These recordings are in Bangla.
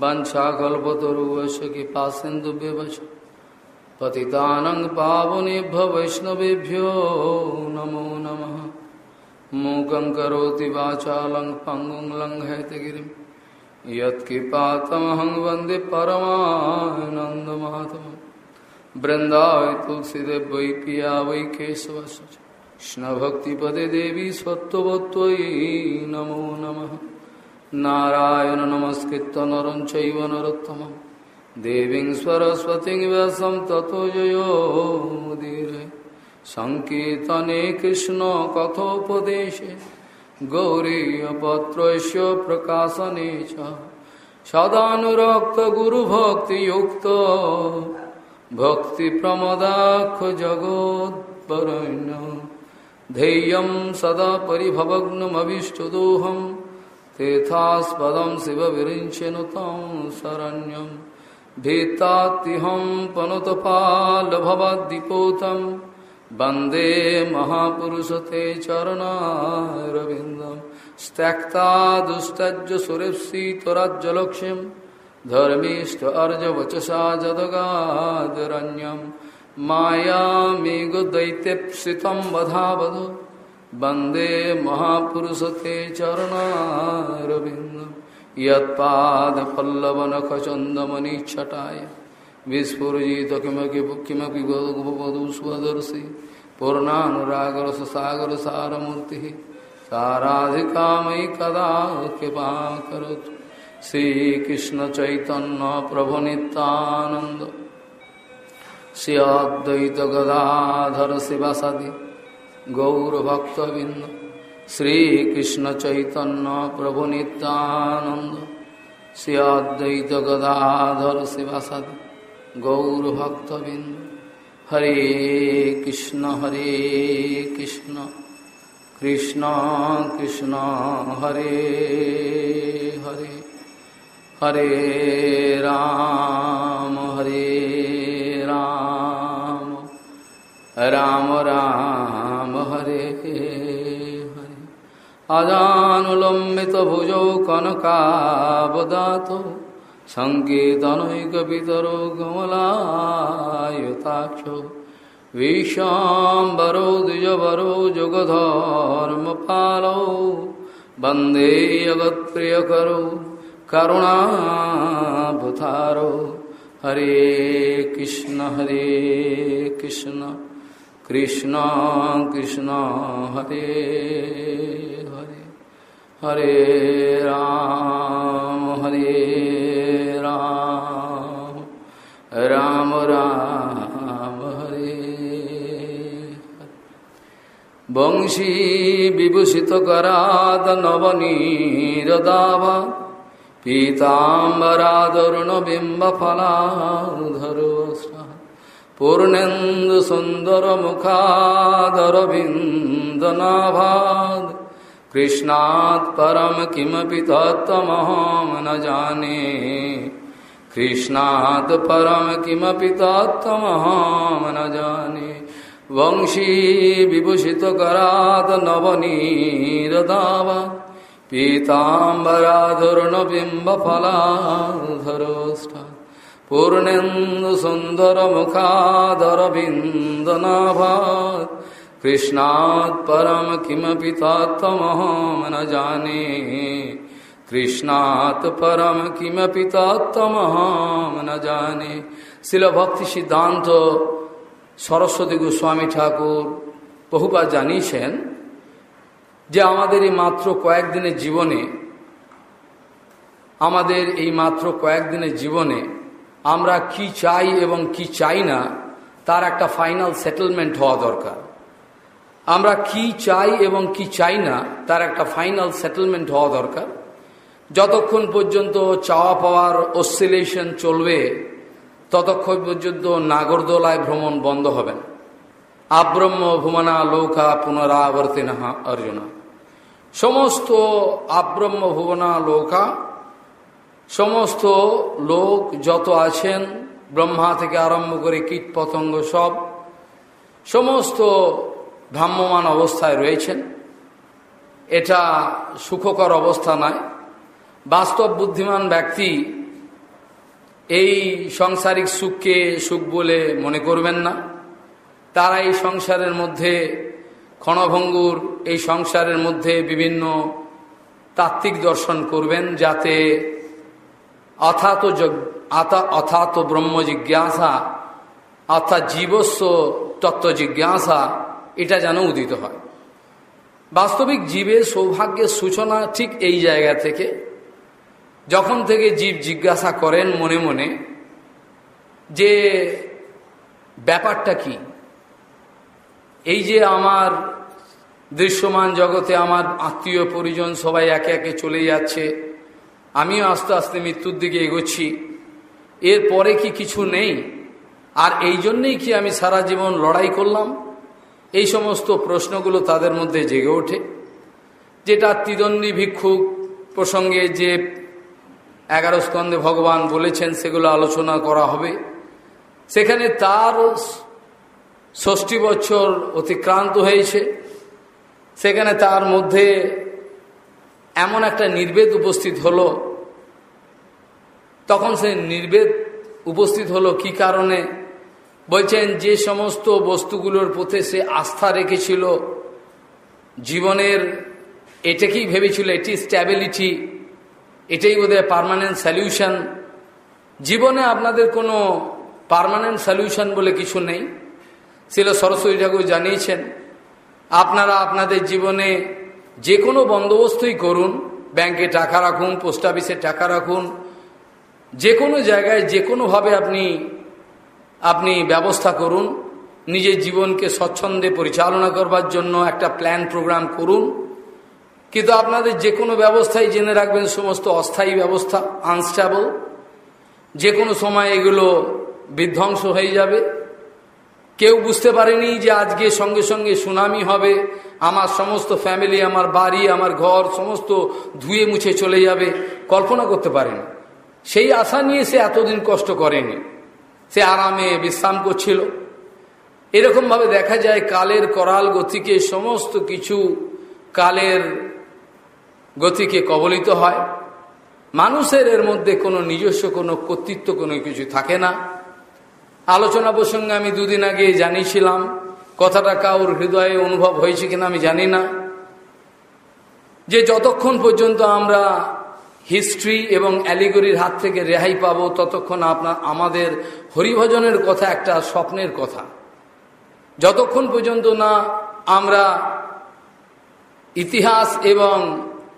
वंशाकल्पतरुवश कृपा सिंधु व्यवच पतितानंग पावनेभ्य वैष्णवेभ्यो नमो नमः। मूकं करोति वाचालं पङ्गुं लङ्घयतगिरिं यत्कृपातमहं वंदे परमानन्दमाधवं बृन्दावै तुलसीदेव वै पिया वै केशवश कृष्णभक्तिपदे देवी स्वत्ववत्त्वयि नमो नमः। নারায়ণ নমস্কৃত নর চৈব দেবী সরস্বতী ব্যাসম ততো জয়োদীর সংকীর্তনে কৃষ্ণ কথোপদেশে গৌরীপত্র প্রকাশনে সদানুরক্ত গুরুভক্তি ভক্তি প্রমদাক্ষ জগৎপরণ্য ধেয় সদা পরিভবগ্নমীষ্টদোহম शिवविरिञ्चनु तं शरण्यं भीतात्तिहं पनुतपालभवद्दिपोतं वन्दे महापुरुषते चरणारविन्दं त्यक्ता दुस्तज्ज सुरेप्सितराज्यलक्ष्यं धर्मीष्ट अर्जवचसा जदगादरण्यं मायामेघदैत्यप्सितं वधावधो বন্দে মহাপুষতে চরিদ মহাপুরুষতে চরণারবিন্দ ইয়ৎপাদপল্লবনখচন্দমণিচ্ছটায় বিস্ফুরজিত কিমি কিমকি পূর্ণাগর পূর্ণানুরাগরসাগর সারমূর্তি সারাধিকা ময়ি কদা কৃপা করত শ্রীকৃষ্ণ চৈতন্য প্রভু নিতন্দ শ্রী অদ্বৈত গদাধর শিবাসাদী গৌরভক্তবৃন্দ, শ্রীকৃষ্ণ চৈতন্য প্রভু নিত্যানন্দ, শ্রী অদ্বৈত গদাধর শিবাসাদ গৌরভক্তবৃন্দ। হরে কৃষ্ণ হরে কৃষ্ণ কৃষ্ণ কৃষ্ণ, হরে হরে হরে রাম। अजानुलम्बितभुजौ कनकावदातो सङ्केतनैकपितरो कमलायुताक्षो विशाम्बरो द्विजवरो जुगधर्मपालो वन्दे जगत्प्रियकरो करुणाभुतारो हरे कृष्ण हरे कृष्ण कृष्ण कृष्ण हरे হরে রাম হরে রাম। রাম রাম, হরে বংশী বিভূষিত করাদ বিম্ব ফলাধর পূর্ণেন্দু সুন্দর মুখাদরবিন্দনাভাদ। कृष्णात् परम किमपि तत्त्वमहं न जाने कृष्णात् परम किमपि तत्त्वमहं न जाने वंशी विभूषितकरात् नवनीरदावा पीताम्बराधरुणबिम्बफलाधरोष्ठा पूर्णेन्दुसुन्दरमुखादरविन्दनाभात् कृष्णात् परम किमपि तत्त्वमहं न जाने कृष्णात् परम किमपि तत्त्वमहं न जाने শিল ভক্তি সিদ্ধান্ত সরস্বতী গোস্বামী ঠাকুর বহুবার জানিয়েছেন যে আমাদের এই মাত্র কয়েকদিনের জীবনে আমাদের এই মাত্র কয়েকদিনের জীবনে আমরা কি চাই এবং কি চাই না তার একটা ফাইনাল সেটেলমেন্ট হওয়া দরকার আমরা কি চাই এবং কি চাই না, তার একটা ফাইনাল সেটেলমেন্ট হওয়া দরকার। যতক্ষণ পর্যন্ত চাওয়া পাওয়ার অসিলেশন চলবে, ততক্ষণ পর্যন্ত নাগরদোলায় ভ্রমণ বন্ধ হবে না। আব্রহ্ম ভুমনা লৌকা পুনরাবর্তিনা অর্জুনা। সমস্ত আব্রহ্ম ভুবনা লৌকা, সমস্ত লোক যত আছেন, ব্রহ্মা থেকে আরম্ভ করে কীট পতঙ্গ সব, সমস্ত ভ্রাম্যমান অবস্থায় রয়েছেন। এটা সুখকর অবস্থা নয়। বাস্তব বুদ্ধিমান ব্যক্তি এই সংসারিক সুখকে সুখ বলে মনে করবেন না। তারা এই সংসারের মধ্যে ক্ষণভঙ্গুর, এই সংসারের মধ্যে বিভিন্ন তাত্ত্বিক দর্শন করবেন যাতে অথাত অথাত ব্রহ্ম জিজ্ঞাসা অর্থাৎ জীবস্ব তত্ত্ব জিজ্ঞাসা এটা যেন উদিত হয়। বাস্তবিক জীবের সৌভাগ্যের সূচনা ঠিক এই জায়গা থেকে, যখন থেকে জীব জিজ্ঞাসা করেন মনে মনে যে ব্যাপারটা কি? এই যে আমার দৃশ্যমান জগতে আমার আত্মীয় পরিজন সবাই একে একে চলে যাচ্ছে, আমিও আস্তে আস্তে মৃত্যুর দিকে এগোচ্ছি, এর পরে কি কিছু নেই? আর এই জন্যেই কি আমি সারা জীবন লড়াই করলাম? এই সমস্ত প্রশ্নগুলো তাদের মধ্যে জেগে ওঠে। যেটা ত্রিদণ্ডী ভিক্ষুক প্রসঙ্গে যে এগারো স্কন্ধে ভগবান বলেছেন, সেগুলো আলোচনা করা হবে। সেখানে তার ষষ্ঠী বছর অতিক্রান্ত হয়েছে। সেখানে তার মধ্যে এমন একটা নির্বেদ উপস্থিত হলো। তখন সে নির্বেদ উপস্থিত হলো কি কারণে? বলছেন, যে সমস্ত বস্তুগুলোর প্রতি সে আস্থা রেখেছিল, জীবনের এটাকেই ভেবেছিল? এটি স্ট্যাবিলিটি এটাই বোধহয় পারমানেন্ট সলিউশন জীবনে আপনাদের কোনো পারমানেন্ট সলিউশন বলে কিছু নেই। ছিল সরস্বতী ঠাকুর জানিয়েছেন, আপনারা আপনাদের জীবনে যে কোনো বন্দোবস্তই করুন, ব্যাংকে টাকা রাখুন, পোস্ট অফিসে টাকা রাখুন, যে কোনো জায়গায় যে কোনোভাবে আপনি আপনি ব্যবস্থা করুন, নিজের জীবনকে স্বচ্ছন্দে পরিচালনা করবার জন্য একটা প্ল্যান প্রোগ্রাম করুন। কিন্তু আপনাদের যে কোনো ব্যবস্থাই জেনে রাখবেন, সমস্ত অস্থায়ী ব্যবস্থা আনস্টেবল যে কোনো সময় এগুলো বিধ্বংস হয়ে যাবে। কেউ বুঝতে পারেনি যে আজকে সঙ্গে সঙ্গে সুনামি হবে, আমার সমস্ত ফ্যামিলি, আমার বাড়ি, আমার ঘর, সমস্ত ধুয়ে মুছে চলে যাবে। কল্পনা করতে পারেনি। সেই আশা নিয়ে সে এতদিন কষ্ট করেনি। সে আরামে বিশ্রাম করছিল। এরকমভাবে দেখা যায় কালের করাল গতিকে সমস্ত কিছু কালের গতিকে কবলিত হয়। মানুষের এর মধ্যে কোনো নিজস্ব, কোনো কর্তৃত্ব, কোনো কিছু থাকে না। আলোচনা প্রসঙ্গে আমি দুদিন আগে জানিয়েছিলাম, কথাটা কাউর হৃদয়ে অনুভব হয়েছে কিনা আমি জানি না। যে যতক্ষণ পর্যন্ত আমরা হিস্ট্রি এবং অ্যালিগরির হাত থেকে রেহাই পাব, ততক্ষণ আপনার আমাদের হরিভজনের কথা একটা স্বপ্নের কথা। যতক্ষণ পর্যন্ত না আমরা ইতিহাস এবং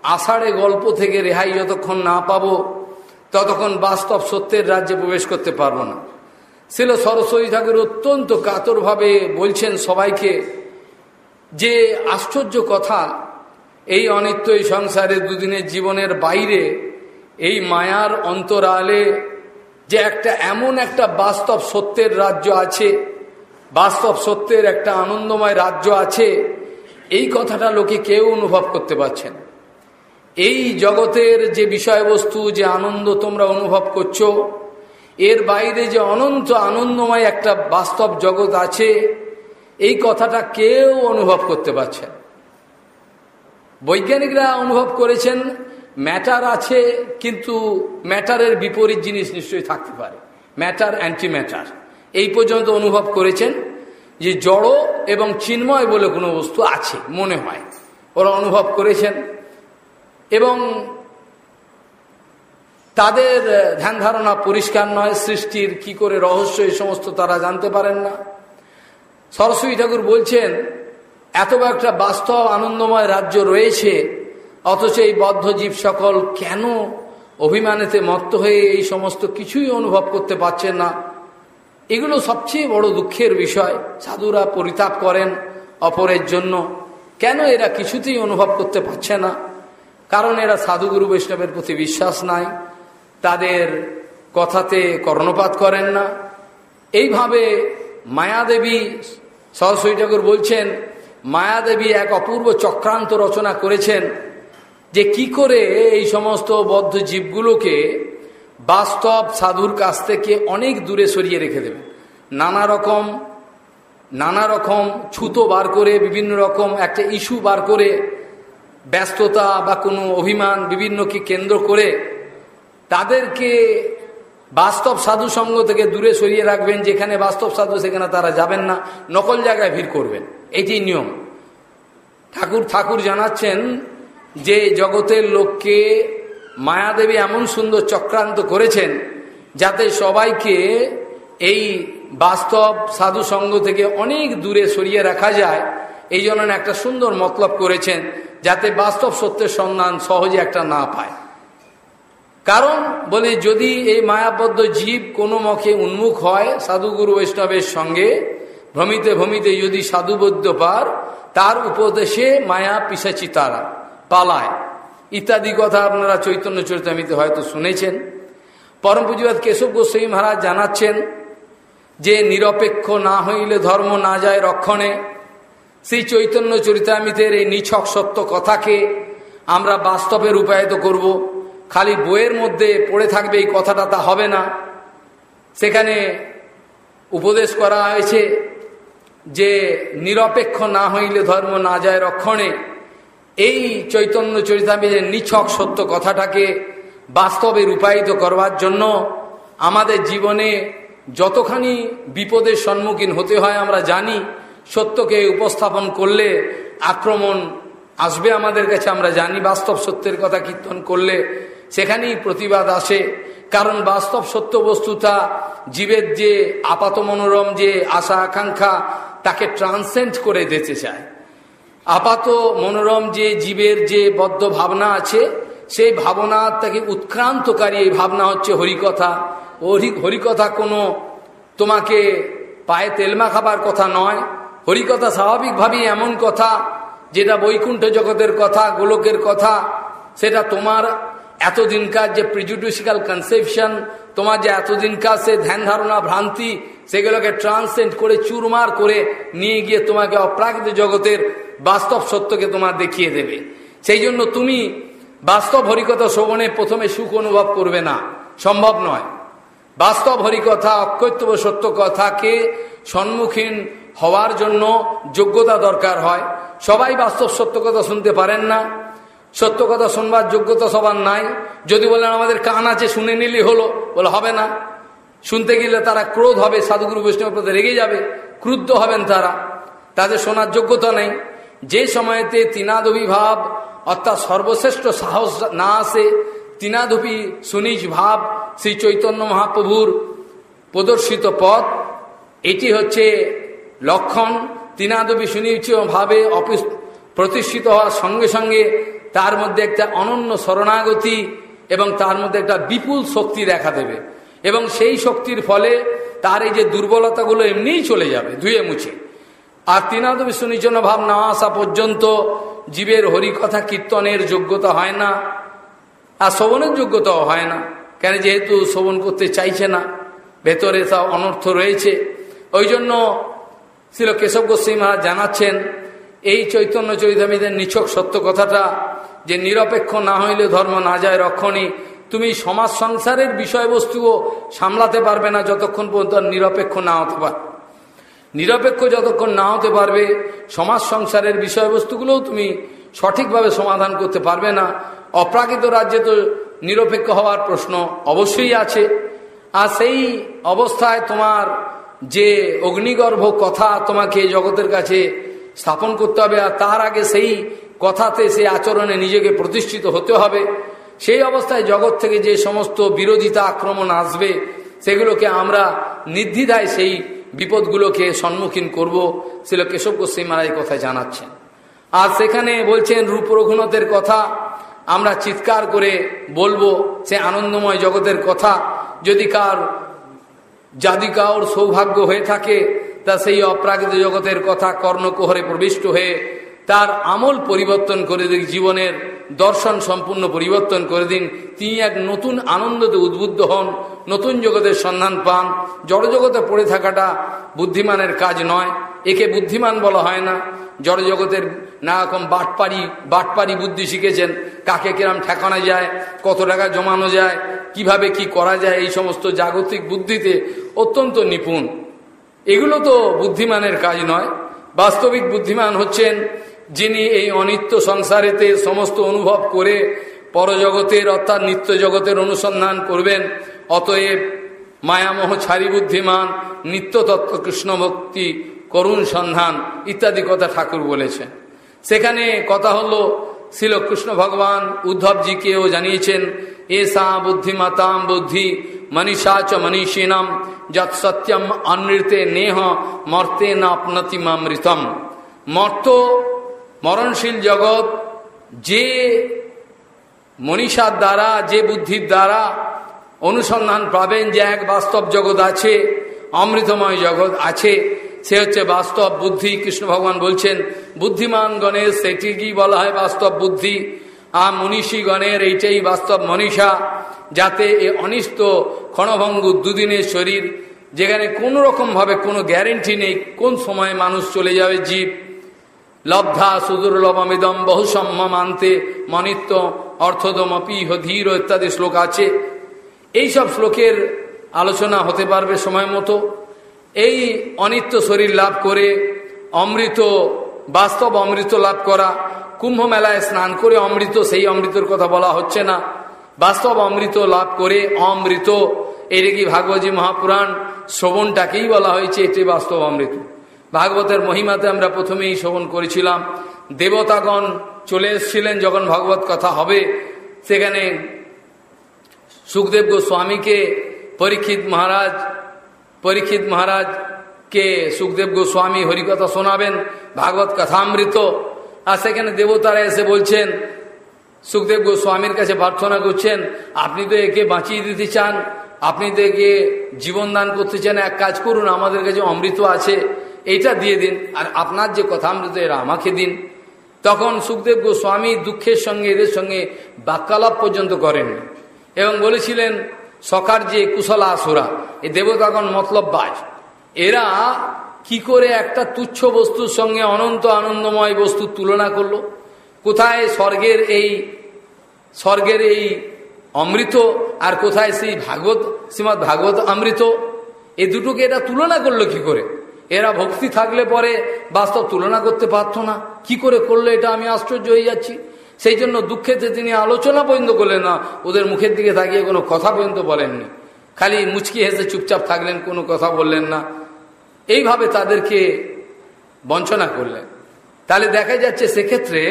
আষাঢ়ে গল্প থেকে রেহাই যতক্ষণ না পাব, ততক্ষণ বাস্তব সত্যের রাজ্যে প্রবেশ করতে পারব না। ছিল সরস্বতী ঠাকুর অত্যন্ত কাতরভাবে বলছেন সবাইকে যে আশ্চর্য কথা, এই অনিত্য এই সংসারে দুদিনের জীবনের বাইরে, এই মায়ার অন্তরালে যে একটা এমন একটা বাস্তব সত্যের রাজ্য আছে, বাস্তব সত্যের একটা আনন্দময় রাজ্য আছে, এই কথাটা লোকে কেউ অনুভব করতে পারছেন এই জগতের যে বিষয়বস্তু, যে আনন্দ তোমরা অনুভব করছ, এর বাইরে যে অনন্ত আনন্দময় একটা বাস্তব জগৎ আছে, এই কথাটা কেউ অনুভব করতে পারছেন বৈজ্ঞানিকরা অনুভব করেছেন ম্যাটার আছে, কিন্তু ম্যাটারের বিপরীত জিনিস নিশ্চয়ই থাকতে পারে। ম্যাটার অ্যান্টি ম্যাটার এই পর্যন্ত অনুভব করেছেন যে জড় এবং চিন্ময় বলে কোনো বস্তু আছে, মনে হয়। ওরা অনুভব করেছেন। এবং তাদের ধ্যান ধারণা পরিষ্কার নয়, সৃষ্টির কি করে রহস্য এই সমস্ত তারা জানতে পারেন না। সরস্বতী ঠাকুর বলছেন, এত একটা বাস্তব আনন্দময় রাজ্য রয়েছে অথচ এই বদ্ধ জীব সকল কেন অভিমানেতে মত্ত হয়ে এই সমস্ত কিছুই অনুভব করতে পারছেন না? এগুলো সবচেয়ে বড় দুঃখের বিষয়। সাধুরা পরিতাপ করেন অপরের জন্য। কেন এরা কিছুতেই অনুভব করতে পারছে না? কারণ এরা সাধুগুরু বৈষ্ণবের প্রতি বিশ্বাস নাই। তাদের কথাতে কর্ণপাত করেন না। এইভাবে মায়াদেবী সরস্বতী ঠাকুর বলছেন, মায়াদেবী এক অপূর্ব চক্রান্ত রচনা করেছেন। যে কি করে এই সমস্ত বদ্ধ জীবগুলোকে বাস্তব সাধুর কাছ থেকে অনেক দূরে সরিয়ে রেখে দেবে। নানা রকম নানা রকম ছুতো বার করে, বিভিন্ন রকম একটা ইস্যু বার করে, ব্যস্ততা বা কোনো অভিমান বিভিন্নকে কেন্দ্র করে তাদেরকে বাস্তব সাধু সঙ্গ থেকে দূরে সরিয়ে রাখবেন, যেখানে বাস্তব সাধু সেখানে তারা যাবেন না, নকল জায়গায় ভিড় করবেন। এটি নিয়ম। ঠাকুর ঠাকুর জানাচ্ছেন যে জগতের লোককে মায়াদেবী এমন সুন্দর চক্রান্ত করেছেন যাতে সবাইকে এই বাস্তব সাধু সঙ্গ থেকে অনেক দূরে সরিয়ে রাখা যায়, এই জন্য একটা সুন্দর মতলব করেছেন যাতে বাস্তব সত্যের সন্ধান সহজে একটা না পায়। কারণ বলে যদি এই মায়াবদ্ধ জীব কোনো মখে উন্মুখ হয় সাধুগুরু বৈষ্ণবের সঙ্গে, ভ্রমিতে ভ্রমিতে যদি সাধুবদ্ধ পার, তার উপদেশে মায়া পিসাচি তারা। পালায়। ইত্যাদি কথা আপনারা চৈতন্য চরিতামিতে হয়তো শুনেছেন। পরম পুঁজিবাদ কেশব গোস্বামী মহারাজ জানাচ্ছেন যে, নিরপেক্ষ না হইলে ধর্ম না যায় রক্ষণে। সেই চৈতন্য চরিতামিতের এই নিছক সত্য কথাকে আমরা বাস্তবে রূপায়িত করব। খালি বইয়ের মধ্যে পড়ে থাকবে এই কথাটা তা হবে না। সেখানে উপদেশ করা হয়েছে যে, নিরপেক্ষ না হইলে ধর্ম না যায় রক্ষণে। এই চৈতন্য চরিতামিদের নিছক সত্য কথাটাকে বাস্তবে রূপায়িত করবার জন্য আমাদের জীবনে যতখানি বিপদের সম্মুখীন হতে হয় আমরা জানি, সত্যকে উপস্থাপন করলে আক্রমণ আসবে আমাদের কাছে, আমরা জানি বাস্তব সত্যের কথা কীর্তন করলে সেখানেই প্রতিবাদ আসে। কারণ বাস্তব সত্য বস্তুটা জীবের যে আপাত মনোরম যে আশা আকাঙ্ক্ষা তাকে ট্রান্সেন্ড করে দিতে চায়। আপাত মনোরম যে জীবের যে বদ্ধ ভাবনা আছে, সেই ভাবনা তাকে উৎক্রান্তকারী, এই ভাবনা হচ্ছে হরিকথা। হরি হরিকথা কোনো তোমাকে পায়ে তেলমা খাবার কথা নয়। হরিকথা স্বাভাবিকভাবেই এমন কথা, যেটা বৈকুণ্ঠ জগতের কথা, গোলকের কথা, সেটা তোমার এতদিনকার যে প্রিজুডিশিক্যাল কনসেপশন তোমার যে এতদিনকার সে ধ্যান ধারণা ভ্রান্তি, সেগুলোকে ট্রান্সেন্ড করে চুরমার করে নিয়ে গিয়ে তোমাকে অপ্রাকৃত জগতের বাস্তব সত্যকে তোমার দেখিয়ে দেবে। সেই জন্য তুমি বাস্তব হরিকথা শ্রবণে প্রথমে সুখ অনুভব করবে না। সম্ভব নয়। বাস্তব হরিকথা অক্ষৈত্যব সত্য কথাকে সম্মুখীন হওয়ার জন্য যোগ্যতা দরকার হয়। সবাই বাস্তব সত্য কথা শুনতে পারেন না। সত্য কথা শুনবার যোগ্যতা সবার নাই। যদি বলেন আমাদের কান আছে, শুনে নিলে হলো। বলে হবে না। শুনতে গেলে তারা ক্রোধ হবে, সাধুগুরু বৈষ্ণব প্রতি রেগে যাবে, ক্রুদ্ধ হবেন তারা। তাদের শোনার যোগ্যতা নেই। যে সময়তে তিনাদবি ভাব, অর্থাৎ সর্বশ্রেষ্ঠ সাহস না আসে তিনাদবি সুনিজ ভাব, শ্রী চৈতন্য মহাপ্রভুর প্রদর্শিত পথ, এটি হচ্ছে লক্ষণ। তিনাদবি সুনিজ ভাবে প্রতিষ্ঠিত হওয়ার সঙ্গে সঙ্গে তার মধ্যে একটা অনন্য শরণাগতি এবং তার মধ্যে একটা বিপুল শক্তি দেখা দেবে। এবং সেই শক্তির ফলে তার এই যে দুর্বলতাগুলো এমনিই চলে যাবে, ধুয়ে মুছে। আর তিনাদ বিষ্ণু ভাব না আসা পর্যন্ত জীবের হরিকথা কীর্তনের যোগ্যতা হয় না, আর শোভনের যোগ্যতাও হয় না। কেন যেহেতু শোভন করতে চাইছে না, ভেতরে তা অনর্থ রয়েছে। ওই জন্য ছিল কেশব গোস্বামী মহারাজ জানাচ্ছেন, এই চৈতন্য চৈতামীদের নিছক সত্য কথাটা যে নিরপেক্ষ না হইলে ধর্ম না যায় রক্ষণী। তুমি সমাজ সংসারের বিষয়বস্তুও সামলাতে পারবে না যতক্ষণ পর্যন্ত নিরপেক্ষ না হতে পারবে নিরপেক্ষ যতক্ষণ না হতে পারবে, সমাজ সংসারের বিষয়বস্তুগুলোও তুমি সঠিকভাবে সমাধান করতে পারবে না। অপ্রাকৃত রাজ্যে তো নিরপেক্ষ হওয়ার প্রশ্ন অবশ্যই আছে। আর সেই অবস্থায় তোমার যে অগ্নিগর্ভ কথা তোমাকে জগতের কাছে স্থাপন করতে হবে আর তার আগে সেই কথাতে, সেই আচরণে নিজেকে প্রতিষ্ঠিত হতে হবে। সেই অবস্থায় জগৎ থেকে যে সমস্ত বিরোধিতা, আক্রমণ আসবে, সেগুলোকে আমরা নির্দ্বিধায় সেই বিপদগুলোকে সম্মুখীন করব, ছিল কেশব গোস্বী মারাই কথা জানাচ্ছেন। আর সেখানে বলছেন, রূপ রঘুনাথের কথা আমরা চিৎকার করে বলব, সে আনন্দময় জগতের কথা। যদি কার জাদি কাউর সৌভাগ্য হয়ে থাকে তা সেই অপ্রাকৃত জগতের কথা কর্ণকোহরে প্রবিষ্ট হয়ে তার আমল পরিবর্তন করে দিন জীবনের দর্শন সম্পূর্ণ পরিবর্তন করে দিন। তিনি এক নতুন আনন্দতে উদ্বুদ্ধ হন, নতুন জগতের সন্ধান পান। জড়জগতে পড়ে থাকাটা বুদ্ধিমানের কাজ নয়, একে বুদ্ধিমান বলা হয় না। জড়জগতের না রকম বাটপাড়ি বাটপাড়ি বুদ্ধি শিখেছেন, কাকে কিরাম ঠেকানো যায়, কত টাকা জমানো যায়, কীভাবে কি করা যায়, এই সমস্ত জাগতিক বুদ্ধিতে অত্যন্ত নিপুণ। এগুলো তো বুদ্ধিমানের কাজ নয়। বাস্তবিক বুদ্ধিমান হচ্ছেন যিনি এই অনিত্য সংসারেতে সমস্ত অনুভব করে পরজগতের অর্থাৎ নিত্য জগতের অনুসন্ধান করবেন। অতএব মায়ামোহ ছাড়ি বুদ্ধিমান নিত্য তত্ত্ব কৃষ্ণ ভক্তি করুণ সন্ধান ইত্যাদি কথা ঠাকুর বলেছেন। সেখানে কথা হলো শিল কৃষ্ণ ভগবান উদ্ধবজিকেও জানিয়েছেন, এ সা বুদ্ধিমাতাম বুদ্ধি মনীষা চ মনীষীণম যৎ সত্যম অনৃতে নেহ মর্তে না আপনতিমামৃতম মর্ত মরণশীল জগৎ যে মনীষার দ্বারা যে বুদ্ধির দ্বারা অনুসন্ধান পাবেন যে এক বাস্তব জগৎ আছে অমৃতময় জগৎ আছে সে হচ্ছে বাস্তব বুদ্ধি কৃষ্ণ ভগবান বলছেন বুদ্ধিমান গণের সেটিকেই বলা হয় বাস্তব বুদ্ধি আর মনীষী গণের এইটাই বাস্তব মনীষা যাতে এ অনিষ্ট ক্ষণভঙ্গু দুদিনের শরীর, যেখানে কোনো রকমভাবে কোনো গ্যারেন্টি নেই কোন সময় মানুষ চলে যাবে জীব। লব্ধা সুদুর্লভমিদম বহু সম্মানতে মনিত্ব অর্থদমপি ধীর ইত্যাদি শ্লোক আছে। এই সব শ্লোকের আলোচনা হতে পারবে সময় মতো। এই অনিত্য শরীর লাভ করে অমৃত, বাস্তব অমৃত লাভ করা, কুম্ভ মেলায় স্নান করে অমৃত, সেই অমৃতর কথা বলা হচ্ছে না। বাস্তব অমৃত লাভ করে অমৃত। এটা কি ভাগবতী মহাপুরাণ? শ্রবণটাকেই বলা হয়েছে, এটি বাস্তব অমৃত। ভাগবতের মহিমাতে আমরা প্রথমেই শ্রবণ করেছিলাম। দেবতাগণ চলে এসেছিলেন, যখন ভাগবত কথা হবে, সেখানে সুখদেব গোস্বামীকে পরীক্ষিত মহারাজ, পরীক্ষিত মহারাজকে সুখদেব গোস্বামী হরিকথা শোনাবেন, ভাগবত কথামৃত। আর সেখানে দেবতারা এসে বলছেন সুখদেব গোস্বামীর কাছে প্রার্থনা করছেন, আপনি তো একে বাঁচিয়ে দিতে চান, আপনি তো একে জীবন দান করতে চান, এক কাজ করুন, আমাদের কাছে অমৃত আছে, এইটা দিয়ে দিন। আর আপনার যে কথা কথামৃত, এরা আমাকে দিন। তখন সুখদেব গোস্বামী দুঃখের সঙ্গে, এদের সঙ্গে বাক্যালাপ পর্যন্ত করেন এবং বলেছিলেন, সকার যে কুশলা আসুরা এই দেবতাগণ মতলব বাজ এরা কি করে একটা তুচ্ছ বস্তুর সঙ্গে অনন্ত আনন্দময় বস্তুর তুলনা করল? কোথায় স্বর্গের এই স্বর্গের এই অমৃত আর কোথায় সেই ভাগবত শ্রীমৎ ভাগবত অমৃত? এই দুটোকে এরা তুলনা করল কি করে? এরা ভক্তি থাকলে পরে বাস্তব তুলনা করতে পারতো না। কি করে করল এটা আমি আশ্চর্য হয়ে যাচ্ছি। সেই জন্য দুঃখেতে তিনি আলোচনা পর্যন্ত করলেন না, ওদের মুখের দিকে তাকিয়ে কোনো কথা পর্যন্ত বলেননি। খালি মুচকি হেসে চুপচাপ থাকলেন, কোনো কথা বললেন না। এইভাবে তাদেরকে বঞ্চনা করলেন। তাহলে দেখা যাচ্ছে সেক্ষেত্রে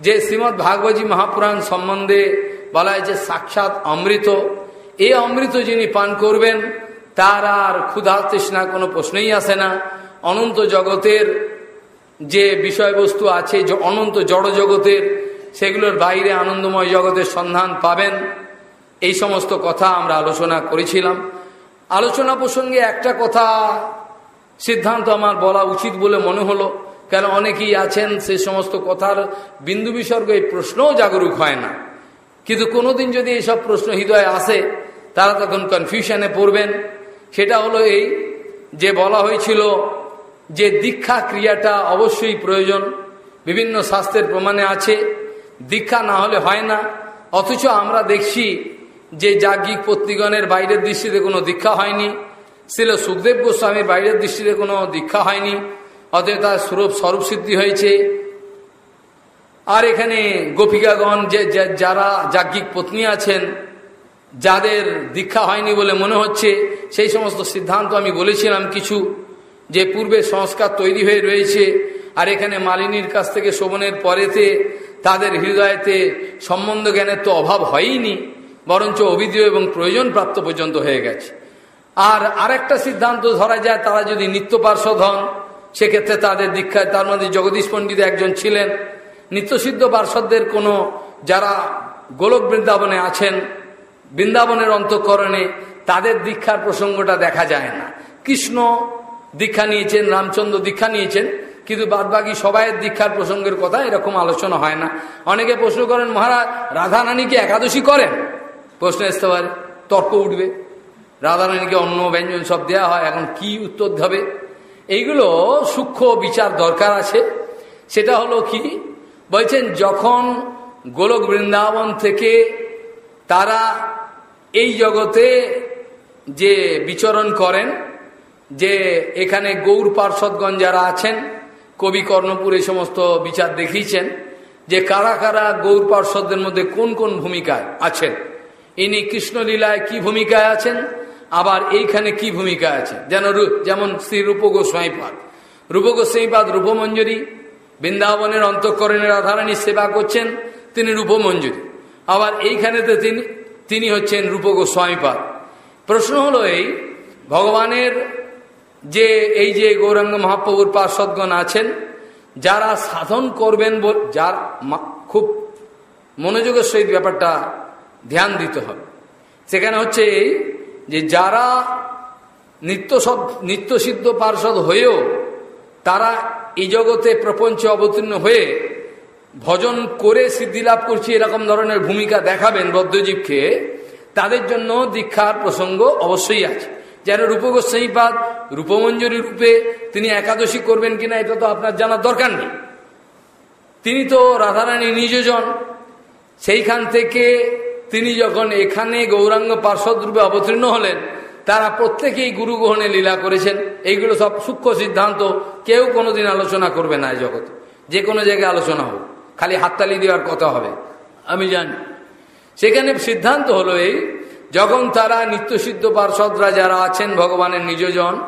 যে শ্রীমৎ ভাগবতী মহাপুরাণ সম্বন্ধে বলা হয়েছে, সাক্ষাৎ অমৃত। এই অমৃত যিনি পান করবেন, তার আর ক্ষুধা তৃষ্ণা কোনো প্রশ্নই আসে না। অনন্ত জগতের যে বিষয়বস্তু আছে, যে অনন্ত জড় জগতের, সেগুলোর বাইরে আনন্দময় জগতের সন্ধান পাবেন। এই সমস্ত কথা আমরা আলোচনা করেছিলাম। আলোচনা প্রসঙ্গে একটা কথা সিদ্ধান্ত আমার বলা উচিত বলে মনে হলো। কেন অনেকেই আছেন, সে সমস্ত কথার বিন্দু বিসর্গ এই প্রশ্নও জাগরুক হয় না। কিন্তু কোনোদিন যদি এইসব প্রশ্ন হৃদয়ে আসে, তারা তখন কনফিউশনে পড়বেন। সেটা হলো এই যে বলা হয়েছিল যে দীক্ষা ক্রিয়াটা অবশ্যই প্রয়োজন। বিভিন্ন শাস্ত্রের প্রমাণে আছে, দীক্ষা না হলে হয় না। অথচ আমরা দেখছি যে যাজ্ঞিক পত্নীগণের বাইরের দৃষ্টিতে কোনো দীক্ষা হয়নি ছিল সুখদেব গোস্বামীর বাইরের দৃষ্টিতে কোনো দীক্ষা হয়নি। অতএব তার স্বরূপ স্বরূপ সিদ্ধি হয়েছে। আর এখানে গোপিকাগণ যে যারা যাজ্ঞিক পত্নী আছেন, যাদের দীক্ষা হয়নি বলে মনে হচ্ছে, সেই সমস্ত সিদ্ধান্ত আমি বলেছিলাম কিছু, যে পূর্বে সংস্কার তৈরি হয়ে রয়েছে, আর এখানে মালিনীর কাছ থেকে শোভনের পরেতে তাদের হৃদয়তে সম্বন্ধ জ্ঞানের তো অভাব হয়ইনি, বরঞ্চ অভিধেয় এবং প্রয়োজন প্রাপ্ত পর্যন্ত হয়ে গেছে। আর আরেকটা সিদ্ধান্ত ধরা যায়, তারা যদি নিত্য পার্শ্বদ হন সেক্ষেত্রে তাদের দীক্ষায় তার মধ্যে জগদীশ পণ্ডিত একজন ছিলেন। নিত্যসিদ্ধ পার্শ্বদের কোনো যারা গোলক বৃন্দাবনে আছেন, বৃন্দাবনের অন্তঃকরণে তাদের দীক্ষার প্রসঙ্গটা দেখা যায় না। কৃষ্ণ দীক্ষা নিয়েছেন, রামচন্দ্র দীক্ষা নিয়েছেন, কিন্তু বাদবাকি সবাইয়ের দীক্ষার প্রসঙ্গের কথা এরকম আলোচনা হয় না। অনেকে প্রশ্ন করেন, মহারাজ রাধা নানি কি একাদশী করেন? প্রশ্ন আসতে পারে, তর্ক উঠবে। রাধারানীকে অন্য ব্যঞ্জন সব দেওয়া হয়, এখন কি উত্তর হবে এইগুলো সূক্ষ্ম বিচার দরকার আছে। সেটা হলো কি? বলছেন, যখন গোলক বৃন্দাবন থেকে তারা এই জগতে যে বিচরণ করেন, যে এখানে গৌর পার্শ্বদগণ যারা আছেন, কবি কর্ণপুর এই সমস্ত বিচার দেখিয়েছেন, যে কারা কারা গৌর পার্শ্বদের মধ্যে কোন কোন ভূমিকায় আছেন? ইনি কৃষ্ণলীলায় কি ভূমিকায় আছেন? আবার এইখানে কি ভূমিকা আছে? যেন যেমন শ্রী রূপ গোস্বাইপাদ রূপ গোস্বাইপাদ রূপমঞ্জুরি। বৃন্দাবনের অন্তঃকরণের আধারানী সেবা করছেন, তিনি রূপমঞ্জুরি। আবার এইখানেতে তিনি তিনি হচ্ছেন রূপ গোস্বামীপাদ প্রশ্ন হলো এই, ভগবানের যে, এই যে গৌরাঙ্গ মহাপ্রভুর পার্শ্বদগণ আছেন, যারা সাধন করবেন যার খুব মনোযোগের সহিত ব্যাপারটা ধ্যান দিতে হবে। সেখানে হচ্ছে এই যে যারা নিত্য সব নিত্যসিদ্ধ পার্ষদ হয়েও তারা এই জগতে প্রপঞ্চে অবতীর্ণ হয়ে ভজন করে সিদ্ধি লাভ করছি, এরকম ধরনের ভূমিকা দেখাবেন বদ্ধজীবকে তাদের জন্য দীক্ষার প্রসঙ্গ অবশ্যই আছে। যেন রূপগোস্বাইপাদ রূপমঞ্জুরি রূপে তিনি একাদশী করবেন কিনা, এটা তো আপনার জানার দরকার নেই। তিনি তো রাধারানী নিজজন সেইখান থেকে তিনি যখন এখানে গৌরাঙ্গ পার্শ্বদ রূপে অবতীর্ণ হলেন তারা প্রত্যেকেই গুরু গ্রহণে লীলা করেছেন। এইগুলো সব সূক্ষ্ম সিদ্ধান্ত। কেউ কোনোদিন আলোচনা করবে না এই জগতে। যে কোনো জায়গায় আলোচনা হোক। খালি হাততালি দেওয়ার কথা হবে। আমি জানি। সেখানে সিদ্ধান্ত হলো এই যখন তারা নিত্যসিদ্ধ পার্শ্বদরা যারা আছেন ভগবানের নিজজন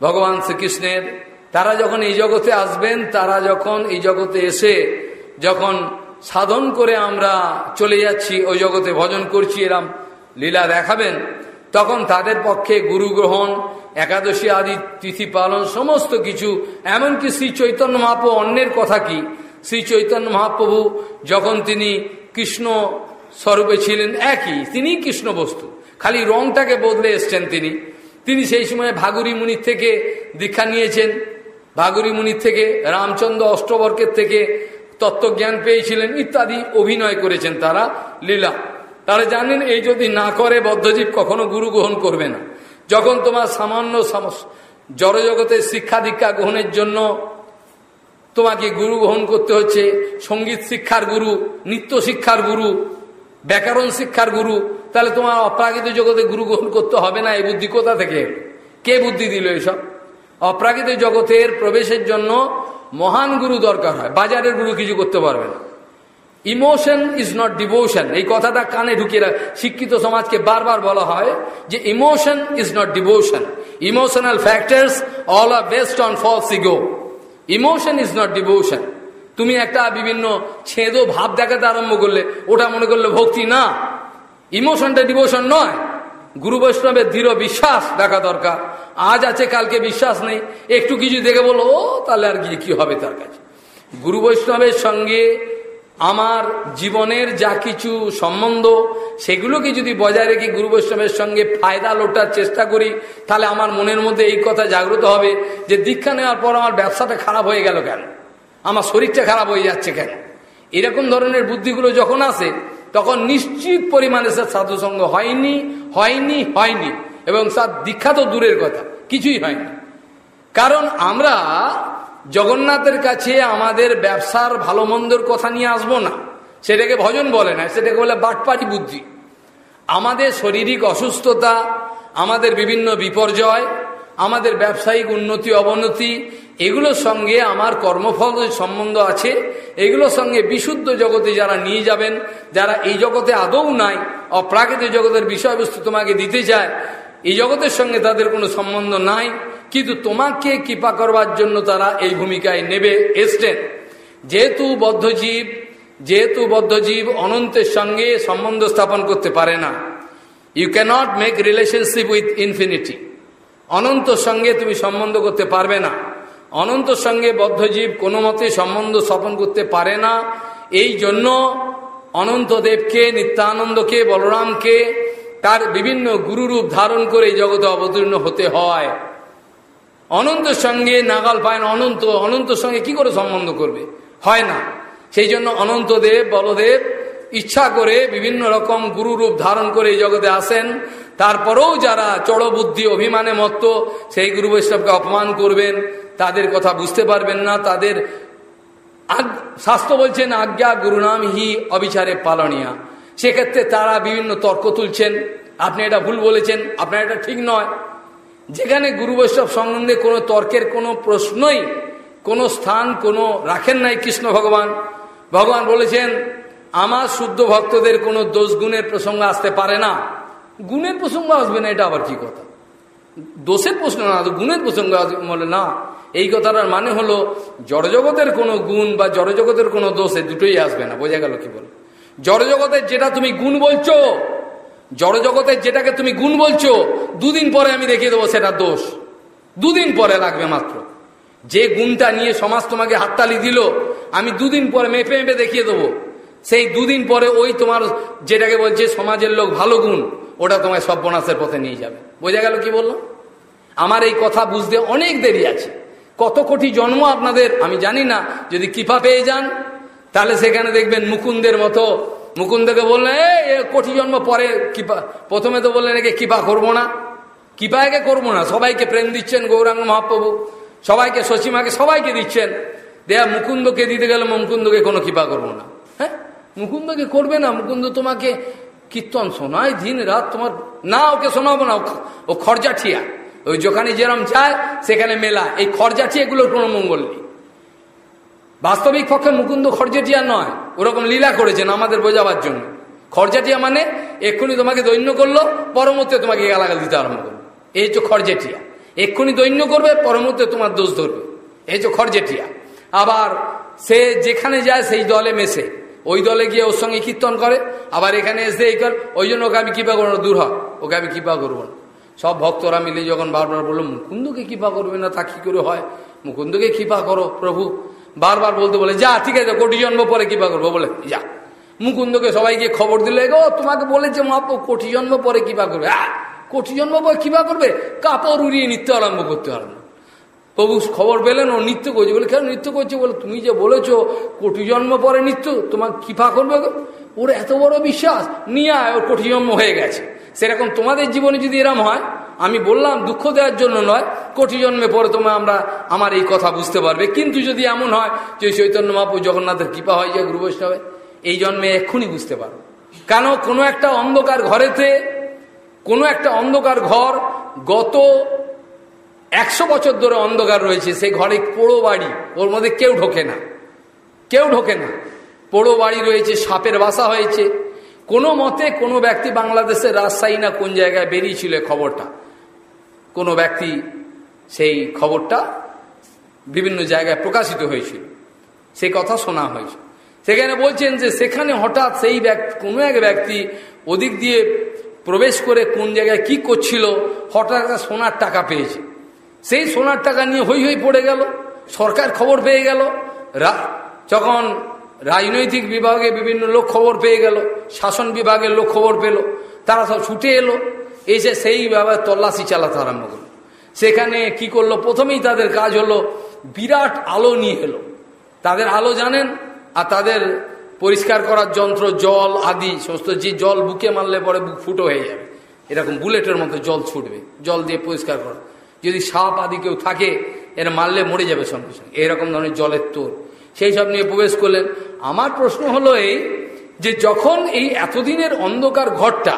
ভগবান শ্রীকৃষ্ণের তারা যখন এই জগতে আসবেন তারা যখন এই জগতে এসে যখন সাধন করে আমরা চলে যাচ্ছি ওই জগতে ভজন করছি, এরাম লীলা দেখাবেন। তখন তাদের পক্ষে গুরু গ্রহণ একাদশী আদি তিথি পালন, সমস্ত কিছু। এমনকি শ্রী চৈতন্য মহাপ্রভু, অন্যের কথা কি? শ্রী চৈতন্য মহাপ্রভু যখন তিনি কৃষ্ণ স্বরূপে ছিলেন, একই, তিনি কৃষ্ণ বস্তু। খালি রংটাকে বদলে এসছেন তিনি। তিনি সেই সময় ভাগুরি মুনির থেকে দীক্ষা নিয়েছেন। ভাগুরি মুনির থেকে রামচন্দ্র অষ্টবর্কের থেকে তত্ত্বজ্ঞান পেয়েছিলেন, ইত্যাদি অভিনয় করেছেন তারা, লীলা। তারা জানেন, এই যদি না করে, বদ্ধজীব কখনো গুরু গ্রহণ করবে না। যখন তোমার সামান্য জড়জগতের শিক্ষা দীক্ষা গ্রহণের জন্য তোমাকে গুরু গ্রহণ করতে হচ্ছে, সংগীত শিক্ষার গুরু, নৃত্য শিক্ষার গুরু, ব্যাকরণ শিক্ষার গুরু, তাহলে তোমার অপ্রাকৃত জগতে গুরু গ্রহণ করতে হবে না, এই বুদ্ধি কোথা থেকে? কে বুদ্ধি দিল এসব? অপ্রাকৃত জগতের প্রবেশের জন্য মহান গুরু দরকার হয়, বাজারের গুরু কিছু করতে পারবে না। ইমোশন ইজ নট ডিভোশন এই কথাটা কানে ঢুকিয়ে শিক্ষিত সমাজকে বারবার বলা হয় যে emotion is not devotion emotional factors all are based on false ego emotion is not devotion তুমি একটা বিভিন্ন ছেদো ভাব দেখাতে আরম্ভ করলে, ওটা মনে করলে ভক্তি না। ইমোশনটা ডিভোশন নয়। গুরু বৈষ্ণবের দৃঢ় বিশ্বাস দেখা দরকার। আজ আছে, কালকে বিশ্বাস নেই। একটু কিছু দেখে বলো ও, তাহলে আর গিয়ে কি হবে তার কাছে? গুরু বৈষ্ণবের সঙ্গে আমার জীবনের যা কিছু সম্বন্ধ, সেগুলোকে যদি বজায় রেখে গুরু বৈষ্ণবের সঙ্গে ফায়দা লোটার চেষ্টা করি, তাহলে আমার মনের মধ্যে এই কথা জাগ্রত হবে যে দীক্ষা নেওয়ার পর আমার ব্যবসাটা খারাপ হয়ে গেল কেন? আমার শরীরটা খারাপ হয়ে যাচ্ছে কেন? এরকম ধরনের বুদ্ধিগুলো যখন আসে তখন নিশ্চিত পরিমাণে সে সাধুসঙ্গ হয়নি হয়নি হয়নি। এবং তার দীক্ষা তো দূরের কথা, কিছুই হয়নি। কারণ আমরা জগন্নাথের কাছে আমাদের ব্যবসার ভালো মন্দর কথা নিয়ে আসব না। সেটাকে ভজন বলে না, সেটাকে বলে বাটপাটি বুদ্ধি। আমাদের শারীরিক অসুস্থতা, আমাদের বিভিন্ন বিপর্যয়, আমাদের ব্যবসায়িক উন্নতি, অবনতি এগুলোর সঙ্গে আমার কর্মফল সম্বন্ধ আছে। এগুলোর সঙ্গে বিশুদ্ধ জগতে যারা নিয়ে যাবেন, যারা এই জগতে আদৌ নাই অপ্রাকৃতিক জগতের বিষয়বস্তু তোমাকে দিতে চায়, এই জগতের সঙ্গে তাদের কোনো সম্বন্ধ নাই। কিন্তু তোমাকে কৃপা করবার জন্য তারা এই ভূমিকায় নেবে, এসছেন। যেহেতু বদ্ধজীব যেহেতু বদ্ধজীব অনন্তের সঙ্গে সম্বন্ধ স্থাপন করতে পারে না। You cannot make relationship with infinity অনন্ত সঙ্গে তুমি সম্বন্ধ করতে পারবে না। অনন্ত সঙ্গে বদ্ধজীব কোনো মতে সম্বন্ধ স্থাপন করতে পারে না। এই জন্য অনন্তদেবকে নিত্যানন্দকে, বলরামকে তার বিভিন্ন গুরুরূপ ধারণ করে এই জগতে অবতীর্ণ হতে হয়। অনন্ত সঙ্গে নাগাল পায় না। অনন্ত অনন্ত সঙ্গে কি করে সম্বন্ধ করবে? হয় না। সেই জন্য অনন্তদেব বলদেব ইচ্ছা করে বিভিন্ন রকম গুরুরূপ ধারণ করে এই জগতে আসেন। তারপরেও যারা চড়বুদ্ধি অভিমানে মত্ত, সেই গুরু বৈষ্ণবকে অপমান করবেন। তাদের কথা বুঝতে পারবেন না, তাদের শাস্ত্র বলছেন, আজ্ঞা গুরুনাম হি অবিচারে পালনিয়া। সেক্ষেত্রে তারা বিভিন্ন তর্ক তুলছেন, আপনি এটা ভুল বলেছেন, আপনার এটা ঠিক নয়। যেখানে গুরু বৈষ্ণব সম্বন্ধে কোনো তর্কের কোনো প্রশ্নই, কোনো স্থান কোনো রাখেন নাই কৃষ্ণ ভগবান। ভগবান বলেছেন, আমার শুদ্ধ ভক্তদের কোনো দোষ গুণের প্রসঙ্গ আসতে পারে না। গুণের প্রসঙ্গ আসবে না, এটা আবার কি কথা? দোষের প্রশ্ন না গুণের প্রসঙ্গ বলে না। এই কথাটার মানে হলো, জড়জগতের কোনো গুণ বা জড়জগতের কোনো দোষ দোষে দুটোই আসবে না। বোঝা গেল কি বল? জড়জগতের যেটা তুমি গুণ বলছো, জড়জগতের যেটাকে তুমি গুণ বলছো, দুদিন পরে আমি দেখিয়ে দেবো সেটা দোষ। দুদিন পরে লাগবে মাত্র। যে গুণটা নিয়ে সমাজ তোমাকে হাততালি দিল, আমি দুদিন পরে মেপে মেপে দেখিয়ে দেবো। সেই দুদিন পরে ওই তোমার যেটাকে বলছে সমাজের লোক ভালো গুণ, ওটা তোমায় সর্বনাশের পথে নিয়ে যাবে। বোঝা গেল কি বলল? আমার এই কথা বুঝতে অনেক দেরি আছে। কত কোটি জন্ম আপনাদের, আমি জানি না। যদি কৃপা পেয়ে যান, তাহলে সেখানে দেখবেন মুকুন্দের মতো, মুকুন্দকে বললেন এ কোটি জন্ম পরে কৃপা, প্রথমে তো বললেন একে কৃপা করব না। কৃপা একে করব না, সবাইকে প্রেম দিচ্ছেন গৌরাঙ্গ মহাপ্রভু, সবাইকে শশীমাকে সবাইকে দিচ্ছেন। দেয়া মুকুন্দকে দিতে গেলে মুকুন্দকে কোনো কৃপা করব না। হ্যাঁ? মুকুন্দকে করবে না। মুকুন্দ তোমাকে কীর্তন শোনায়, দিন রাত তোমার, না, ওকে শোনাবো না, ও খরচা ঠিয়া ওই যেখানে যেরম চায় সেখানে মেলা। এই খরচাটি এগুলোর কোনো মঙ্গল নেই। বাস্তবিক পক্ষে মুকুন্দ খরচাটিয়া নয়। ওরকম লীলা করেছেন আমাদের বোঝাবার জন্য। খরজাটিয়া মানে এক্ষুনি তোমাকে দৈন্য করল পরমতে তোমাকে গালাগাল দিতে আরম্ভ করল। এই হচ্ছে খরচেটিয়া এক্ষুনি দৈন্য করবে পরমতে তোমার দোষ ধরবে। এই হচ্ছে খরচেটিয়া আবার সে যেখানে যায়, সেই দলে মেশে। ওই দলে গিয়ে ওর সঙ্গে কীর্তন করে, আবার এখানে এসে এই কর, ওই জন্য ওকে আমি কৃপা করব দূর হয় ওকে আমি কৃপা করব না। সব ভক্তরা মিলে যখন বারবার বলল, মুকুন্দকে কৃপা করবে না তা কি করে হয়? মুকুন্দকে কৃপা করো, প্রভু। বারবার বলতে বলে, যা, ঠিক আছে, কোটি জন্ম পরে কৃপা করব। বলে, যা। মুকুন্দকে সবাইকে খবর দিলে গো তোমাকে বলেছে মাপ কোটি জন্ম পরে কৃপা করবে। কোটি জন্ম পরে কৃপা করবে? কাপড় উড়িয়ে নৃত্য আরম্ভ করতে পারবে প্রভু খবর পেলেন, ও নৃত্য করছে। বলে, কেন নৃত্য করছে? বলে, তুমি যে বলেছ, কোটি জন্ম পরে নৃত্য, তোমার কৃপা করবে ওর এত বড় বিশ্বাস নিয়ে আয় ওর কোটি জন্ম হয়ে গেছে। সেরকম তোমাদের জীবনে যদি এরম হয়, আমি বললাম, দুঃখ দেওয়ার জন্য নয়, কোটি জন্মে পরে তোমরা আমরা, আমার এই কথা বুঝতে পারবে। কিন্তু যদি এমন হয় যে চৈতন্য মহাপু জগন্নাথের কৃপা হয় যায় গুরু বৈষ্ণবে, এই জন্মে এক্ষুনি বুঝতে পারো। কেন কোনো একটা অন্ধকার ঘরেতে, কোনো একটা অন্ধকার ঘর গত একশো বছর ধরে অন্ধকার রয়েছে, সেই ঘরে পোড়ো বাড়ি, ওর মধ্যে কেউ ঢোকে না। কেউ ঢোকে না। পোড়ো বাড়ি রয়েছে, সাপের বাসা হয়েছে। কোনো মতে কোনো ব্যক্তি বাংলাদেশের রাজশাহী না কোন জায়গায় বেরিয়েছিল খবরটা। কোনো ব্যক্তি সেই খবরটা বিভিন্ন জায়গায় প্রকাশিত হয়েছিল। সেই কথা শোনা হয়েছে। সেখানে বলছেন যে সেখানে হঠাৎ সেই ব্যক্তি কোনো এক ব্যক্তি ওদিক দিয়ে প্রবেশ করে কোন জায়গায় কি করছিল, হঠাৎ সোনার টাকা পেয়েছে। সেই সোনার টাকা নিয়ে হই হই পড়ে গেল। সরকার খবর পেয়ে গেল। যখন রাজনৈতিক বিভাগে বিভিন্ন লোক খবর পেয়ে গেল, শাসন বিভাগের লোক খবর পেল, তারা সব ছুটে এলো, এসে সেইভাবে তল্লাশি চালাতে আরম্ভ করল। সেখানে কি করল? প্রথমেই তাদের কাজ হলো বিরাট আলো নিয়ে এলো। তাদের আলো জানেন? আর তাদের পরিষ্কার করার যন্ত্র, জল আদি সমস্ত যে জল বুকে মারলে পরে বুক ফুটো হয়ে যাবে। এরকম বুলেটের মতো জল ছুটবে, জল দিয়ে পরিষ্কার করা। যদি সাপ আদি কেউ থাকে, এরা মারলে মরে যাবে সঙ্গে সঙ্গে। এরকম ধরনের জলের তোর। সেই সব নিয়ে প্রবেশ করলেন। আমার প্রশ্ন হলো এই যে যখন এই এতদিনের অন্ধকার ঘরটা,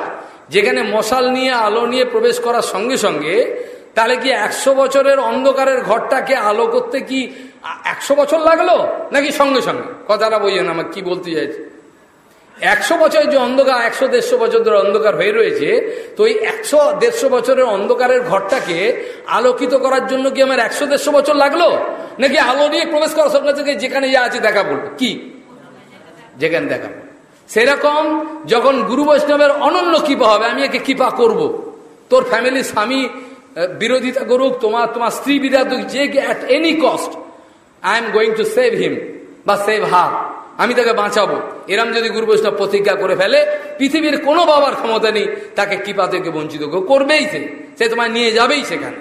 যেখানে মশাল নিয়ে, আলো নিয়ে প্রবেশ করার সঙ্গে সঙ্গে, তাহলে কি একশো বছরের অন্ধকারের ঘরটাকে আলো করতে কি একশো বছর লাগল? নাকি সঙ্গে সঙ্গে? কথাটা বলছেন আমার, কি বলতে চাইছে? একশো বছরের যে অন্ধকার, একশো দেড়শো বছর ধরে অন্ধকার হয়ে রয়েছে, তো ওই একশো দেড়শো বছরের অন্ধকারের ঘরটাকে আলোকিত করার জন্য কি আমার একশো দেড়শো বছর লাগল? নাকি আলো নিয়ে প্রবেশ করার সঙ্গে সঙ্গে যেখানে যা আছে দেখা পড়ল কি? যেখানে দেখা সেরকম যখন গুরু বৈষ্ণবের অনন্য কৃপা হবে, আমি একে কৃপা করব। তোর ফ্যামিলির স্বামী বিরোধিতা করুক, তোমার তোমার স্ত্রী বিরোধ যে at any cost I am going to save him বা সেভ হার আমি তাকে বাঁচাবো। এরম যদি গুরু বৈষ্ণব প্রতিজ্ঞা করে ফেলে, পৃথিবীর কোনো বাবার ক্ষমতা নেই, তাকে কৃপা থেকে বঞ্চিত করবেই সে। সে তোমায় নিয়ে যাবেই সেখানে।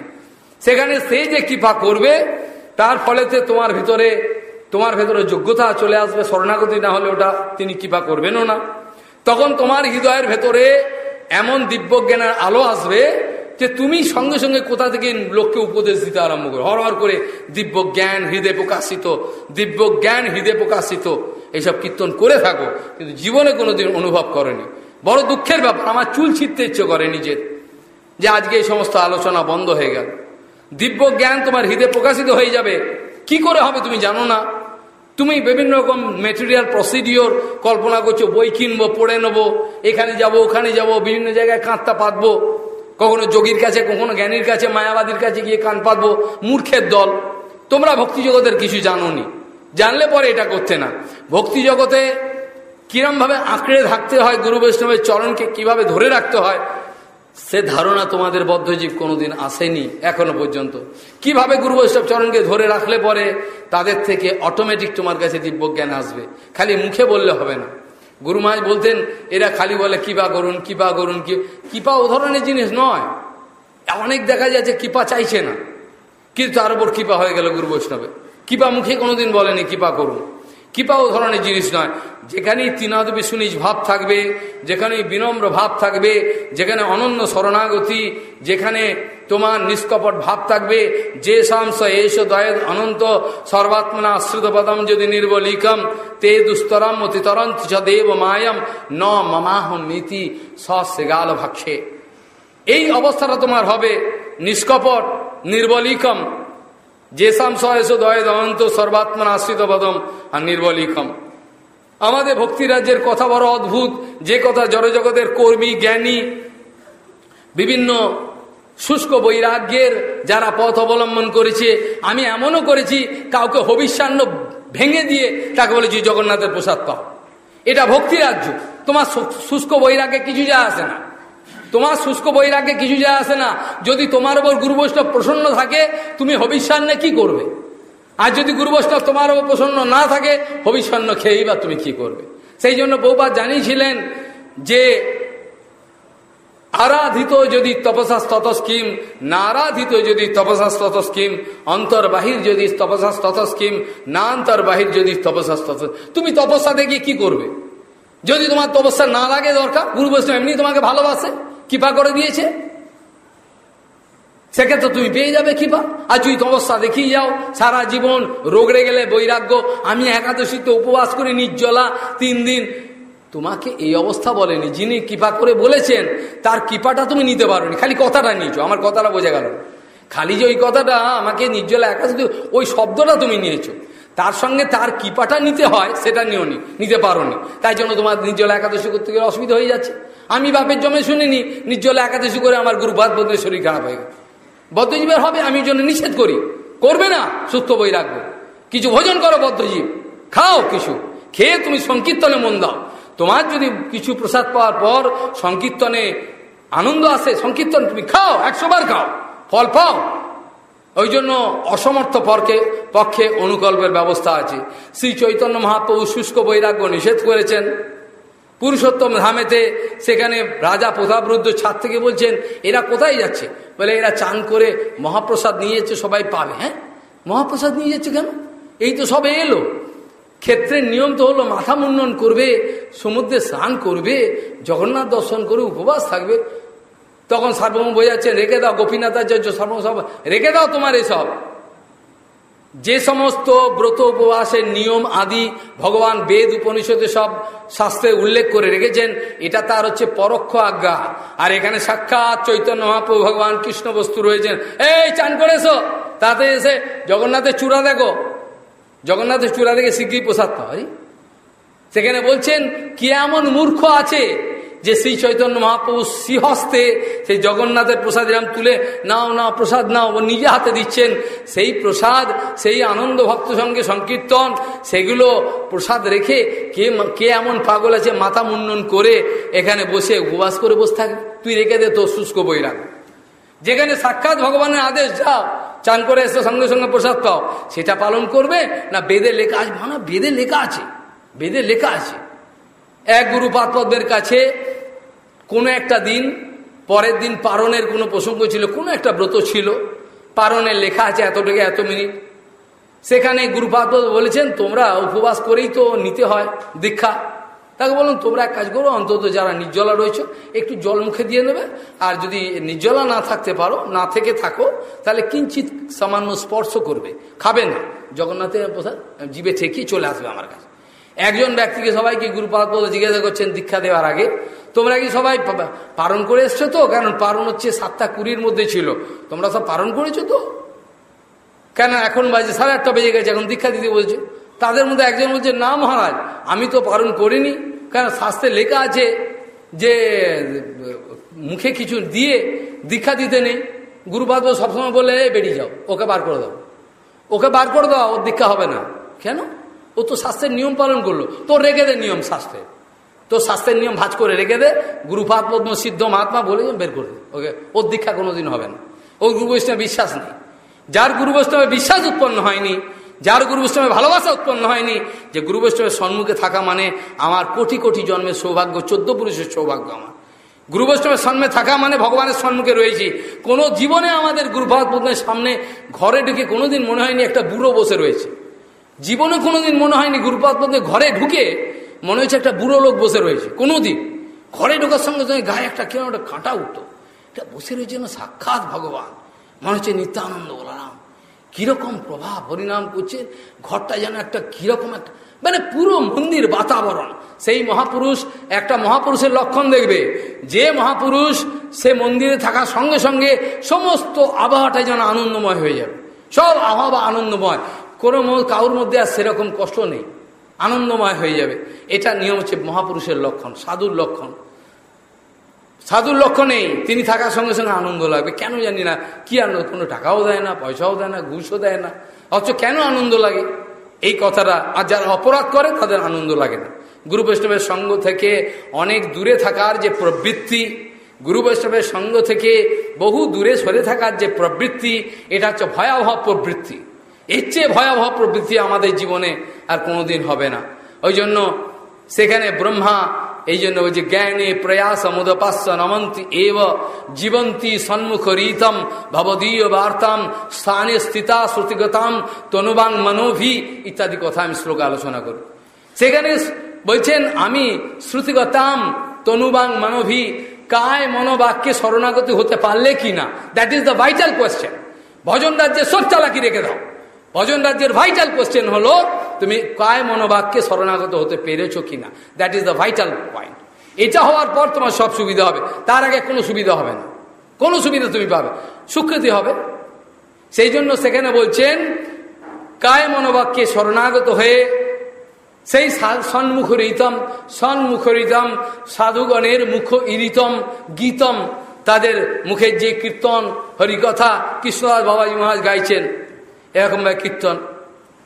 সেখানে সে যে কৃপা করবে, তার ফলেতে তোমার ভিতরে, তোমার ভেতরে যোগ্যতা চলে আসবে, শরণাগতি না হলে ওটা তিনি কৃপা করবেনও না। তখন তোমার হৃদয়ের ভেতরে এমন দিব্যজ্ঞানের আলো আসবে যে তুমি সঙ্গে সঙ্গে কোথা থেকে লোককে উপদেশ দিতে আরম্ভ করো? হর হর করে দিব্য জ্ঞান হৃদয় প্রকাশিত, দিব্য জ্ঞান হৃদয় প্রকাশিত, এইসব কীর্তন করে থাকো, কিন্তু জীবনে কোনোদিন অনুভব করেনি। বড় দুঃখের ব্যাপার, আমার চুল ছিটতে ইচ্ছে করে নিজের, যে আজকে এই সমস্ত আলোচনা বন্ধ হয়ে গেল। দিব্য জ্ঞান তোমার হৃদয় প্রকাশিত হয়ে যাবে। কি করে হবে তুমি জানো না? তুমি বিভিন্ন রকম মেটেরিয়াল প্রসিডিওর কল্পনা করছ, বই কিনবো, পড়ে নেব, এখানে যাব, ওখানে যাব, বিভিন্ন জায়গায় কাঁদটা পাতবো। কখনো যোগীর কাছে, কখনো জ্ঞানীর কাছে, মায়াবাদীর কাছে গিয়ে কান পাতবো, মূর্খের দল। তোমরা ভক্তি জগতের কিছু জানোনি। জানলে পরে এটা করতে না। ভক্তি জগতে কিরমভাবে আঁকড়ে থাকতে হয় গুরু বৈষ্ণবের চরণকে, কীভাবে ধরে রাখতে হয়, সে ধারণা তোমাদের বদ্ধজীব কোনোদিন আসেনি এখনও পর্যন্ত। কীভাবে গুরু বৈষ্ণব চরণকে ধরে রাখলে পরে তাদের থেকে অটোমেটিক তোমার কাছে দিব্যজ্ঞান আসবে। খালি মুখে বললে হবে না। গুরু মহাজ বলতেন, এরা খালি বলে, কিবা করুন কিবা করুন, কি কিপা ও ধরনের জিনিস নয়। অনেক দেখা যাচ্ছে কিপা চাইছে না। কিন্তু তার উপর কৃপা হয়ে গেল গুরু বৈষ্ণবে। কিপা মুখে কোনোদিন বলেনি, কিপা করুন। কৃপা ও ধরনের জিনিস নয়। যেখানেই তিনাদ বিশুনিজ ভাব থাকবে, যেখানেই বিনম্র ভাব থাকবে, যেখানে অনন্য শরণাগতি, যেখানে তোমার নিষ্কপট ভাব থাকবে, যে শাংস এস দয়েদ অনন্ত, সর্বাত্মনা আশ্রিত পদম যদি নির্বলিকম, তে দুস্তরম অতিতরন্ত দেব মায়ম, ন মমাহম মিতি সেগাল ভাক্ষে। এই অবস্থাটা তোমার হবে নিষ্কপট, নির্বলিকম যে সয়েস দয় দয়ন্ত সর্বাত্মন আশ্রিত পদম আর নির্বলিকম আমাদের ভক্তিরাজ্যের কথা বড় অদ্ভুত। যে কথা জড়জগতের কর্মী, জ্ঞানী, বিভিন্ন শুষ্ক বৈরাগ্যের যারা পথ অবলম্বন করেছে, আমি এমনও করেছি, কাউকে হবিষ্যান্ন ভেঙে দিয়ে তাকে বলেছি জগন্নাথের প্রসাদ পাও। এটা ভক্তিরাজ্য তোমার শুষ্ক বৈরাগ্যে কিছু যা আসে না। তোমার শুষ্ক বৈরাগ্যে কিছু যা আসে না। যদি তোমার ওপর গুরু বৈষ্ণব প্রসন্ন থাকে, তুমি হবিষ্যান্নে কি করবে? আর যদি গুরু বৈষ্ণব তোমার ওপর প্রসন্ন না থাকে, হবিষ্যান্ন খেয়েই বা তুমি কি করবে? সেই জন্য বহুবার জানিয়েছিলেন যে, আরাধিত যদি তপসা তত স্কিম না আরাধিত যদি তপসা তত স্কিম অন্তর্বাহির যদি তপসা তত স্কিম না অন্তর্বাহির যদি তপসা তত তুমি তপস্যা দেখে কি করবে? যদি তোমার তপস্যা না লাগে দরকার গুরু বৈষ্ণব এমনি তোমাকে ভালোবাসে। কৃপা করে দিয়েছে। সেক্ষেত্রে তুমি পেয়ে যাবে কৃপা। আর যদি তপস্যা দেখিয়ে যাও, সারা জীবন রোগড়ে গেলে বৈরাগ্য। আমি একাদশীতে উপবাস করি নির্জলা তিন দিন। তোমাকে এই অবস্থা বলেনি, যিনি কৃপা করে বলেছেন, তার কৃপাটা তুমি নিতে পারো খালি কথাটা নিয়েছো, আমার কথাটা বোঝা গেল। খালি যে ওই কথাটা আমাকে নির্জলা একাদশী ওই শব্দটা তুমি নিয়েছো। তার সঙ্গে তার কৃপাটা নিতে হয়, সেটা নিও নি নিতে পারো নি তাই জন্য তোমার নির্জলা একাদশী করতে গেলে অসুবিধা হয়ে যাচ্ছে। আমি বাপের জমে শুনিনি নির্জলা একাদশী করে আমার গুরুবাদ বদলে শরীর খারাপ হয়ে গেল বদ্ধজীবের হবে, আমি জন্য নিষেধ করি। করবে না, সুস্থ বই রাখব। কিছু ভোজন করো বদ্ধজীব, খাও কিছু। খেয়ে তুমি সংকীর্তনে মন দাও। তোমার যদি কিছু প্রসাদ পাওয়ার পর সংকীর্তনে আনন্দ আসে, সংকীর্তন তুমি খাও, একশো বার খাও, ফল পাও। ওই জন্য অসমর্থ পক্ষে পক্ষে অনুকল্পের ব্যবস্থা আছে। শ্রী চৈতন্য মহাপ্রভু শুষ্ক বৈরাগ্য নিষেধ করেছেন। পুরুষোত্তম ধামেতে সেখানে রাজা প্রতাপরুদ্ধ ছাদ থেকে বলছেন, এরা কোথায় যাচ্ছে? বলে, এরা চান করে মহাপ্রসাদ নিয়ে যাচ্ছে, সবাই পাবে। হ্যাঁ? মহাপ্রসাদ নিয়ে যাচ্ছে কেন? এই তো সবে এলো। ক্ষেত্রের নিয়ম তো হলো, মাথা মুন্ডন করবে, সমুদ্রে স্নান করবে, জগন্নাথ দর্শন করে উপবাস থাকবে। তখন সার্বভৌম বোঝাচ্ছেন রেখে দাও গোপীনাথ গোপীনাথাচার্য সর্বম সব, রেখে দাও তোমার এসব। যে সমস্ত ব্রত উপবাসের নিয়ম, আদি ভগবান বেদ, উপনিষদে সব শাস্ত্রে উল্লেখ করে রেখেছেন, এটা তার হচ্ছে পরোক্ষ আজ্ঞা। আর এখানে সাক্ষাৎ চৈতন্য মহাপ্রভু ভগবান কৃষ্ণ বস্তু রয়েছেন। এই, চান করেছ তাতে এসে জগন্নাথের চূড়া দেখো। জগন্নাথের চূড়া দেখে শীঘ্রই প্রসাদ পাওয়াই সেখানে বলছেন, কি এমন মূর্খ আছে যে শ্রী চৈতন্য মহাপ্রভু শ্রীহস্তে সেই জগন্নাথের প্রসাদ এরম তুলে, নাও নাও, প্রসাদ নাও। ও নিজে হাতে দিচ্ছেন। সেই প্রসাদ, সেই আনন্দ ভক্ত সঙ্গে সংকীর্তন, সেগুলো প্রসাদ রেখে কে কে এমন পাগল আছে মাথা মুন্ডন করে এখানে বসে উপবাস করে বসে থাকে। তুই রেখে দে তোর শুষ্ক বই রাখ যেখানে সাক্ষাৎ ভগবানের আদেশ, যাও, চান করে এসে, সঙ্গে সঙ্গে প্রসাদ পাও। সেটা পালন করবে না? বেদে লেখা আছে। মানে বেদে লেখা আছে। বেদে লেখা আছে। এক গুরু পাতপদের কাছে কোনো একটা দিন, পরের দিন পারণের কোনো প্রসঙ্গ ছিল, কোনো একটা ব্রত ছিল, পারণের লেখা আছে এতটুকু, এত মিনিট। সেখানে গুরুপাদ বলেছেন, তোমরা উপবাস করেই তো নিতে হয় দীক্ষা। তাকে বলুন তোমরা এক কাজ করো, অন্তত যারা নির্জলা রয়েছে, একটু জল মুখে দিয়ে নেবে, আর যদি নির্জলা না থাকতে পারো, না থেকে থাকো, তাহলে কিঞ্চিত সামান্য স্পর্শ করবে, খাবে না। জগন্নাথের প্রসাদ, জীবে ঠেকিয়ে চলে আসবে আমার কাছে। একজন ব্যক্তিকে সবাইকে গুরুপাদ জিজ্ঞাসা করছেন, দীক্ষা দেওয়ার আগে? তোমরা কি সবাই পালন করে এসছো তো? কারণ পালন হচ্ছে সাতটা কুড়ির মধ্যে ছিল। তোমরা সব পালন করেছ তো? কেন এখন বাজে সাড়ে আটটা বেজে গেছে, এখন দীক্ষা দিতে বলছে। তাদের মধ্যে একজন বলছে, না মহারাজ, আমি তো পালন করিনি। কেন শাস্ত্রে লেখা আছে যে, মুখে কিছু দিয়ে দীক্ষা দিতে নেই। গুরুপাদ সবসময় বলে বেরিয়ে যাও, ওকে বার করে দাও। ওকে বার করে দাও ওর দীক্ষা হবে না। কেন? ও তো শাস্ত্রের নিয়ম পালন করল। তোর রেখে দে নিয়ম শাস্ত্রে তো শাস্ত্রের নিয়ম ভাজ করে রেখে দে গুরুপাত পদ্ম, সিদ্ধ, মহাত্মা বলে বের করে দে। ওকে, ওর দীক্ষা কোনোদিন হবে না। ওর গুরু বৈষ্ণব বিশ্বাস নেই। যার গুরু বৈষ্ণবে বিশ্বাস উৎপন্ন হয়নি, যার গুরু বৈষ্ণবে ভালোবাসা উৎপন্ন হয়নি, যে গুরু বৈষ্ণবের সম্মুখে থাকা মানে আমার কোটি কোটি জন্মের সৌভাগ্য, চোদ্দ পুরুষের সৌভাগ্য আমার। গুরু বৈষ্ণবের সামনে থাকা মানে ভগবানের সম্মুখে রয়েছি। কোনো জীবনে আমাদের গুরুভাগ সামনে ঘরে ঢুকে কোনোদিন মনে হয়নি একটা বুড়ো বসে রয়েছে। জীবনে কোনোদিন মনে হয়নি পদ্মে ঘরে ঢুকে মনে হচ্ছে একটা বুড়ো লোক বসে রয়েছে। কোনোদিন। ঘরে ঢোকার সঙ্গে সঙ্গে গায়ে একটা কেন একটা কাঁটা উঠতো। এটা বসে রয়েছে না সাক্ষাৎ ভগবান। মনে হচ্ছে নিত্যানন্দ বলারাম। কীরকম প্রভাব, হরিনাম করছে, ঘরটা যেন একটা কীরকম একটা মানে পুরো মন্দির বাতাবরণ। সেই মহাপুরুষ, একটা মহাপুরুষের লক্ষণ দেখবে। যে মহাপুরুষ সে মন্দিরে থাকার সঙ্গে সঙ্গে সমস্ত আবহাওয়াটা যেন আনন্দময় হয়ে যাবে। সব আবহাওয়া আনন্দময়। কোনো কাউর মধ্যে আর সেরকম কষ্ট নেই। আনন্দময় হয়ে যাবে। এটা নিয়ম হচ্ছে মহাপুরুষের লক্ষণ, সাধুর লক্ষণ। সাধুর লক্ষ্য নেই তিনি থাকার সঙ্গে সঙ্গে আনন্দ লাগবে। কেন জানি না, কি আনন্দ? কোনো টাকাও দেয় না, পয়সাও দেয় না, ঘুষও দেয় না। অথচ কেন আনন্দ লাগে? এই কথাটা, আর যারা অপরাধ করে, তাদের আনন্দ লাগে না। গুরু বৈষ্ণবের সঙ্গ থেকে অনেক দূরে থাকার যে প্রবৃত্তি, গুরু বৈষ্ণবের সঙ্গ থেকে বহু দূরে সরে থাকার যে প্রবৃত্তি, এটা হচ্ছে ভয়াবহ প্রবৃত্তি। এর চেয়ে ভয়াবহ প্রবৃত্তি আমাদের জীবনে আর কোনোদিন হবে না। ওই জন্য সেখানে ব্রহ্মা এই জন্য ওই যে জ্ঞানে প্রয়াস মুদপাস্য নমন্তি এব জীবন্তী সন্মুখ রীতম ভবদীয় বার্তাম স্থানে স্থিতা শ্রুতিগতাম তনুবাং মনোভি ইত্যাদি কথা আমি শ্লোক আলোচনা করি। সেখানে বলছেন, আমি শ্রুতিগতাম তনুবাং মনোভি কায় মনোবাক্যে শরণাগতি হতে পারলে কি না that is the vital question ভজন রাজ্যে সব চালাকি রেখে দাও। ভজন রাজ্যের ভাইটাল কোশ্চেন হলো, তুমি কায় মনোবাক্যে শরণাগত হতে পেরেছ কিনা? That is the vital point এটা হওয়ার পর তোমার সব সুবিধা হবে। তার আগে কোনো সুবিধা হবে না। কোনো সুবিধা তুমি পাবে। স্বীকৃতি হবে। সেই জন্য সেখানে বলছেন, কায় মনোবাক্যে শরণাগত হয়ে সেই সন্মুখ সন্মুখরিতম সন্মুখরিতম, সাধুগণের মুখ ইরিতম, গীতম, তাদের মুখের যে কীর্তন, হরিকথা কৃষ্ণদাস বাবাজি মহারাজ গাইছেন এরকমভাবে কীর্তন।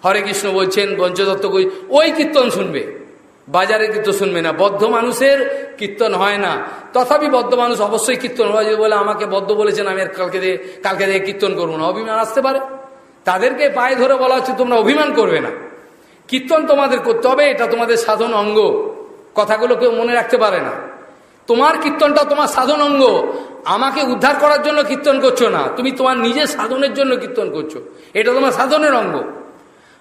হরে কৃষ্ণ বলছেন পঞ্চদত্ত ওই কীর্তন শুনবে। বাজারে কীর্তন শুনবে না। বদ্ধ মানুষের কীর্তন হয় না। তথাপি বদ্ধ মানুষ অবশ্যই কীর্তন হয় যে বলে, আমাকে বদ্ধ বলেছেন, আমি আর কালকে দিয়ে কালকে দিয়ে কীর্তন করব না। অভিমান আসতে পারে। তাদেরকে পায়ে ধরে বলা হচ্ছে, তোমরা অভিমান করবে না। কীর্তন তোমাদের করতে হবে, এটা তোমাদের সাধন অঙ্গ। কথাগুলো কেউ মনে রাখতে পারে না। তোমার কীর্তনটা তোমার সাধন অঙ্গ। আমাকে উদ্ধার করার জন্য কীর্তন করছ না, তুমি তোমার নিজের সাধনের জন্য কীর্তন করছ। এটা তোমার সাধনের অঙ্গ।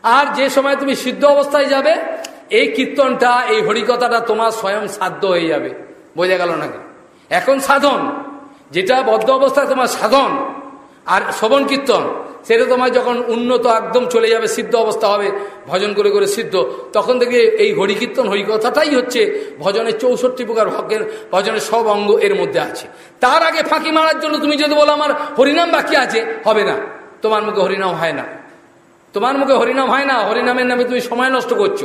আর যে সময় তুমি সিদ্ধ অবস্থায় যাবে, এই কীর্তনটা, এই হরিকতাটা তোমার স্বয়ং সাধ্য হয়ে যাবে। বোঝা গেল নাকি? এখন সাধন, যেটা বদ্ধ অবস্থায় তোমার সাধন, আর শ্রবণ কীর্তন সেটা তোমার যখন উন্নত একদম চলে যাবে, সিদ্ধ অবস্থা হবে, ভজন করে করে সিদ্ধ, তখন থেকে এই হরি কীর্তন হরিকীর্তন হরিকথাটাই হচ্ছে ভজনের চৌষট্টি প্রকার ভগের ভজনের সব অঙ্গ এর মধ্যে আছে। তার আগে ফাঁকি মারার জন্য তুমি যদি বলো আমার হরিনাম বাকি আছে, হবে না। তোমার মুখে হরিনাম হয় না। তোমার মুখে হরিনাম হয় না, হরিনামের নামে তুমি সময় নষ্ট করছ।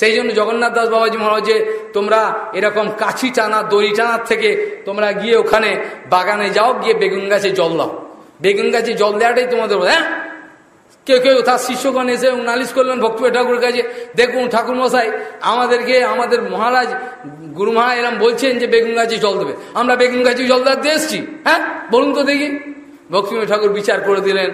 সেই জন্য জগন্নাথ দাস বাবাজি মহারাজে তোমরা এরকম কাছি টানা দড়ি টানার থেকে তোমরা গিয়ে ওখানে বাগানে যাও, গিয়ে বেগুন গাছে জল দাও। বেগুন গাছে জল দেওয়াটাই তোমাদের হ্যাঁ? কেউ কেউ তার শিষ্যগণ এসে নালিশ করলেন ভক্তিপেট ঠাকুরের কাছে, দেখুন ঠাকুর মশাই আমাদেরকে আমাদের মহারাজ গুরু মহারাজ এরম বলছেন যে বেগুন গাছে জল দেবে। আমরা বেগুন গাছে জল দেওয়ার এসছি হ্যাঁ? বলুন তো দেখি। ভক্তিপেট ঠাকুর বিচার করে দিলেন।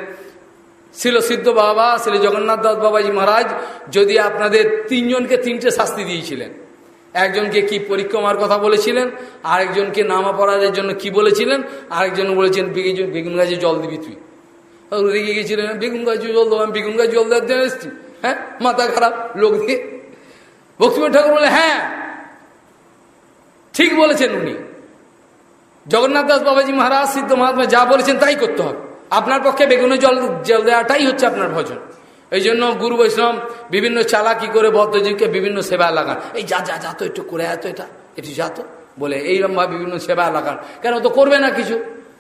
ছিল সিদ্ধ বাবা, ছিল জগন্নাথ দাস বাবাজি মহারাজ, যদি আপনাদের তিনজনকে তিনটে শাস্তি দিয়েছিলেন। একজনকে কি পরীক্ষমার কথা বলেছিলেন? আরেকজনকে নামা পড়ার জন্য কি বলেছিলেন? আরেকজন বলেছেন বেগুন গাছে জল দিবি তুই। রেগে গেছিলেন বেগুন গাছে জল দেবো, আমি বেগুন গাছে জল দেওয়ার জন্য এসেছি। হ্যাঁ মাথা খারাপ, লোক দিয়ে। ভক্তিম ঠাকুর বলে হ্যাঁ ঠিক বলেছেন উনি। জগন্নাথ দাস বাবাজি মহারাজ, সিদ্ধ মহাত্মা যা বলেছেন তাই করতে হবে। আপনার পক্ষে বেগুনে জল জল দেওয়াটাই হচ্ছে আপনার ভজন। এই জন্য গুরু বৈষ্ণব বিভিন্ন চালাকি করে বদ্ধজীবকে বিভিন্ন সেবা লাগান। এই যা যা যা তো একটু করে এত এটা একটু যা তো বলে এইরকমভাবে বিভিন্ন সেবা লাগান। কেন তো করবে না কিছু,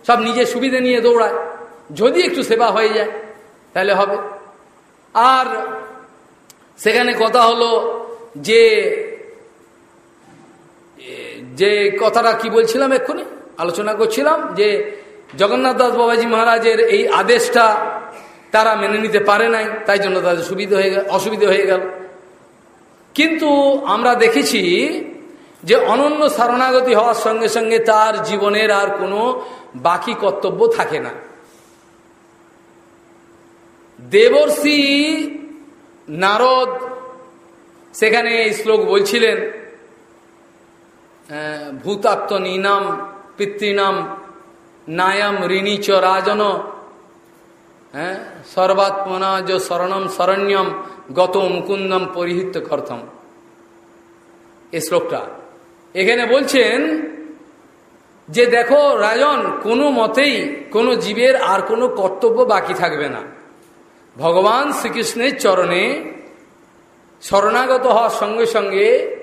সব নিজের সুবিধে নিয়ে দৌড়ায়। যদি একটু সেবা হয়ে যায়, তাহলে হবে। আর সেখানে কথা হলো যে যে কথাটা কি বলছিলাম এক্ষুনি? আলোচনা করছিলাম যে জগন্নাথ দাস বাবাজি মহারাজের এই আদেশটা তারা মেনে নিতে পারে নাই, তাই জন্য তাদের সুবিধা হয়ে গেল, অসুবিধা হয়ে গেল। কিন্তু আমরা দেখেছি যে অনন্য শরণাগতি হওয়ার সঙ্গে সঙ্গে তার জীবনের আর কোনো বাকি কর্তব্য থাকে না। দেবর্ষি নারদ সেখানে এই শ্লোক বলছিলেন ভূতাত্ম নিনাম পিতৃনাম নায়াম ঋণী চ রাজন হ্যাঁ? সর্বাত্মনা যে শরণম শরণ্যম গত মুকুন্দম পরিহিত করতম। এ শ্লোকটা। এখানে বলছেন যে দেখো রাজন, কোনো মতেই কোনো জীবের আর কোনো কর্তব্য বাকি থাকবে না। ভগবান শ্রীকৃষ্ণের চরণে শরণাগত হওয়ার সঙ্গে সঙ্গে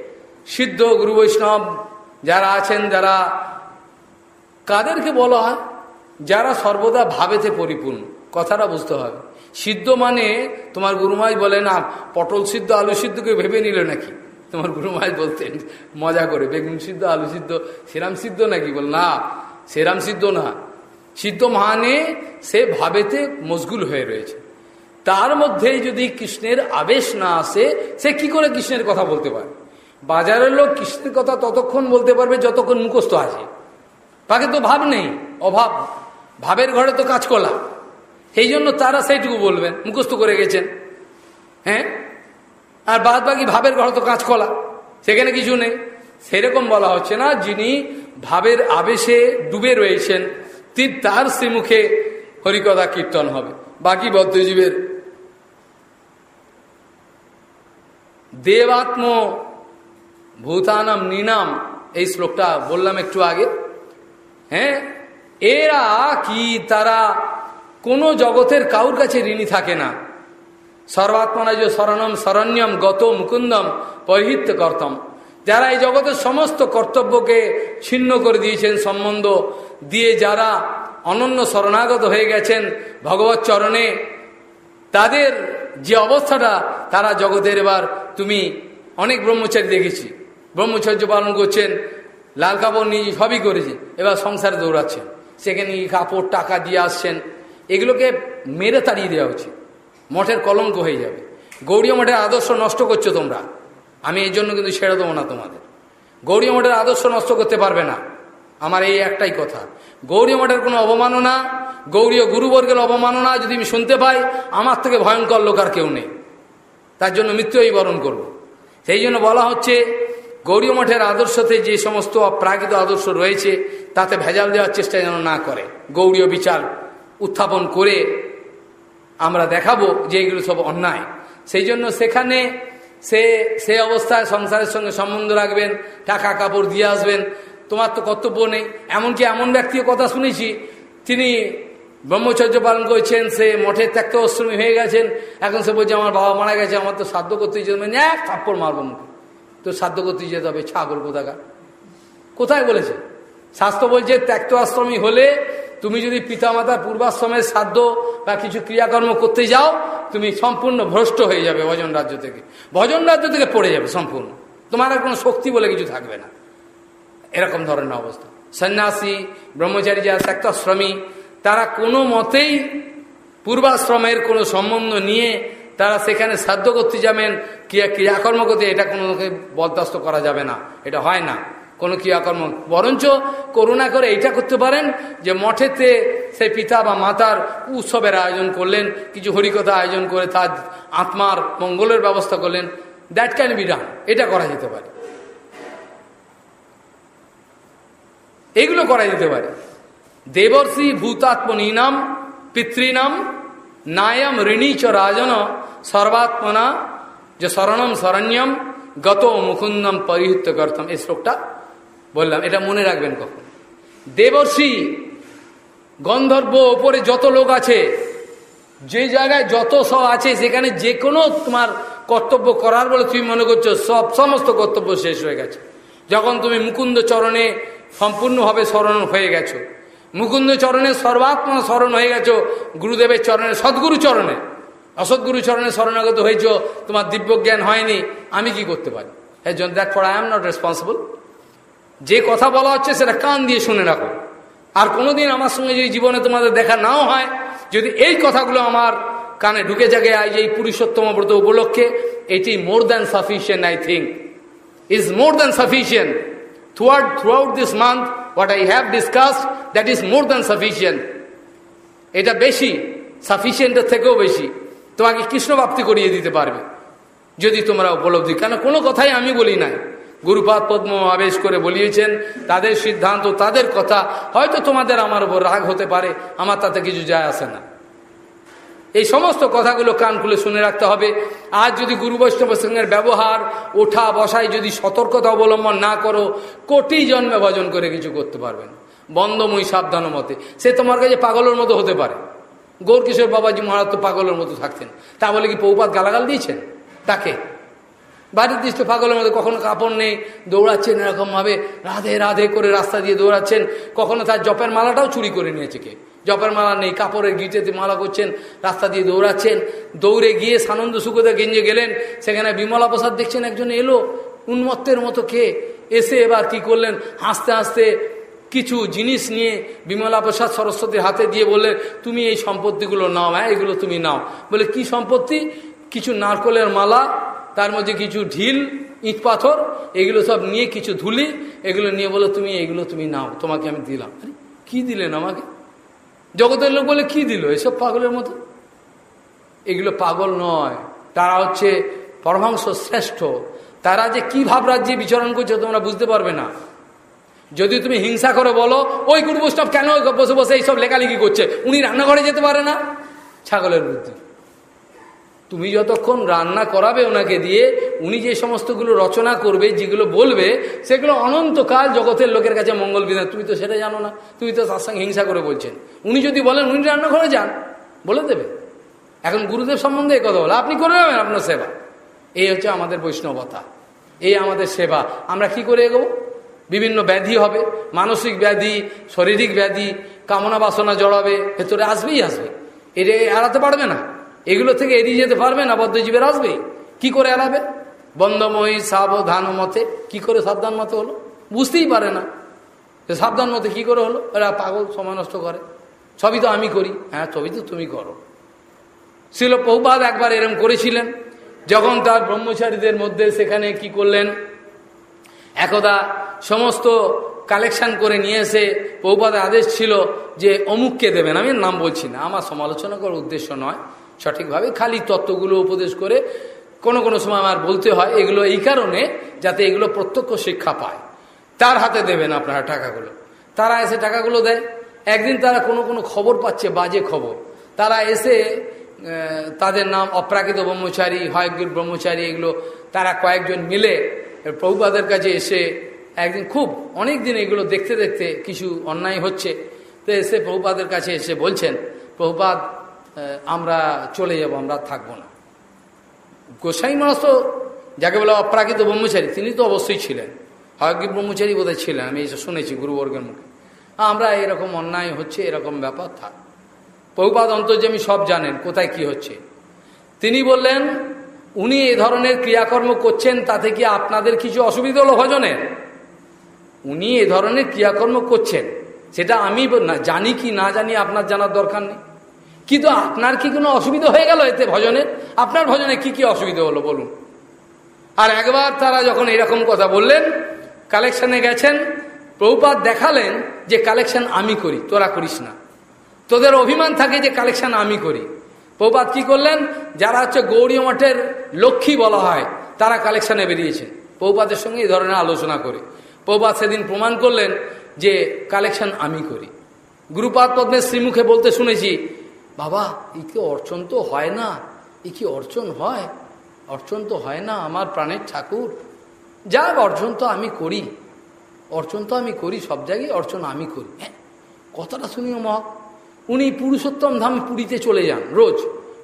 সিদ্ধ গুরু বৈষ্ণব যারা আছেন, যারা, কাদেরকে বলা হয়? যারা সর্বদা ভাবেতে পরিপূর্ণ। কথাটা বুঝতে হবে। সিদ্ধ মানে তোমার গুরুমাই বলে, না, পটল সিদ্ধ, আলু সিদ্ধকে ভেবে নিল নাকি? তোমার গুরুমাই বলতেন, মজা করে, বেগুন সিদ্ধ, আলু সিদ্ধ, সেরাম সিদ্ধ নাকি? বল, না, সেরাম সিদ্ধ না। সিদ্ধ মানে সে ভাবেতে মশগুল হয়ে রয়েছে। তার মধ্যে যদি কৃষ্ণের আবেশ না আসে, সে কি করে কৃষ্ণের কথা বলতে পারে? বাজারের লোক কৃষ্ণের কথা ততক্ষণ বলতে পারবে যতক্ষণ মুখস্থ আছে। তাকে তো ভাব নেই, অভাব। ভাবের ঘরে তো কাজ করলাম সেই জন্য তারা সেইটুকু বলবেন মুখস্থ করে গেছেন। হ্যাঁ? আর বাদ বাকি ভাবের ঘরে তো কাঁচকলা, সেখানে কিছু নেই। সেরকম বলা হচ্ছে না, যিনি ভাবের আবেশে ডুবে রয়েছেন তীর তার শ্রীমুখে হরিকথা কীর্তন হবে। বাকি বদ্ধজীবের দেবাত্ম ভূতানাম নিনাম, এই শ্লোকটা বললাম একটু আগে। হ্যাঁ? এরা কি তারা কোনো জগতের কাউর কাছে ঋণী থাকে না। সর্বাত্মনা যে শরণম শরণ্যম গত মুকুন্দম পরিহিত কর্তম। যারা এই জগতের সমস্ত কর্তব্যকে ছিন্ন করে দিয়েছেন, সম্বন্ধ দিয়ে যারা অনন্য শরণাগত হয়ে গেছেন ভগবত চরণে, তাদের যে অবস্থাটা, তারা জগতের এবার তুমি অনেক ব্রহ্মচারী দেখেছি। ব্রহ্মচর্য পালন করছেন, লাল কাপড় নিয়ে সবই করেছে, এবার সংসারে দৌড়াচ্ছেন। সেখানে কাপড়, টাকা দিয়ে আসছেন এগুলোকে মেরে তাড়িয়ে দেওয়া উচিত। মঠের কলঙ্ক হয়ে যাবে। গৌরী মঠের আদর্শ নষ্ট করছ তোমরা। আমি এই জন্য কিন্তু ছেড়ে দেবো না তোমাদের। গৌরী মঠের আদর্শ নষ্ট করতে পারবে না। আমার এই একটাই কথা। গৌরী মঠের কোনো অবমাননা গৌরীয় গুরুবর্গের অবমাননা যদি আমি শুনতে পাই, আমার থেকে ভয়ঙ্কর লোক আর কেউ নেই। তার জন্য মৃত্যুই বরণ করব। সেই জন্য বলা হচ্ছে গৌরী মঠের আদর্শতে যে সমস্ত অপ্রাকৃত আদর্শ রয়েছে, তাতে ভেজাল দেওয়ার চেষ্টা যেন না করে। গৌরীয় বিচার উত্থাপন করে আমরা দেখাবো যে এগুলো সব অন্যায়। সেই জন্য সেখানে সে সে অবস্থায় সংসারের সঙ্গে সম্বন্ধ রাখবেন, টাকা কাপড় দিয়ে আসবেন। তোমার তো কর্তব্য নেই। এমনকি এমন ব্যক্তির কথা শুনেছি, তিনি ব্রহ্মচর্য পালন করেছেন, সে মঠে ত্যাক্ত অশ্রমী হয়ে গেছেন। এখন সে বলছে, আমার বাবা মারা গেছে, আমার তো সাধ্য করতে যেতে এক থাপ্পড় মারবো মুখে। তো সাধ্য করতে যেতে হবে, ছাগল কোথাকার? কোথায় বলেছে? শাস্ত্র বলছে, ত্যাক্ত আশ্রমী হলে তুমি যদি পিতামাতা পূর্বাশ্রমের সাধ্য বা কিছু ক্রিয়াকর্ম করতে যাও, তুমি সম্পূর্ণ ভ্রষ্ট হয়ে যাবে ভজন রাজ্য থেকে। ভজন রাজ্য থেকে পড়ে যাবে সম্পূর্ণ। তোমার আর কোনো শক্তি বলে কিছু থাকবে না। এরকম ধরনের অবস্থা। সন্ন্যাসী, ব্রহ্মচারী যারা ত্যাক্তাশ্রমী তারা কোনো মতেই পূর্বাশ্রমের কোনো সম্বন্ধ নিয়ে তারা সেখানে সাধ্য করতে যাবেন, ক্রিয়া ক্রিয়াকর্ম করতে, এটা কোনো বরদাস্ত করা যাবে না। এটা হয় না। কোনো ক্রিয়াকর্ম। বরঞ্চ করুণা করে এইটা করতে পারেন যে মঠেতে সেই পিতা বা মাতার উৎসবের আয়োজন করলেন, কিছু হরিকথা আয়োজন করে তার আত্মার মঙ্গলের ব্যবস্থা করলেন। দ্যাট ক্যান বি ডান এটা করা যেতে পারে। এগুলো করা যেতে পারে। দেবর্ষি ভূতাত্মনীনাম, পিতৃনাম, নায়ম ঋণী চ রাজন, সর্বাত্মনা, যে শরণম শরণ্যম, গত মুকুন্দম পরিহিত করতম। এই শ্লোকটা বললাম, এটা মনে রাখবেন কখন? দেবর্ষী গন্ধর্ব ওপরে যত লোক আছে, যে জায়গায় যত সব আছে, সেখানে যে কোনো তোমার কর্তব্য করার বলে তুমি মনে করছ, সব, সমস্ত কর্তব্য শেষ হয়ে গেছে। যখন তুমি মুকুন্দ চরণে সম্পূর্ণভাবে স্মরণ হয়ে গেছো, মুকুন্দ চরণে সর্বাত্মা স্মরণ হয়ে গেছো, গুরুদেবের চরণে, সদ্গুরু চরণে অসৎগুরু চরণে শরণাগত হয়েছ, তোমার দিব্য জ্ঞান হয়নি, আমি কি করতে পারি? হ্যাঁ that for I am not responsible যে কথা বলা হচ্ছে সেটা কান দিয়ে শুনে রাখো। আর কোনোদিন আমার সঙ্গে যদি জীবনে তোমাদের দেখা নাও হয়, যদি এই কথাগুলো আমার কানে ঢুকে জাগে আজ এই পুরুষোত্তম ব্রত উপলক্ষে, এটি more than sufficient I think is more than sufficient throughout this month what I have discussed that is more than sufficient এটা বেশি সাফিসিয়েন্টের থেকেও বেশি। তোমাকে কৃষ্ণ করিয়ে দিতে পারবে, যদি তোমরা উপলব্ধি। কেন কোনো কথাই আমি বলি নাই। গুরুপাদ পদ্ম আবেশ করে বলিয়েছেন, তাদের সিদ্ধান্ত, তাদের কথা, হয়তো তোমাদের আমার উপর রাগ হতে পারে, আমার তাতে কিছু যায় আসে না। এই সমস্ত কথাগুলো কান খুলে শুনে রাখতে হবে। আজ যদি গুরু বৈষ্ণব সঙ্গের ব্যবহার, ওঠা, বসায় যদি সতর্কতা অবলম্বন না করো, কোটি জন্মে ভজন করে কিছু করতে পারবেন বন্ধময়ী সাবধান মতে। সে তোমার কাছে পাগলের মতো হতে পারে। গৌরকিশোর বাবাজি মহারাজ তো পাগলের মতো থাকতেন। তা বলে কি পৌপাত গালাগাল দিয়েছেন? তাকে? বাড়ির দৃষ্ট পাগলের মধ্যে কখনো কাপড় নেই, দৌড়াচ্ছেন এরকমভাবে, রাধে রাধে করে রাস্তা দিয়ে দৌড়াচ্ছেন। কখনো তার জপের মালাটাও চুরি করে নিয়েছে কে? জপের মালা নেই, কাপড়ের গিটেতে মালা করছেন, রাস্তা দিয়ে দৌড়াচ্ছেন। দৌড়ে গিয়ে সানন্দ সুখদে গেঞ্জে গেলেন, সেখানে বিমলা প্রসাদ দেখছেন একজন এলো, উন্মত্তের মতো কে? এসে এবার কি করলেন? হাসতে হাসতে কিছু জিনিস নিয়ে বিমলা প্রসাদ সরস্বতীর হাতে দিয়ে বললেন, তুমি এই সম্পত্তিগুলো নাও হ্যাঁ এগুলো তুমি নাও। বলে, কি সম্পত্তি? কিছু নারকলের মালা তার মধ্যে কিছু ঢিল, ইট পাথর, এগুলো সব নিয়ে কিছু ধুলি, এগুলো নিয়ে বলো, তুমি এগুলো তুমি নাও, তোমাকে আমি দিলাম। আরে, কি দিলেন আমাকে? জগতের লোক বলে, কি দিল এসব পাগলের মতো? এগুলো পাগল নয়, তারা হচ্ছে পরমাংশ শ্রেষ্ঠ। তারা যে কি ভাব রাজ্যে বিচরণ করছে তোমরা বুঝতে পারবে না। যদি তুমি হিংসা করে বলো, ওই গুরু কেন বসে বসে এইসব লেখালেখি করছে? উনি রান্নাঘরে যেতে পারে না? ছাগলের বুদ্ধি। তুমি যতক্ষণ রান্না করাবে ওনাকে দিয়ে, উনি যে সমস্তগুলো রচনা করবে, যেগুলো বলবে, সেগুলো অনন্তকাল জগতের লোকের কাছে মঙ্গল বিধান। তুমি তো সেটা জানো না। তুমি তো তার সঙ্গে হিংসা করে বলছেন। উনি যদি বলেন, উনি রান্নাঘরে যান, বলে দেবে। এখন গুরুদেব সম্বন্ধে এই কথা বলে, আপনি করে নেবেন আপনার সেবা। এই হচ্ছে আমাদের বৈষ্ণবতা। এই আমাদের সেবা। আমরা কি করে এগোবো? বিভিন্ন ব্যাধি হবে। মানসিক ব্যাধি, শারীরিক ব্যাধি, কামনা বাসনা জড়াবে, ভেতরে আসবেই আসবে। এটা এড়াতে পারবে না। এগুলো থেকে এড়িয়ে যেতে পারবে না? বদ্ধজীবের আসবে। কি করে এড়াবে? বন্ধময়ী সাবধান মতে। কি করে সাবধান মতে হলো? বুঝতেই পারে না। যে সাবধান মতে কি করে হলো? এরা পাগল, সময় নষ্ট করে। সবই তো আমি করি। হ্যাঁ সবই তো তুমি করো। শিল বহুপাত একবার এরম করেছিলেন। যখন তার ব্রহ্মচারীদের মধ্যে সেখানে কি করলেন? একদা সমস্ত কালেকশন করে নিয়ে এসে বহুপাদের আদেশ ছিল যে অমুককে দেবেন। আমি নাম বলছি না। আমার সমালোচনা করার উদ্দেশ্য নয়। সঠিকভাবে খালি তত্ত্বগুলো উপদেশ করে কোনো কোনো সময় আমার বলতে হয় এগুলো এই কারণে যাতে এগুলো প্রত্যক্ষ শিক্ষা পায়। তার হাতে দেবেন আপনারা টাকাগুলো। তারা এসে টাকাগুলো দেয়। একদিন তারা কোনো কোনো খবর পাচ্ছে, বাজে খবর। তারা এসে তাদের নাম অপ্রাকৃত ব্রহ্মচারী, হয়গ্রীব ব্রহ্মচারী, এগুলো তারা কয়েকজন মিলে প্রভুপাদের কাছে এসে একদিন খুব অনেক দিন এগুলো দেখতে দেখতে কিছু অন্যায় হচ্ছে। তো এসে প্রভুপাদের কাছে এসে বলছেন, প্রভুপাদ আমরা চলে যাব, আমরা থাকব না। গোসাই মহারাজ তো যাকে বলে অপ্রাকৃত ব্রহ্মচারী, তিনি তো অবশ্যই ছিলেন। হয়গ্রীব ব্রহ্মচারী বোধহয় ছিলেন? আমি শুনেছি গুরুবর্গের মুখে। আমরা এরকম অন্যায় হচ্ছে, এরকম ব্যাপার থাক। বহুপাদ অন্তর্যামী সব জানেন কোথায় কি হচ্ছে। তিনি বললেন, উনি এ ধরনের ক্রিয়াকর্ম করছেন, তাতে কি আপনাদের কিছু অসুবিধা হলো ভজনের উনি এ ধরনের ক্রিয়াকর্ম করছেন, সেটা আমি জানি কি না জানি আপনার জানার দরকার নেই। কিন্তু আপনার কি কোনো অসুবিধা হয়ে গেল এতে ভজনে? আপনার ভজনে কি কি অসুবিধা হলো বলুন। আর একবার তারা যখন এরকম কথা বললেন কালেকশনে গেছেন, প্রভুপাত দেখালেন যে কালেকশন আমি করি, তোরা করিস না। তোদের অভিমান থাকে যে কালেকশন আমি করি। প্রভুপাত কি করলেন? যারা হচ্ছে গৌরী মঠের লক্ষ্মী বলা হয়, তারা কালেকশনে বেরিয়েছেন প্রভুপাতের সঙ্গে এই ধরনের আলোচনা করে। প্রভুপাত সেদিন প্রমাণ করলেন যে কালেকশন আমি করি। গুরুপাত পদ্মের শ্রীমুখে বলতে শুনেছি বাবা এই কি অর্চন তো হয় না। এ কি অর্চন হয়। অর্চন তো হয় না আমার প্রাণের ঠাকুর। যাক অর্জন তো আমি করি। অর্চন তো আমি করি, সব জায়গায় অর্চন আমি করি। হ্যাঁ কথাটা শুনিও মহক উনি পুরুষোত্তম ধাম পুরীতে চলে যান রোজ।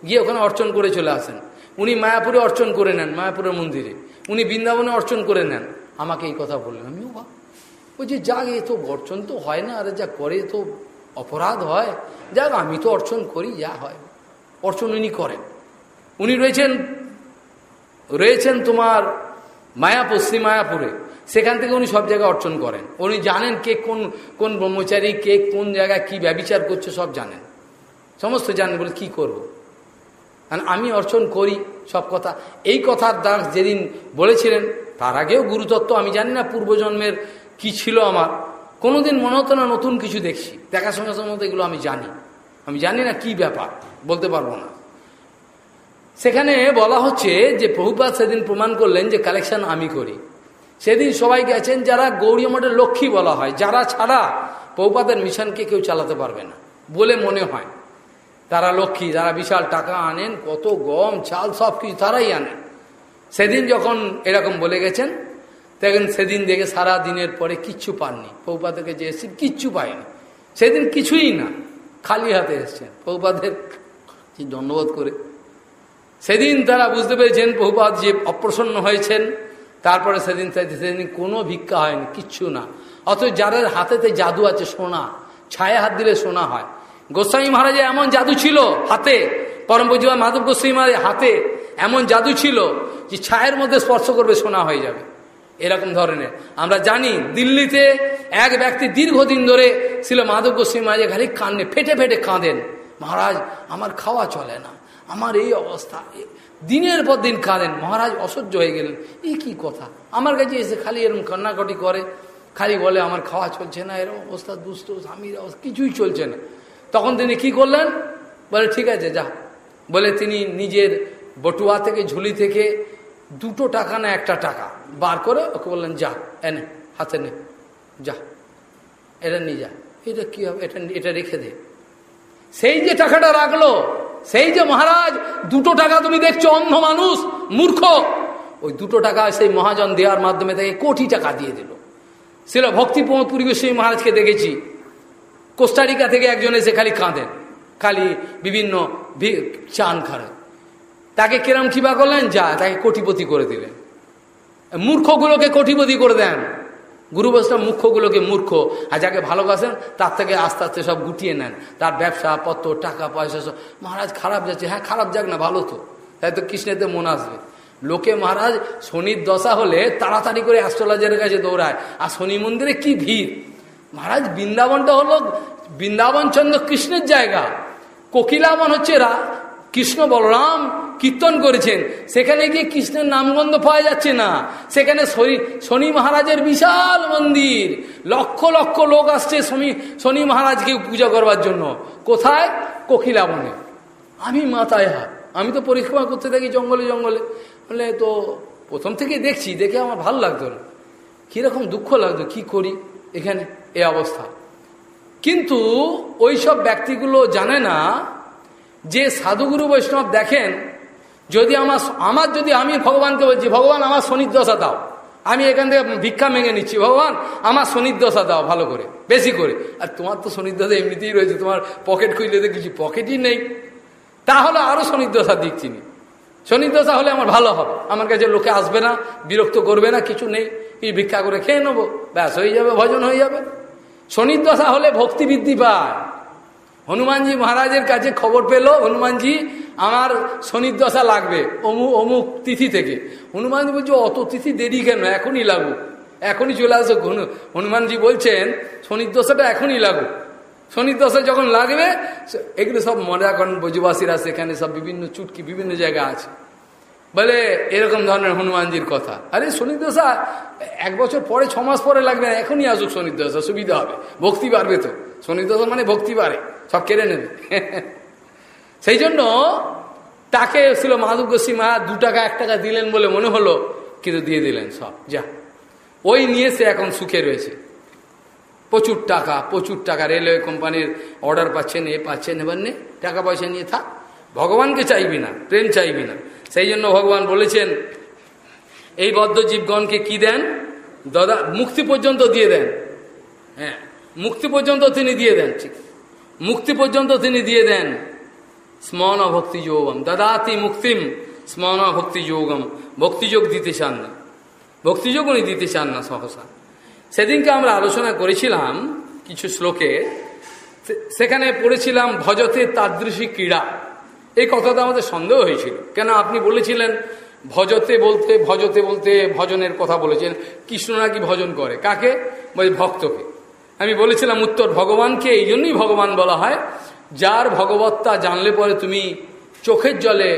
গিয়ে ওখানে অর্চন করে চলে আসেন। উনি মায়াপুরে অর্চন করে নেন, মায়াপুরের মন্দিরে। উনি বৃন্দাবনে অর্চন করে নেন। আমাকে এই কথা বললেন। আমিও বা বলছি, যাক, এ তো অর্চন তো হয় না। আরে যা করে তো অপরাধ হয়, যাক আমি তো অর্চন করি, যা হয়। অর্চন উনি করেন। উনি রয়েছেন রয়েছেন তোমার মায়া, পশ্চিম মায়াপুরে। সেখান থেকে উনি সব জায়গায় অর্চন করেন। উনি জানেন কে কোন কোন ব্রহ্মচারী, কে কোন জায়গায় কি ব্যবচার করছে, সব জানেন। সমস্ত জানেন, বলে কি করব। আমি অর্চন করি, সব কথা। এই কথার দাস যেদিন বলেছিলেন, তার আগেও গুরুতত্ত্ব, আমি জানি না পূর্বজন্মের কি ছিল আমার। কোনোদিন মনে হতো না নতুন কিছু দেখছি। দেখার সঙ্গে সঙ্গে এগুলো আমি জানি। আমি জানি না কি ব্যাপার, বলতে পারব না। সেখানে বলা হচ্ছে যে প্রভুপাত সেদিন প্রমাণ করলেন যে কালেকশন আমি করি। সেদিন সবাই গেছেন যারা গৌরী মঠের লক্ষ্মী বলা হয়। যারা ছাড়া প্রভুপাতের মিশনকে কেউ চালাতে পারবে না, বলে মনে হয়। তারা লক্ষ্মী, যারা বিশাল টাকা আনেন, কত গম, চাল সব কিছু তারাই আনেন। সেদিন যখন এরকম বলে গেছেন তখন সেদিন দেখে সারা দিনের পরে কিচ্ছু পাননি। পৌপাদেরকে যে এসেছেন কিচ্ছু পায়নি। সেদিন কিছুই না, খালি হাতে এসছেন। পৌপাদের দণ্ডবোধ করে। সেদিন তারা বুঝতে পেরেছেন বহুপাত যে অপ্রসন্ন হয়েছেন, তারপরে সেদিন সেদিন কোনো ভিক্ষা হয়নি, কিচ্ছু না। অথচ যাদের হাতেতে জাদু আছে সোনা, ছায়া হাত দিলে সোনা হয়। গোস্বামী মহারাজের এমন জাদু ছিল হাতে, পরম পুজোয় মাধব গোস্বামী মহারাজের হাতে, এমন জাদু ছিল যে ছায়ের মধ্যে স্পর্শ করবে, সোনা হয়ে যাবে। এরকম ধরনের। আমরা জানি দিল্লিতে এক ব্যক্তি দীর্ঘদিন ধরে ছিল মাধব গোস্বামী মহারাজের খালি কান্নে ফেটে ফেটে কাঁদেন। মহারাজ, আমার খাওয়া চলে না, আমার এই অবস্থা। দিনের পর দিন কাঁদেন। মহারাজ, অসহ্য হয়ে গেলেন। এই কি কথা? আমার কাছে এসে খালি এরকম কান্নাকাটি করে। খালি বলে, আমার খাওয়া চলছে না এরকম অবস্থা, দুষ্ট, স্বামীর অবস্থা, কিছুই চলছে না। তখন তিনি কি করলেন? বলে, ঠিক আছে, যা। বলে তিনি নিজের বটুয়া থেকে, ঝুলি থেকে দুটো টাকা না, একটা টাকা বার করে ওকে বললেন, যা এনে হাতে নে, যা, এটা নিয়ে যা। এটা কি হবে? এটা এটা রেখে দে। সেই যে টাকাটা রাখল, সেই যে মহারাজ, দুটো টাকা তুমি দেখছ অন্ধ মানুষ, মূর্খ। ওই দুটো টাকা সেই মহাজন দেওয়ার মাধ্যমে তাকে কোটি টাকা দিয়ে দিল। ছিল ভক্তি পরিবেশ মহারাজকে দেখেছি। কোস্টারিকা থেকে একজন এসে খালি কাঁদেন, খালি বিভিন্ন চান খারে তাকে কিরম কিবা করলেন? যা, তাকে কোটিপতি করে দিলেন। মূর্খগুলোকে কোটিপতি করে দেন। গুরু বৈষ্ণব মুখ্যগুলোকে মূর্খ। আর যাকে ভালোবাসেন, তার থেকে আস্তে আস্তে সব গুটিয়ে নেন। তার ব্যবসা, পত্র, টাকা, পয়সা সব। মহারাজ খারাপ যাচ্ছে। হ্যাঁ খারাপ যাক না, ভালো তো। তাই তো কৃষ্ণেতে মন আসবে। লোকে মহারাজ, শনির দশা হলে তাড়াতাড়ি করে অ্যাস্ট্রোলজারের কাছে দৌড়ায়। আর শনি মন্দিরে কি ভিড়? মহারাজ, বৃন্দাবনটা হলো বৃন্দাবন চন্দ্র কৃষ্ণের জায়গা। কোকিলাবন হচ্ছে কৃষ্ণ বলরাম কীর্তন করেছেন। সেখানে গিয়ে কৃষ্ণের নামগন্ধ পাওয়া যাচ্ছে না। সেখানে শনি মহারাজের বিশাল মন্দির। লক্ষ লক্ষ লোক আসছে শনি শনি মহারাজকে পূজা করবার জন্য। কোথায়? কোকিলাবনে আমি মাথায় হাত। আমি তো পরিক্রমা করতে থাকি জঙ্গলে জঙ্গলে। বলে, তো প্রথম থেকে দেখছি, দেখে আমার ভালো লাগতো না। কীরকম দুঃখ লাগতো, কি করি এখানে? এ অবস্থা। কিন্তু ওই সব ব্যক্তিগুলো জানে না যে সাধুগুরু বৈষ্ণব দেখেন, যদি আমার আমার যদি আমি ভগবানকে বলছি, ভগবান, আমার শনির্দশা দাও। আমি এখান থেকে ভিক্ষা মেঙে নিচ্ছি, ভগবান, আমার শনির্দশা দাও ভালো করে, বেশি করে। আর তোমার তো শনির্দশা এমনিতেই রয়েছে, তোমার পকেট খুঁজলে তো কিছু পকেটই নেই। তাহলে আরও শনির্দশা দিক চিনি শনির্দশা হলে আমার ভালো হবে। আমার কাছে লোকে আসবে না, বিরক্ত করবে না, কিছু নেই। কি ভিক্ষা করে খেয়ে নেব। ব্যাস, হয়ে যাবে, ভজন হয়ে যাবে। শনির্দশা হলে ভক্তি বৃদ্ধি পায়। হনুমানজি মহারাজের কাছে খবর পেল, হনুমানজি, আমার শনির্দশা লাগবে অমুক অমুক তিথি থেকে। হনুমানজি বলছে, অত তিথি দেরি কেন? এখনই লাগুক এখনই চলে আসুক হনুমানজি বলছেন শনির্দশাটা এখনই লাগুক শনির্দশা যখন লাগবে এগুলো সব মজা করেন ব্রজবাসীরা সেখানে সব বিভিন্ন চুটকি বিভিন্ন জায়গা আছে। বলে এরকম ধরনের হনুমানজির কথা। আরে শনির্দশা এক বছর পরে, ছ মাস পরে লাগবে না, এখনই আসুক শনির্দশা সুবিধা হবে। ভক্তি বাড়বে তো। শনির্দশা মানে ভক্তি বাড়ে। সব কেড়ে নেবে। সেই জন্য তাকে ছিল মাধব মা দু টাকা, এক টাকা দিলেন বলে মনে হলো, কিন্তু দিয়ে দিলেন সব। যা, ওই নিয়ে সে এখন সুখে রয়েছে। প্রচুর টাকা প্রচুর টাকা, রেলওয়ে কোম্পানির অর্ডার পাচ্ছেন, এ পাচ্ছেন, এবার নে, টাকা পয়সা নিয়ে থাক। ভগবানকে চাইবি না, প্রেম চাইবি না। সেই জন্য ভগবান বলেছেন, এই বদ্ধ জীবগণকে কি দেন? দাদা, মুক্তি পর্যন্ত দিয়ে দেন। হ্যাঁ মুক্তি পর্যন্ত তিনি দিয়ে দেন, ঠিক। মুক্তি পর্যন্ত তিনি দিয়ে দেন। স্মরণ ভক্তি যোগম দাদাতি মুক্তিম স্মরণ ভক্তি যোগম ভক্তিযোগ দিতে চান না। ভক্তিযোগ উনি দিতে চান না সহসা। সেদিনকে আমরা আলোচনা করেছিলাম কিছু শ্লোকে। সেখানে পড়েছিলাম ভজতে তাদৃশী ক্রীড়া। এই কথাটা আমাদের সন্দেহ হয়েছিল। কেন আপনি বলেছিলেন, ভজতে বলতে ভজতে বলতে ভজনের কথা বলেছেন। কৃষ্ণ নাকি ভজন করে? কাকে? বলে ভক্তকে। আমি বলেছিলাম উত্তর ভগবানকে, এই জন্যই ভগবান বলা হয়, যার ভগবত্তা জানলে পরে তুমি চোখের জলে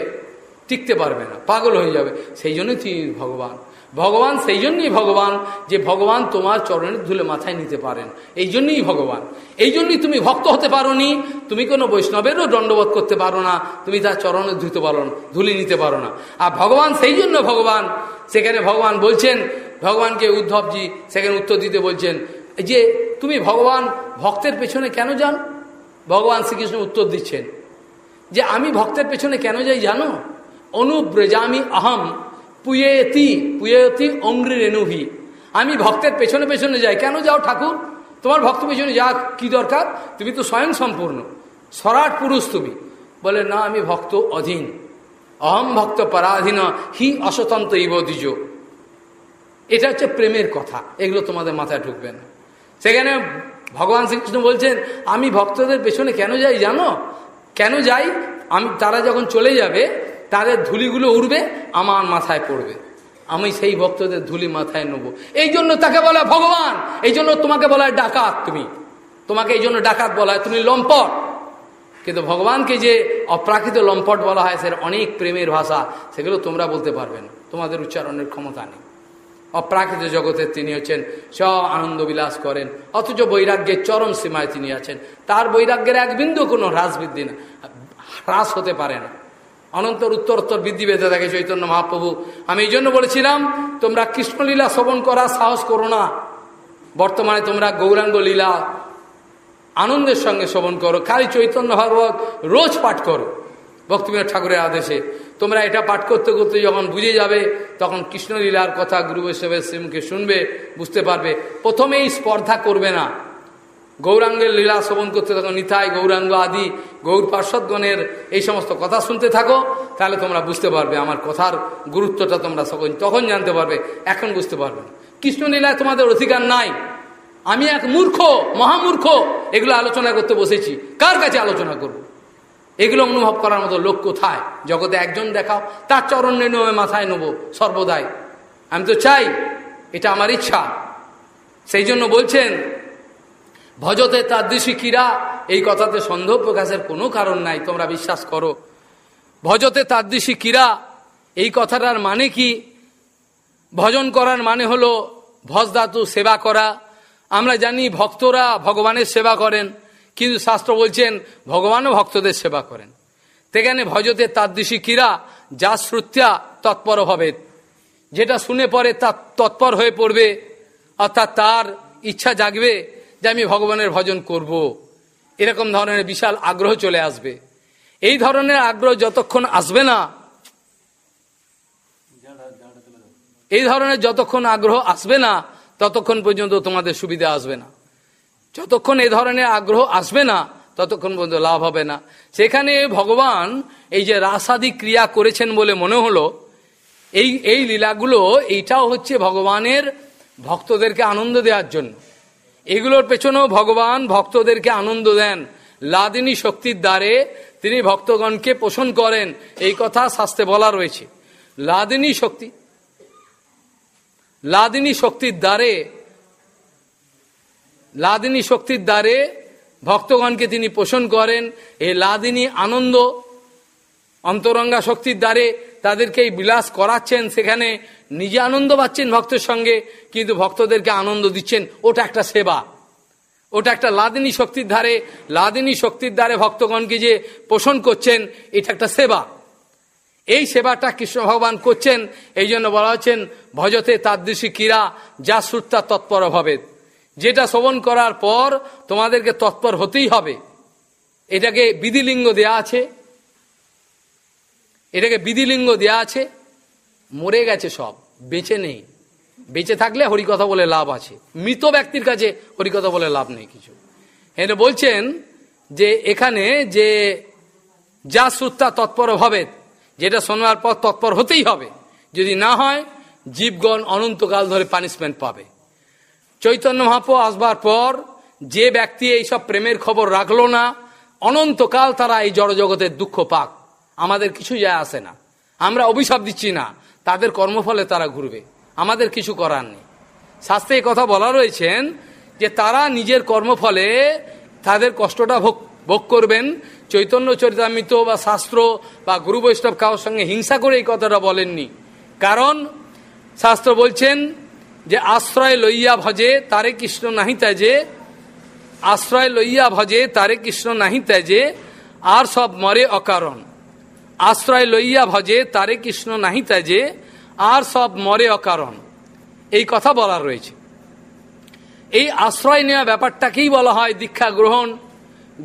টিকতে পারবে না, পাগল হয়ে যাবে, সেই জন্যই তুমি ভগবান। ভগবান সেই জন্যই ভগবান যে ভগবান তোমার চরণের ধুলে মাথায় নিতে পারেন, এই জন্যই ভগবান। এই জন্যই তুমি ভক্ত হতে পারো নি তুমি কোনো বৈষ্ণবেরও দণ্ডবোধ করতে পারো না, তুমি তার চরণে ধুতে পারো না ধুলি নিতে পারো না। আর ভগবান সেই জন্য ভগবান, সেখানে ভগবান বলছেন, ভগবানকে উদ্ধবজি সেখানে উত্তর দিতে বলছেন যে তুমি ভগবান ভক্তের পেছনে কেন যান? ভগবান শ্রীকৃষ্ণ উত্তর দিচ্ছেন। যে আমি ভক্তের পেছনে কেন যাই জানো? অনুব্রজামি আহম পুয়েতি পুয়েতি অঙ্গ্রি রেণুভি। আমি ভক্তের পেছনে পেছনে যাই। কেন যাও ঠাকুর? তোমার ভক্ত পেছনে যা কি দরকার? তুমি তো স্বয়ং সম্পূর্ণ। সরাট পুরুষ তুমি। বলে, না, আমি ভক্ত অধীন। অহম ভক্ত পরাধীন, হি অস্বতন্ত্র ইব দ্বিজ। এটা হচ্ছে প্রেমের কথা। এগুলো তোমাদের মাথায় ঢুকবে না। সেখানে ভগবান শ্রীকৃষ্ণ বলছেন, আমি ভক্তদের পেছনে কেন যাই জানো? কেন যাই? আমি, তারা যখন চলে যাবে, তাদের ধুলিগুলো উড়বে, আমার মাথায় পড়বে। আমি সেই ভক্তদের ধুলি মাথায় নেব। এই জন্য তাকে বলা ভগবান, এই জন্য তোমাকে বলা ডাকাত তুমি। তোমাকে এই জন্য ডাকাত বলা হয়, তুমি লম্পট। কিন্তু ভগবানকে যে অপ্রাকৃত লম্পট বলা হয় সে অনেক প্রেমের ভাষা, সেগুলো তোমরা বলতে পারবে না। তোমাদের উচ্চারণের ক্ষমতা নেই। অপ্রাকৃত জগতের তিনি হচ্ছেন স আনন্দ বিলাস করেন। অথচ বৈরাগ্যের চরম সীমায় তিনি আছেন। তার বৈরাগ্যের এক বিন্দু কোনো হ্রাস বৃদ্ধি না, হ্রাস হতে পারে না। অনন্তর উত্তরোত্তর বৃদ্ধি পেতে থাকে চৈতন্য মহাপ্রভু। আমি এই জন্য বলেছিলাম, তোমরা কৃষ্ণলীলা শ্রবণ করার সাহস করো না। বর্তমানে তোমরা গৌরাঙ্গ লীলা আনন্দের সঙ্গে শ্রবণ করো। খালি চৈতন্য ভাগবত রোজ পাঠ করো। ভক্তিবিনোদ ঠাকুরের আদেশে তোমরা এটা পাঠ করতে করতে যখন বুঝে যাবে, তখন কৃষ্ণলীলার কথা গুরু বৈষ্ণবের শ্রীমুখে শুনবে, বুঝতে পারবে। প্রথমেই স্পর্ধা করবে না। গৌরাঙ্গের লীলা শ্রবণ করতে থাকো, নিতাই, গৌরাঙ্গ আদি, গৌর পার্শ্বদগণের এই সমস্ত কথা শুনতে থাকো, তাহলে তোমরা বুঝতে পারবে, আমার কথার গুরুত্বটা তোমরা সকল তখন জানতে পারবে, এখন বুঝতে পারবে। কৃষ্ণলীলায় তোমাদের অধিকার নাই। আমি এক মূর্খ, মহামূর্খ, এগুলো আলোচনা করতে বসেছি। কার কাছে আলোচনা করব। এগুলো অনুভব করার মতো লোক কোথায়? জগতে একজন দেখাও, তার চরণ নেবে মাথায় নেব, সর্বদাই। আমি তো চাই, এটা আমার ইচ্ছা। সেই জন্য বলছেন, ভজতে তাদৃশী কীরা এই কথাতে সন্দেহ প্রকাশের কোনো কারণ নাই, তোমরা বিশ্বাস করো। ভজতে তাদৃশী কীরা এই কথাটার মানে কি? ভজন করার মানে হলো ভজ ধাতু সেবা করা। আমরা জানি ভক্তরা ভগবানের সেবা করেন। কিন্তু শাস্ত্র বলছেন, ভগবানও ভক্তদের সেবা করেন। সেখানে ভজতে তাদৃশী কীরা যা শ্রুত্যা তৎপর হবে। যেটা শুনে পরে তা তৎপর হয়ে পড়বে, অর্থাৎ তার ইচ্ছা জাগবে যে আমি ভগবানের ভজন করব। এরকম ধরনের বিশাল আগ্রহ চলে আসবে। এই ধরনের আগ্রহ যতক্ষণ আসবে না, এই ধরনের যতক্ষণ আগ্রহ আসবে না, ততক্ষণ পর্যন্ত তোমাদের সুবিধা আসবে না। যতক্ষণ এ ধরনের আগ্রহ আসবে না, ততক্ষণ পর্যন্ত লাভ হবে না। সেখানে ভগবান এই যে রাসাদি ক্রিয়া করেছেন বলে মনে হলো, এই এই লীলাগুলো, এইটাও হচ্ছে ভগবানের ভক্তদেরকে আনন্দ দেওয়ার জন্য। এগুলোর পেছনেও ভগবান ভক্তদেরকে আনন্দ দেন। লাদিনী শক্তির দ্বারে তিনি ভক্তগণকে পোষণ করেন, এই কথা শাস্তে বলা রয়েছে। লাদিনী শক্তি, লাদিনী শক্তির দ্বারে লাদিনী শক্তির দ্বারে ভক্তগণকে তিনি পোষণ করেন। এই লাদিনী আনন্দ অন্তরঙ্গা শক্তির দ্বারে তাদেরকে এই বিলাস করাচ্ছেন। সেখানে নিজে আনন্দ পাচ্ছেন ভক্তের সঙ্গে, কিন্তু ভক্তদেরকে আনন্দ দিচ্ছেন। ওটা একটা সেবা। ওটা একটা লাদিনী শক্তির ধারে লাদিনী শক্তির দ্বারে ভক্তগণকে যে পোষণ করছেন, এটা একটা সেবা। এই সেবাটা কৃষ্ণ ভগবান করছেন এই জন্য বলা হচ্ছেন ভজতে তাদৃশী কীরা যা শ্রুত্তা তৎপর হবে যেটা শ্রবণ করার পর তোমাদেরকে তৎপর হতেই হবে। এটাকে বিধিলিঙ্গ দেয়া আছে। এটাকে বিধিলিঙ্গ দেয়া আছে। মরে গেছে সব, বেঁচে নেই। বেঁচে থাকলে হরিকথা বলে লাভ আছে। মৃত ব্যক্তির কাছে হরিকথা বলে লাভ নেই কিছু। এনে বলছেন যে এখানে যে যা শ্রুত্তা তৎপর হবে, যেটা শোনার পর তৎপর হতেই হবে। যদি না হয়, জীবগণ অনন্তকাল ধরে পানিশমেন্ট পাবে। চৈতন্য মহাপ্র আসবার পর যে ব্যক্তি এইসব প্রেমের খবর রাখল না, অনন্তকাল তারা এই জড়জগতের দুঃখ পাক। আমাদের কিছু যায় আসে না। আমরা অভিশাপ দিচ্ছি না। তাদের কর্মফলে তারা ঘুরবে। আমাদের কিছু করার নেই। শাস্ত্রে কথা বলা রয়েছেন যে তারা নিজের কর্মফলে তাদের কষ্টটা ভোগ ভোগ করবেন। চৈতন্য চরিতামৃত বা শাস্ত্র বা গুরু বৈষ্ণব কারোর সঙ্গে হিংসা করে এই কথাটা বলেননি। কারণ শাস্ত্র বলছেন যে আশ্রয় লইয়া ভজে, তারে কৃষ্ণ নাহি ত্যাজে। আশ্রয় লইয়া ভজে, তারে কৃষ্ণ নাহি ত্যাজে, আর সব মরে অকারণ। আশ্রয় লইয়া ভজে, তারে কৃষ্ণ নাহি ত্যাজে, আর সব মরে অকারণ। এই কথা বলা রয়েছে। এই আশ্রয় নেওয়া ব্যাপারটাকেই বলা হয় দীক্ষা গ্রহণ।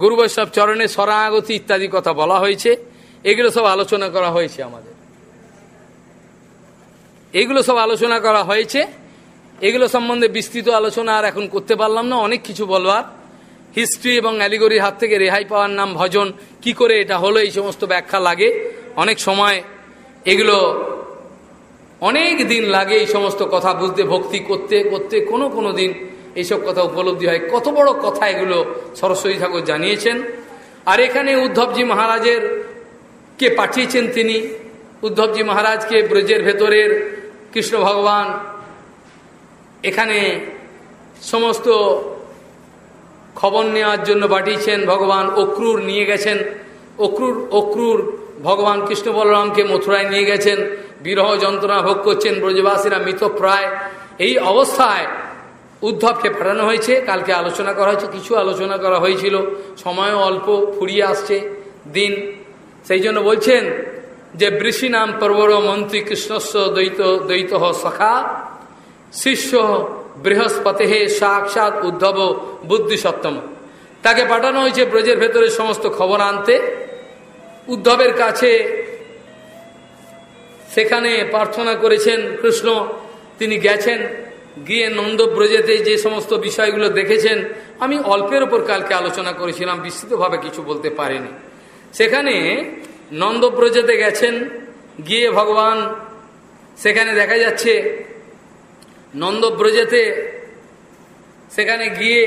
গুরু বৈষ্ণব চরণে শরণাগতি ইত্যাদি কথা বলা হয়েছে। এগুলো সব আলোচনা করা হয়েছে আমাদের। এগুলো সব আলোচনা করা হয়েছে। এগুলো সম্বন্ধে বিস্তৃত আলোচনা আর এখন করতে পারলাম না, অনেক কিছু বলবার। হিস্ট্রি এবং অ্যালিগরির হাত থেকে রেহাই পাওয়ার নাম ভজন, কি করে এটা হলো, এই সমস্ত ব্যাখ্যা লাগে। অনেক সময় এগুলো অনেক দিন লাগে এই সমস্ত কথা বুঝতে, ভক্তি করতে করতে, কোনো কোনো দিন এইসব কথা উপলব্ধি হয়। কত বড় কথা এগুলো সরস্বতী ঠাকুর জানিয়েছেন। আর এখানে উদ্ধবজি মহারাজের কে পাঠিয়েছেন তিনি। উদ্ধবজি মহারাজকে ব্রজের ভেতরের কৃষ্ণ ভগবান এখানে সমস্ত খবর নেওয়ার জন্য পাঠিয়েছেন ভগবান অক্রুর নিয়ে গেছেন। অক্রুর অক্রুর ভগবান কৃষ্ণ বলরামকে মথুরায় নিয়ে গেছেন। বিরহ যন্ত্রণা ভোগ করছেন, ব্রজবাসীরা মৃতপ্রায়। এই অবস্থায় উদ্ধবকে পাঠানো হয়েছে, কালকে আলোচনা করা হয়েছে, কিছু আলোচনা করা হয়েছিল। সময়ও অল্প, ফুরিয়ে আসছে দিন। সেই জন্য বলছেন যে, বৃষি নাম পর্বর মন্ত্রী কৃষ্ণস্ব দ্বৈত দ্বৈত সখা। শিষ্য বৃহস্পতি হে সাক্ষাৎ উদ্ধব বুদ্ধি সপ্তম। তাকে পাঠানো হয়েছে ব্রজের ভেতরে সমস্ত খবর আনতে। উদ্ধবের কাছে সেখানে প্রার্থনা করেছেন, কৃষ্ণ, তিনি গেছেন, গিয়ে নন্দব্রজেতে যে সমস্ত বিষয়গুলো দেখেছেন, আমি অল্পের ওপর কালকে আলোচনা করেছিলাম, বিস্তৃতভাবে কিছু বলতে পারিনি। সেখানে নন্দব্রজেতে গেছেন, গিয়ে ভগবান, সেখানে দেখা যাচ্ছে নন্দব্রজেতে সেখানে গিয়ে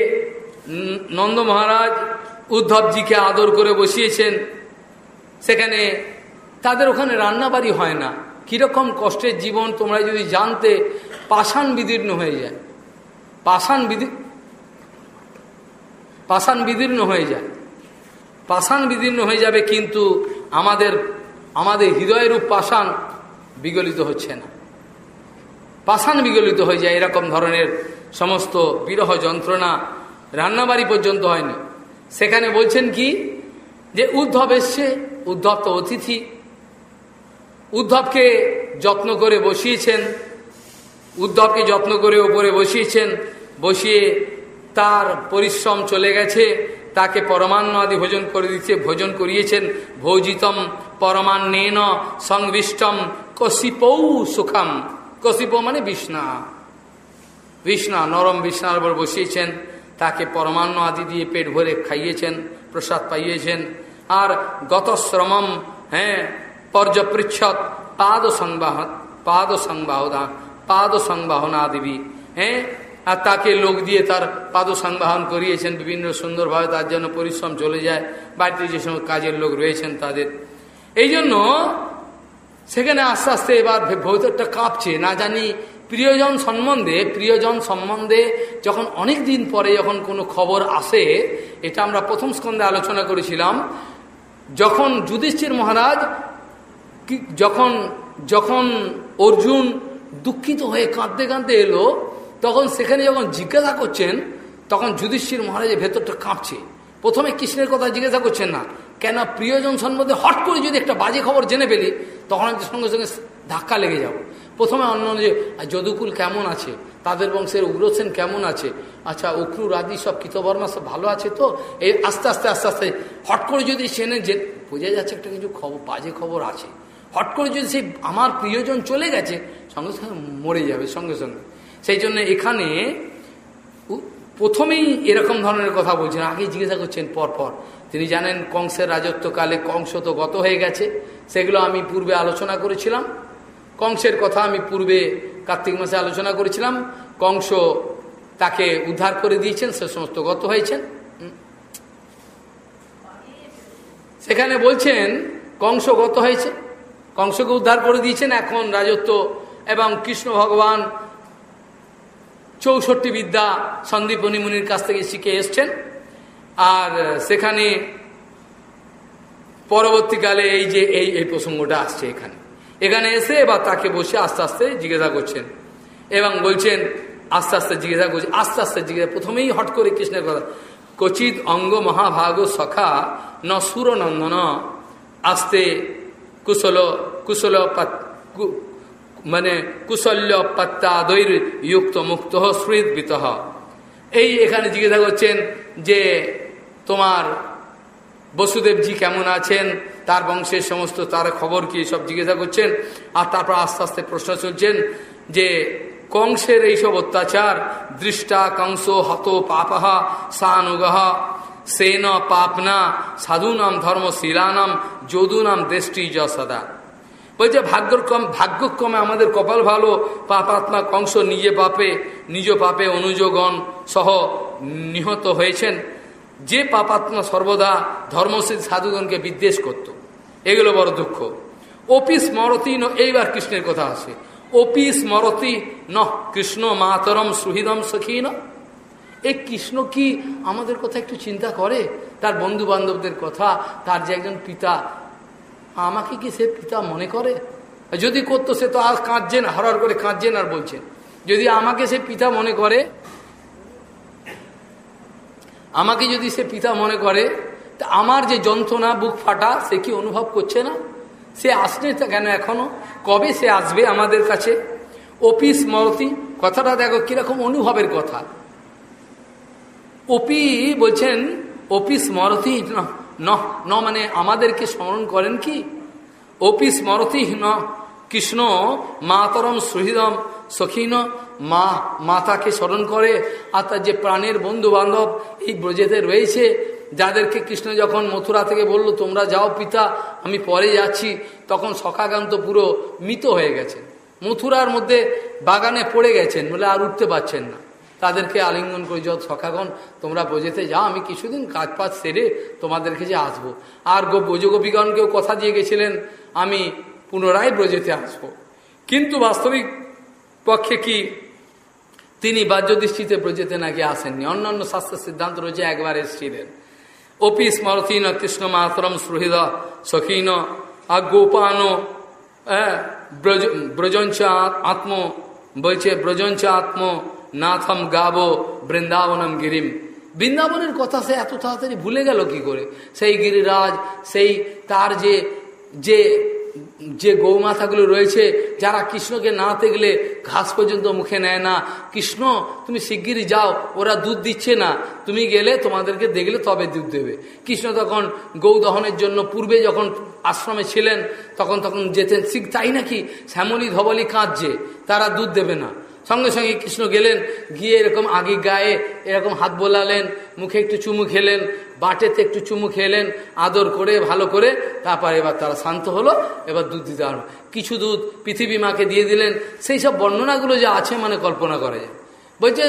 নন্দ মহারাজ উদ্ধবজিকে আদর করে বসিয়েছেন। সেখানে তাদের ওখানে রান্নাবাড়ি হয় না। কীরকম কষ্টের জীবন তোমরা যদি জানতে, পাষাণ বিদীর্ণ হয়ে যায়। পাষাণ বিদি পাষাণ বিদীর্ণ হয়ে যায়। পাষাণ বিদীর্ণ হয়ে যাবে কিন্তু আমাদের আমাদের হৃদয়রূপ পাষাণ বিগলিত হচ্ছে না। পাষাণ বিগলিত হয়ে যায়, এরকম ধরনের সমস্ত বিরহ যন্ত্রণা রান্নাবাড়ি পর্যন্ত হয়নি। সেখানে বলছেন কি? যে উদ্ধব এসছে উদ্ধব তো অতিথি, উদ্ধবকে যত্ন করে বসিয়েছেন, উদ্ধবকে যত্ন করে ওপরে বসিয়েছেন, বসিয়ে তার পরিশ্রম চলে গেছে, তাকে পরমান্ন আদি ভোজন করে দিচ্ছে, ভোজন করিয়েছেন, ভোজিতম পরমান্নেন সংবিষ্টম কশিপৌ সুখম। কশিপ মানে বিষ্ণা। বিষ্ণা, নরম বিষ্ণার উপর বসিয়েছেন, তাকে পরমান্ন আদি দিয়ে পেট ভরে খাইয়েছেন, প্রসাদ পাইয়েছেন। আর গত শ্রমম হ্যাঁ পর্যপৃচ্ছদ পাদ সংবাহন পাদ সংবাহনা পাদ সংবাহনা দেবী হ্যাঁ আর তাকে লোক দিয়ে তার পাদ সংবাহন করিয়েছেন, বিভিন্ন সুন্দরভাবে তার জন্য পরিশ্রম চলে যায়, বাড়িতে যে সমস্ত কাজের লোক রয়েছেন তাদের। এই জন্য সেখানে আস্তে আস্তে এবার ভৌতরটা কাঁপছে। না জানি প্রিয়জন সম্বন্ধে প্রিয়জন সম্বন্ধে যখন অনেক দিন পরে যখন কোনো খবর আসে, এটা আমরা প্রথম স্কন্ধে আলোচনা করেছিলাম, যখন যুধিষ্ঠির মহারাজ যখন যখন অর্জুন দুঃখিত হয়ে কাঁদতে কাঁদতে এলো, তখন সেখানে যখন জিজ্ঞাসা করছেন, তখন যুধিষ্ঠির মহারাজের ভেতরটা কাঁপছে। প্রথমে কৃষ্ণের কথা জিজ্ঞাসা করছেন না কেন প্রিয়জন সম্বন্ধে হট করে যদি একটা বাজে খবর জেনে পেলি তখন আমি সঙ্গে সঙ্গে ধাক্কা লেগে যাব। প্রথমে অন্য যে যদুকুল কেমন আছে? তাদের বংশের উগ্রসেন কেমন আছে? আচ্ছা অক্রুর আদি সব কৃতবর্মা, সব ভালো আছে তো? এই আস্তে আস্তে আস্তে আস্তে হট করে যদি সেনে যে, বোঝা যাচ্ছে একটা কিছু খবর, বাজে খবর আছে। হট করে যদি সেই আমার প্রিয়জন চলে গেছে, সঙ্গে সঙ্গে মরে যাবে, সঙ্গে সঙ্গে। সেই জন্য এখানে প্রথমেই এরকম ধরনের কথা বলছেন আগে জিজ্ঞাসা করছেন পরপর। তিনি জানেন কংসের রাজত্বকালে কংস তো গত হয়ে গেছে, সেগুলো আমি পূর্বে আলোচনা করেছিলাম। কংসের কথা আমি পূর্বে কার্তিক মাসে আলোচনা করেছিলাম। কংস তাকে উদ্ধার করে দিয়েছেন, সে সমস্ত গত হয়েছেন। সেখানে বলছেন, কংস গত হয়েছে, কংসকে উদ্ধার করে দিয়েছেন এখন রাজত্ব এবং কৃষ্ণ ভগবান চৌষট্টি বিদ্যা সন্দীপ মুনির কাছ থেকে শিখে এসছেন। আর সেখানে পরবর্তীকালে এই যে এই এই প্রসঙ্গটা আসছে এখানে। এখানে এসে এবার তাকে বসে আস্তে আস্তে জিজ্ঞাসা করছেন এবং বলছেন, আস্তে আস্তে জিজ্ঞাসা করছে, আস্তে আস্তে জিজ্ঞাসা প্রথমেই হট করে কৃষ্ণের কথা, কচিত অঙ্গ মহাভাগ সখা ন সুরনন্দন আস্তে কুশল কুশল মানে কুশল্য পত্তাদৈর যুক্ত মুক্ত স্মৃতবিত এই এখানে জিজ্ঞাসা করছেন যে তোমার বসুদেবজি কেমন আছেন? তার বংশের সমস্ত তার খবর কি সব জিজ্ঞাসা করছেন? আর তারপর আস্তে আস্তে প্রশ্ন চলছেন যে কংসের এইসব অত্যাচার, দৃষ্টা কংস হত পাপহা, সানুগহ, সেন পাপনা, সাধুনাম ধর্মশীলানাম যদুনাম দেষ্টি যশদা বলছে ভাগ্যক্রম, ভাগ্যক্রমে আমাদের কপাল ভালো, পাপাত্মা কংস নিজে পাপে, নিজ পাপে অনুযোগণ সহ নিহত হয়েছেন। যে পাপাত্মা সর্বদা ধর্মশীল সাধুগণকে বিদ্বেষ করত। এগুলো বড় দুঃখ। অপি স্মরতি ন এইবার কৃষ্ণের কথা আসে অপি স্মরতি ন কৃষ্ণ মাতরম সুহৃদম সখী ন এই কৃষ্ণ কি আমাদের কথা একটু চিন্তা করে? তার বন্ধু বান্ধবদের কথা, তার যে একজন পিতা। আমাকে কি সে পিতা মনে করে? যদি করতো সে তো আর কাঁদছেন হরার করে কাঁদছেন আর বলছেন যদি আমাকে সে পিতা মনে করে আমাকে যদি সে পিতা মনে করে, তা আমার যে যন্ত্রণা বুক ফাটা, সে কি অনুভব করছে না? সে আসছে কেন এখনও? কবে সে আসবে আমাদের কাছে? অপি স্মরতি কথাটা দেখো কীরকম অনুভবের কথা। অপি বলছেন অপি স্মরতি ন ন মানে আমাদেরকে স্মরণ করেন কি? অপি স্মরতি ন, কৃষ্ণ মাতরম সুহৃদম সখীন, মা, মাতাকে স্মরণ করে, আর তার যে প্রাণের বন্ধু বান্ধব এই ব্রজেতে রয়েছে, যাদেরকে কৃষ্ণ যখন মথুরা থেকে বলল, তোমরা যাও পিতা, আমি পরে যাচ্ছি, তখন সখাকান্ত পুরো মৃত হয়ে গেছেন। মথুরার মধ্যে বাগানে পড়ে গেছেন বলে আর উঠতে পারছেন না। তাদেরকে আলিঙ্গন করে, যত সখাগণ, তোমরা বোঝেতে যাও, আমি কিছুদিন কাজ পাজ সেরে তোমাদেরকে যে আসব। আর গো ব্রজগোপীগণকেও কথা দিয়ে গেছিলেন, আমি পুনরায় ব্রজেতে আসব। কিন্তু বাস্তবিক পক্ষে কি তিনি বাহ্য দৃষ্টিতে ব্রজেতে নাকি আসেননি? অন্যান্য শাস্ত্রের সিদ্ধান্ত রয়েছে, একবার এসেছিলেন। অপি স্মরতিন কৃষ্ণ মাতরম সুহৃদ সখীন আর গোপান ব্রজঞ্চ আত্ম বলছে ব্রজঞ্চ আত্ম, নাথম গাবো বৃন্দাবনম গিরিম। বৃন্দাবনের কথা সে এত তাড়াতাড়ি ভুলে গেল কি করে? সেই গিরিরাজ, সেই তার যে যে যে গৌমাথাগুলো রয়েছে, যারা কৃষ্ণকে নাতে গেলে ঘাস পর্যন্ত মুখে নেয় না। কৃষ্ণ, তুমি শিগগিরই যাও, ওরা দুধ দিচ্ছে না। তুমি গেলে তোমাদেরকে দেখলে তবে দুধ দেবে। কৃষ্ণ তখন গৌ দহনের জন্য পূর্বে যখন আশ্রমে ছিলেন, তখন তখন যেতেন। শিখ তাই নাকি শ্যামলী ধবলি কাঁদছে, তারা দুধ দেবে না। সঙ্গে সঙ্গে কৃষ্ণ গেলেন, গিয়ে এরকম আগে গায়ে এরকম হাত বোলালেন, মুখে একটু চুমু খেলেন বাটেতে একটু চুমু খেলেন আদর করে, ভালো করে, তারপর এবার তারা শান্ত হলো, এবার দুধ দিতে পারল কিছু দুধ পৃথিবী মাকে দিয়ে দিলেন, সেই সব বর্ণনাগুলো যা আছে মানে কল্পনা করা। যায় বলছে,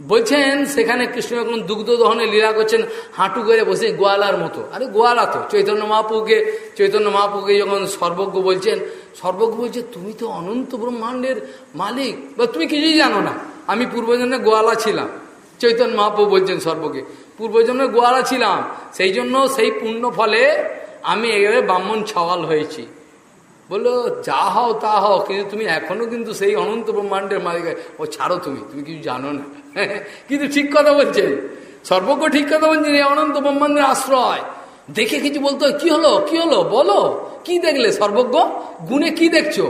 বলছেন, সেখানে কৃষ্ণ এখন দুগ্ধ দহনে লীলা করছেন, হাঁটু করে বসে গোয়ালার মতো। আরে গোয়ালা তো, চৈতন্য মহাপুকে চৈতন্য মহাপুকে যখন সর্বজ্ঞ বলছেন, সর্বজ্ঞ বলছে, তুমি তো অনন্ত ব্রহ্মাণ্ডের মালিক। বা তুমি কিছুই জানো না। আমি পূর্বজন্মে গোয়ালা ছিলাম। চৈতন্য মহাপু বলছেন সর্বকে পূর্বজন্মে গোয়ালা ছিলাম। সেই জন্য সেই পুণ্য ফলে আমি এবারে ব্রাহ্মণ ছওয়াল হয়েছি। বলল, যা হও তা হও, কিন্তু তুমি এখনও কিন্তু সেই অনন্ত ব্রহ্মাণ্ডের মালিক ও, ছাড়ো তুমি তুমি কিছু জানো না। কিন্তু ঠিক কথা বলছেন। সর্বজ্ঞ ঠিক কথা বলছেন, এই অনন্ত ব্রহ্মাণ্ডের আশ্রয়। দেখে কিছু বলতো কি হলো কি হলো, বলো, কি দেখলে সর্বজ্ঞ? গুণে কি দেখছ?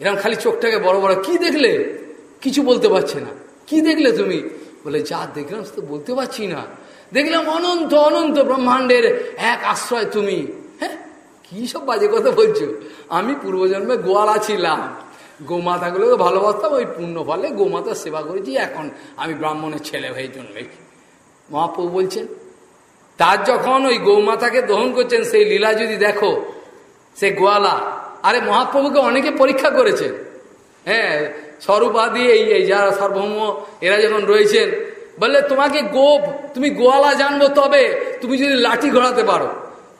এরকম খালি চোখটাকে বড় বড়, কি দেখলে? কিছু বলতে পারছে না। কি দেখলে তুমি? বলে, যা দেখলাম সে তো বলতে পারছি না। দেখলাম অনন্ত অনন্ত ব্রহ্মাণ্ডের এক আশ্রয় তুমি। হ্যাঁ? কি সব বাজে কথা বলছো? আমি পূর্বজন্মে গোয়ালা ছিলাম। গোমাতাগুলোকে ভালোবাসতাম, ওই পুণ্য ফলে গোমাতার সেবা করেছি, এখন আমি ব্রাহ্মণের ছেলে হয়ে জন্মেছি। মহাপ্রভু বলছেন, তার যখন ওই গৌমাতাকে দহন করছেন, সেই লীলা যদি দেখো, সে গোয়ালা, আরে মহাপ্রভুকে অনেকে পরীক্ষা করেছেন। হ্যাঁ স্বরূপাদি এই এই যারা সার্বভৌম, এরা যখন রয়েছেন বললে, তোমাকে গোপ, তুমি গোয়ালা জানব তবে, তুমি যদি লাঠি ঘোরাতে পারো।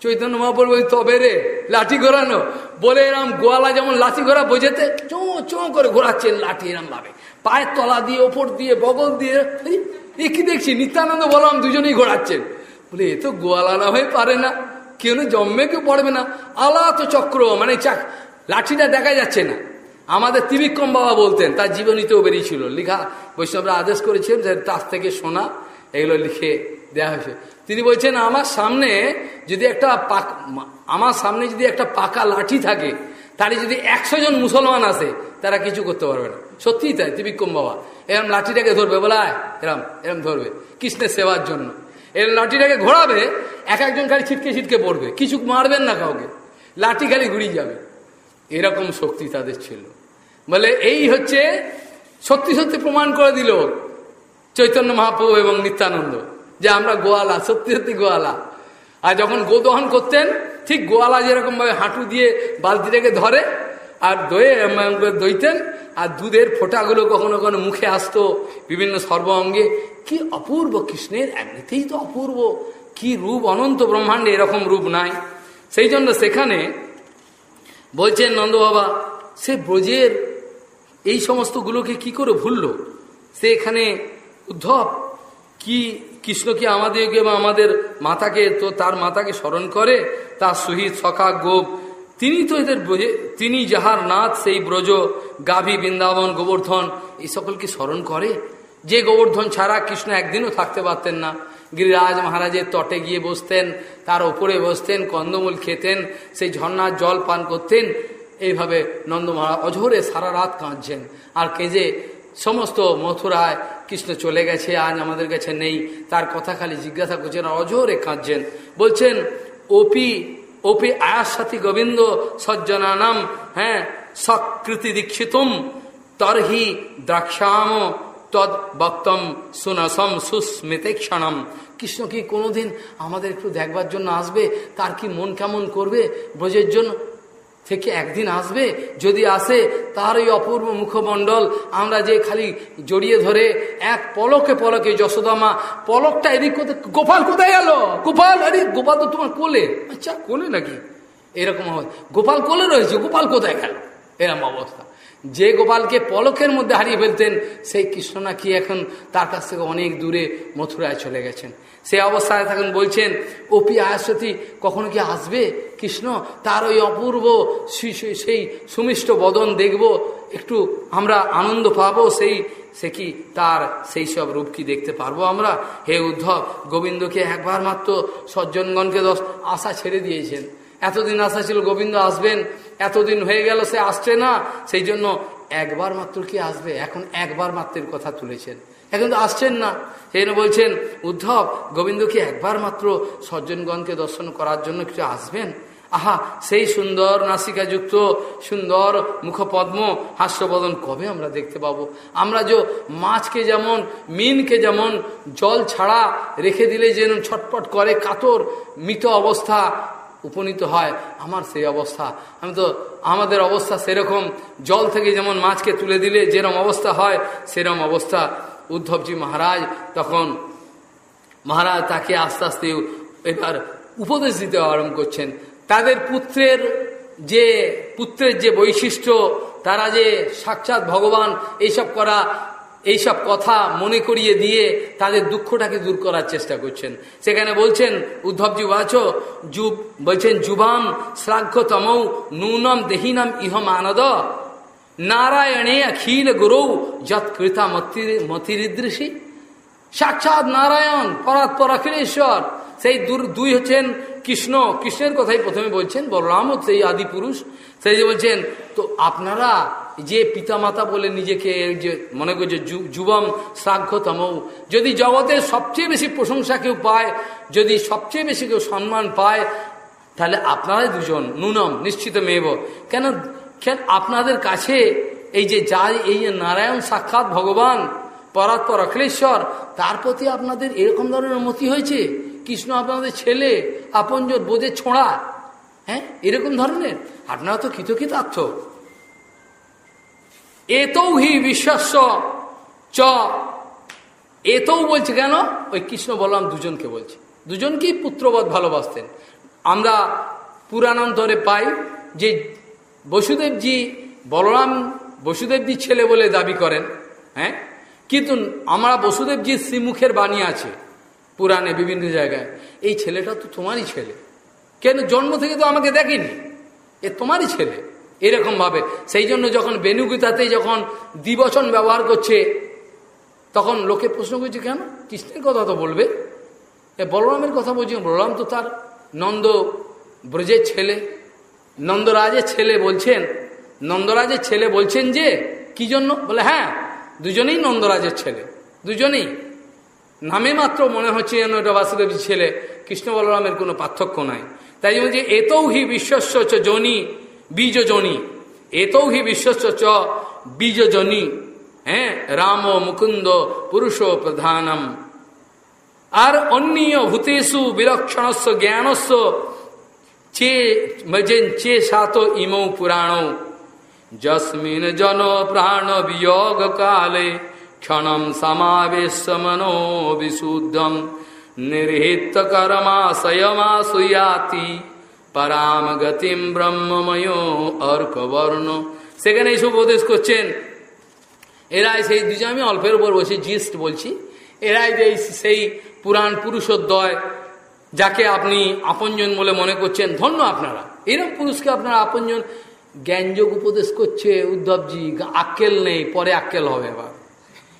চৈতন্য মহাপ্রভু তবে রে, লাঠি ঘোরানো। বলে এরম গোয়ালা যেমন লাঠি ঘোরা বোঝেতে, চো চো করে ঘোরাচ্ছেন লাঠি এরম ভাবে পায়ের তলা দিয়ে, ওপর দিয়ে, বগল দিয়ে এ কি দেখছি? নিত্যানন্দ বললাম দুজনেই ঘোরাচ্ছেন। বলে, এ তো গোয়ালা না হয়ে পারে না, কেউ জন্মে কেউ পড়বে না। আলা তো চক্র মানে চাক, লাঠিটা দেখা যাচ্ছে না। আমাদের ত্রিবিক্রম বাবা বলতেন, তার জীবনীতেও বেরিয়েছিল। লিখা, বৈষ্ণবরা আদেশ করেছেন যে তার থেকে শোনা এগুলো লিখে দেওয়া হয়েছে। তিনি বলছেন, আমার সামনে যদি একটা পাক, আমার সামনে যদি একটা পাকা লাঠি থাকে তাহলে যদি একশো জন মুসলমান আসে তারা কিছু করতে পারবে না। সত্যিই তাই, ত্রিবিক্রম বাবা। এরম লাঠিটাকে ধরবে, বলা এরম এরম ধরবে, কৃষ্ণের সেবার জন্য। এর লাঠিটাকে ঘোরাবে, এক একজন খালি ছিটকে ছিটকে পড়বে, কিছু মারবেন না কাউকে, লাঠি খালি ঘুরিয়ে যাবে। এরকম শক্তি তাদের ছিল। বলে, এই হচ্ছে সত্যি সত্যি প্রমাণ করে দিল চৈতন্য মহাপ্রভু এবং নিত্যানন্দ যে আমরা গোয়ালা, সত্যি সত্যি গোয়ালা। আর যখন গোদহন করতেন, ঠিক গোয়ালা যেরকম ভাবে হাঁটু দিয়ে বালতিটাকে ধরে আর দয়ে দইতেন, আর দুধের ফোঁটাগুলো কখনো কখনো মুখে আসতো বিভিন্ন সর্ব অঙ্গে কি অপূর্ব কৃষ্ণের, এমনিতেই তো অপূর্ব। কি রূপ অনন্ত ব্রহ্মাণ্ডে এরকম রূপ নাই। সেই জন্য সেখানে বলছেন নন্দ বাবা সে ব্রজের এই সমস্তগুলোকে কি করে ভুলল? সে এখানে, উদ্ধব, কি কৃষ্ণ কি আমাদেরকে বা আমাদের মাতাকে, তো তার মাতাকে স্মরণ করে? তার শহীদ সখা, গোপ, তিনি তো এদের তিনি যাহার নাথ, সেই ব্রজ, গাভী, বৃন্দাবন, গোবর্ধন, এই সকলকে স্মরণ করে? যে গোবর্ধন ছাড়া কৃষ্ণ একদিনও থাকতে পারতেন না। গিরিরাজ মহারাজের তটে গিয়ে বসতেন, তার ওপরে বসতেন, কন্দমূল খেতেন, সেই ঝর্ণার জল পান করতেন এইভাবে নন্দ মহারাজ অঝরে সারা রাত কাঁদছেন। আর কেজে সমস্ত মথুরায় কৃষ্ণ চলে গেছে, আজ আমাদের কাছে নেই, তার কথা খালি জিজ্ঞাসা করছেন অঝরে কাঁদছেন। বলছেন, ওপি ওপি আয়াস সাথী গোবিন্দ সজ্জনানাম হ্যাঁ সকৃতি দীক্ষিতম, তরহি দ্রাক্ষাম তদ বক্তম সুনসম সুস্মিতেক্ষণম কৃষ্ণ কি কোনোদিন আমাদের একটু দেখবার জন্য আসবে? তার কি মন কেমন করবে? ব্রজের জন্য থেকে একদিন আসবে, যদি আসে তার ওই অপূর্ব মুখমণ্ডল। আমরা যে খালি জড়িয়ে ধরে এক পলকে পলকে যশোদামা, পলকটা এদিক কোথায় গোপাল কোথায় গেল গোপাল, আরে গোপাল তো তোমার কোলে। আচ্ছা কোলে নাকি? এরকম গোপাল কোলে রয়েছে, গোপাল কোথায় গেল? এরকম অবস্থা। যে গোপালকে পলকের মধ্যে হারিয়ে ফেলতেন, সেই কৃষ্ণ নাকি এখন তার কাছ থেকে অনেক দূরে, মথুরায় চলে গেছেন। সেই অবস্থায় তখন বলছেন ওপি আয়াসতী কখনো কি আসবে? কৃষ্ণ, তার ওই অপূর্ব সেই সুমিষ্ট বদন দেখব, একটু আমরা আনন্দ পাবো, সেই, সে কি তার সেই সব রূপ কি দেখতে পারব আমরা? হে উদ্ধব, গোবিন্দকে একবার মাত্র সজ্জনগণকে দশ, আশা ছেড়ে দিয়েছেন। এতদিন আশা ছিল গোবিন্দ আসবেন, এতদিন হয়ে গেল, সে আসছে না, সেই জন্য একবার মাত্র কি আসবে? এখন একবার মাত্রের কথা তুলেছেন। এখন তো আসছেন না। সেই বলছেন, উদ্ধব, গোবিন্দ কি একবার মাত্র সজ্জনগণকে দর্শন করার জন্য কিছু আসবেন? আহা, সেই সুন্দর নাসিকাযুক্ত, সুন্দর মুখপদ্ম হাস্যবদন কবে আমরা দেখতে পাবো? আমরা যে মাছকে যেমন, মিনকে যেমন জল ছাড়া রেখে দিলে যেন ছটপট করে কাতর, মৃত অবস্থা উপনীত হয়, আমার সেই অবস্থা। আমি তো, আমাদের অবস্থা সেরকম, জল থেকে যেমন মাছকে তুলে দিলে যেরম অবস্থা হয়, সেরম অবস্থা উদ্ধবজি মহারাজ তখন মহারাজ তাকে আস্তে আস্তে এবার উপদেশ দিতে আরম্ভ করছেন। তাদের পুত্রের যে পুত্রের যে বৈশিষ্ট্য, তারা যে সাক্ষাৎ ভগবান, এইসব করা, এইসব কথা মনে করিয়ে দিয়ে তাদের দুঃখটাকে দূর করার চেষ্টা করছেন। সেখানে বলছেন, উদ্ধবজি বাচ যুব, বলছেন, যুবাম শ্রাদ্ধতমৌ নূনম দেহিনাম ইহম আনদ। নারায়ণে অখিল গুরৌ যৎ কৃতা মতিরিদৃশী সাক্ষাৎ নারায়ণ পরাৎপর অখিলেশ্বর সেই দুই হচ্ছেন কৃষ্ণ কৃষ্ণের কথাই প্রথমে বলছেন বলরাম সেই আদি পুরুষ সেই যে বলছেন তো আপনারা যে পিতামাতা বলে নিজেকে যে মনে করছে যুবম শ্রাদ্ধতম যদি জগতের সবচেয়ে বেশি প্রশংসা কেউ পায় যদি সবচেয়ে বেশি কেউ সম্মান পায় তাহলে আপনারাই দুজন নুনম নিশ্চিত মেব কেন কেন আপনাদের কাছে এই যে যা এই যে নারায়ণ সাক্ষাৎ ভগবান পরাৎপর অখিলেশ্বর, তার প্রতি আপনাদের এরকম ধরনের মতি হয়েছে? কৃষ্ণ আপনাদের ছেলে, আপনজন বোঝে ছোঁড়া। হ্যাঁ? এরকম ধরনের? আপনারা তো কৃতকৃতার্থ। এতও হি বিশ্বাস চ। এতও বলছে কেন? ওই কৃষ্ণ বললাম দুজনকে বলছে। দুজনকেই পুত্রবধ ভালোবাসতেন। আমরা পুরাণান্তরে পাই যে বসুদেবজি, বলরাম বসুদেবজি ছেলে বলে দাবি করেন হ্যাঁ? কিন্তু আমরা বসুদেবজির শ্রীমুখের বাণী আছে পুরাণে বিভিন্ন জায়গায়। এই ছেলেটা তো তোমারই ছেলে। কেন? জন্ম থেকে তো আমাকে দেখেনি। এ তোমারই ছেলে। এরকম ভাবে। সেই জন্য যখন বেনুগীতাতে যখন দ্বিবচন ব্যবহার করছে, তখন লোকে প্রশ্ন করছে, কেন? কৃষ্ণের কথা তো বলবে? এ বলরামের কথা বলছি। বলরাম তো তার নন্দ ব্রজের ছেলে। নন্দরাজের ছেলে বলছেন, নন্দরাজের ছেলে বলছেন যে, কি জন্য? বলে হ্যাঁ দুজনেই নন্দরাজের ছেলে, দুজনেই। নামে মাত্র মনে হচ্ছে যেন এটা বাসুদেবীর ছেলে, কৃষ্ণ বলরামের কোনো পার্থক্য নাই। তাই জন্য যে, এতৌ হি বিশ্বস্ব চ জনি বীজ জনি এতৌ হি বিশ্বস্ব চ বীজ জনি হ্যাঁ রাম মুকুন্দ পুরুষ প্রধানম। আর অন্যীয় ভূতেষু বিলক্ষণস্ব জ্ঞানস্ব চে মজেন চে সাত ইমৌ পুরাণ যস্মিন জন প্রাণ বিয়োগ কালে ক্ষণম সমাবেশ মনো বিশুদ্ধম নির্হিত কর্মাশয়মাশুয়াতি পরাম গতিম ব্রহ্মময় অর্কবর্ণ সেখানে এইসব উপদেশ করছেন এরাই সেই দুজন আমি অল্পের উপর বসে জিস্ট বলছি এরাই যে সেই পুরাণ পুরুষোদ্দয় যাকে আপনি আপনজন বলে মনে করছেন, ধন্য আপনারা। এরকম পুরুষকে আপনারা আপনজন জ্ঞানযোগ উপদেশ করছে, উদ্ধবজি, আক্কেল নেই, পরে আক্কেল হবে এবার।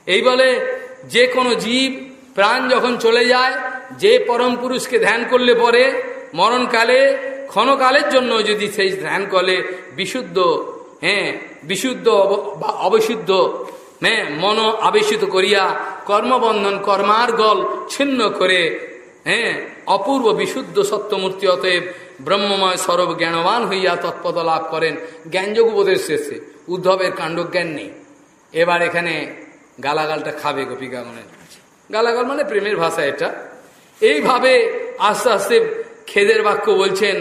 এই বলে যে কোনো জীব, প্রাণ যখন চলে যায়, যে পরম পুরুষকে ধ্যান করলে পরে, মরণকালে, ক্ষণকালের জন্য যদি সেই ধ্যান করলে বিশুদ্ধ হ্যাঁ বিশুদ্ধ অবিশুদ্ধ হ্যাঁ মন আবেশিত করিয়া কর্মবন্ধন কর্মার গল ছিন্ন করে হ্যাঁ অপূর্ব বিশুদ্ধ সত্যমূর্তি, অতএব ব্রহ্মময় সরব জ্ঞানবান হইয়া তৎপদ লাভ করেন। জ্ঞানযোগ উপদেশ শেষে উদ্ধবের কাণ্ডজ্ঞান নেই। এবার এখানে গালাগালটা খাবে গোপিকাগণের কাছে গালাগাল মানে প্রেমের ভাষা এটা। এইভাবে আস্তে আস্তে খেদের বাক্য বলছেন,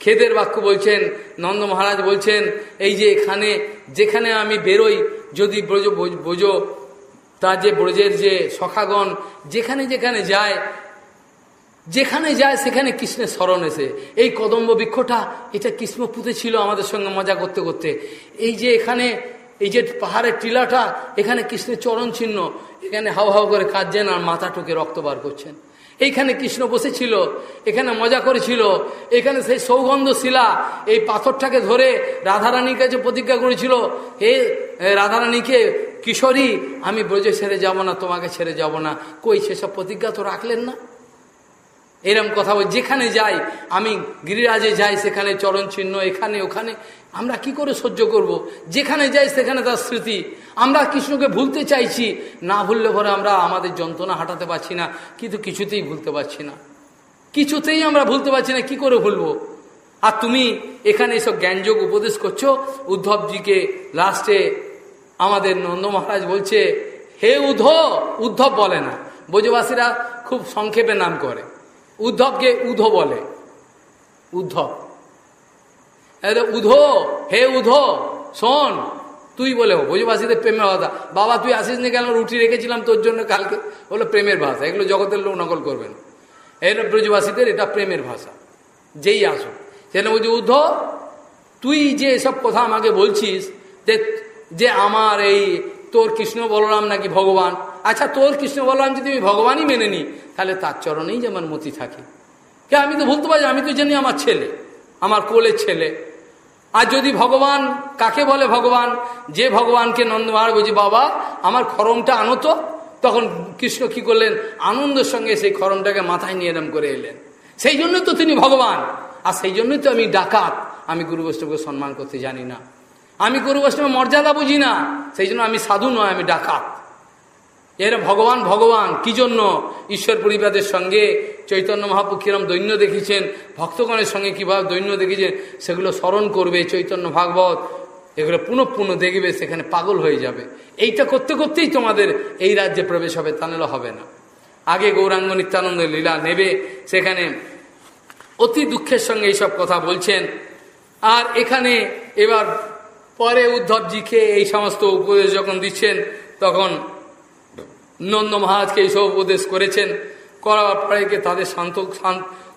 খেদের বাক্য বলছেন, নন্দ মহারাজ বলছেন, এই যে এখানে, যেখানে আমি বেরোই, যদি ব্রজ বোঝ তার যে ব্রজের যে সখাগণ, যেখানে যেখানে যায় যেখানে যায়, সেখানে কৃষ্ণের স্মরণ এসে। এই কদম্ব বৃক্ষটা, এটা কৃষ্ণ পুঁতে ছিল আমাদের সঙ্গে মজা করতে করতে। এই যে এখানে, এই যে পাহাড়ের টিলাটা, এখানে কৃষ্ণের চরণ চিহ্ন। এখানে হাও হাও করে কাঁদছেন আর মাথা টুকে রক্ত বার করছেন। এইখানে কৃষ্ণ বসেছিল, এখানে মজা করেছিল। এখানে সেই সৌগন্ধ শিলা এই পাথরটাকে ধরে রাধারানীর কাছে প্রতিজ্ঞা করেছিল, হে রাধারানীকে, কিশোরী, আমি ব্রজে ছেড়ে যাব না, তোমাকে ছেড়ে যাব না। কই, সেসব প্রতিজ্ঞা তো রাখলেন না? এরম কথা বল, যেখানে যাই, আমি গিরিরাজে যাই, সেখানে চরণ চিহ্ন, এখানে, ওখানে, আমরা কি করে সহ্য করব। যেখানে যাই, সেখানে তার স্মৃতি। আমরা কৃষ্ণকে ভুলতে চাইছি, না ভুললে পরে আমরা আমাদের যন্ত্রণা হাঁটাতে পারছি না, কিন্তু কিছুতেই ভুলতে পারছি না। কিছুতেই আমরা ভুলতে পারছি না, কি করে ভুলবো? আর তুমি এখানে এসব জ্ঞানযোগ উপদেশ করছ? উদ্ধবজিকে লাস্টে আমাদের নন্দ মহারাজ বলছে, হে উদ্ধ উদ্ধব বলে না, ব্রজবাসীরা খুব সংক্ষেপে নাম করে। উদ্ধবকে উধ বলে। উদ্ধব উধো হে উধো শোন, তুই বলে ব্রজবাসীদের প্রেমের কথা বাবা, তুই আসিস নি কেন? রুটি রেখেছিলাম তোর জন্য কালকে। বলো, প্রেমের ভাষা। এগুলো জগতের লোক নকল করবেন। এটা ব্রজবাসীদের এটা প্রেমের ভাষা। যেই আসো সেটা বলছি, উদ্ধ, তুই যে এসব কথা আমাকে বলছিস যে আমার এই তোর কৃষ্ণ বলরাম নাকি ভগবান আচ্ছা তোর কৃষ্ণ বলরাম যদি আমি ভগবানই মেনে নিই, তাহলে তার চরণেই যেমন মতি থাকে। কে, আমি তো বলতে পারি, আমি তো জানি আমার ছেলে, আমার কোলের ছেলে। আর যদি ভগবান, কাকে বলে ভগবান? যে ভগবানকে নন্দ নন্দমার বলছি, বাবা, আমার খরমটা আনো তো। তখন কৃষ্ণ কি করলেন? আনন্দের সঙ্গে সেই খরমটাকে মাথায় নিয়ে এরম করে এলেন। সেই জন্য তো তিনি ভগবান। আর সেই জন্যই তো আমি ডাকাত। আমি গুরু বৈষ্ণবকে সম্মান করতে জানি না। আমি গুরু বৈষ্ণবের মর্যাদা বুঝি না। সেই জন্য আমি সাধু নয়, আমি ডাকাত। এরা ভগবান ভগবান, কি জন্য ঈশ্বর পরিবাদের সঙ্গে চৈতন্য মহাপু কিরম দৈন্য দেখেছেন? ভক্তগণের সঙ্গে কীভাবে দৈন্য দেখেছেন? সেগুলো স্মরণ করবে চৈতন্য ভাগবত। এগুলো পুনঃ পুনঃ দেখবে, সেখানে পাগল হয়ে যাবে। এইটা করতে করতেই তোমাদের এই রাজ্যে প্রবেশ হবে, তা হবে না। আগে গৌরাঙ্গ নিত্যানন্দ লীলা নেবে, সেখানে অতি দুঃখের সঙ্গে এইসব কথা বলছেন। আর এখানে এবার পরে উদ্ধবজিকে এই সমস্ত উপদেশ যখন দিচ্ছেন, তখন নন্দ মহারাজকে এইসব উপদেশ করেছেন, করার পরে তাদের শান্ত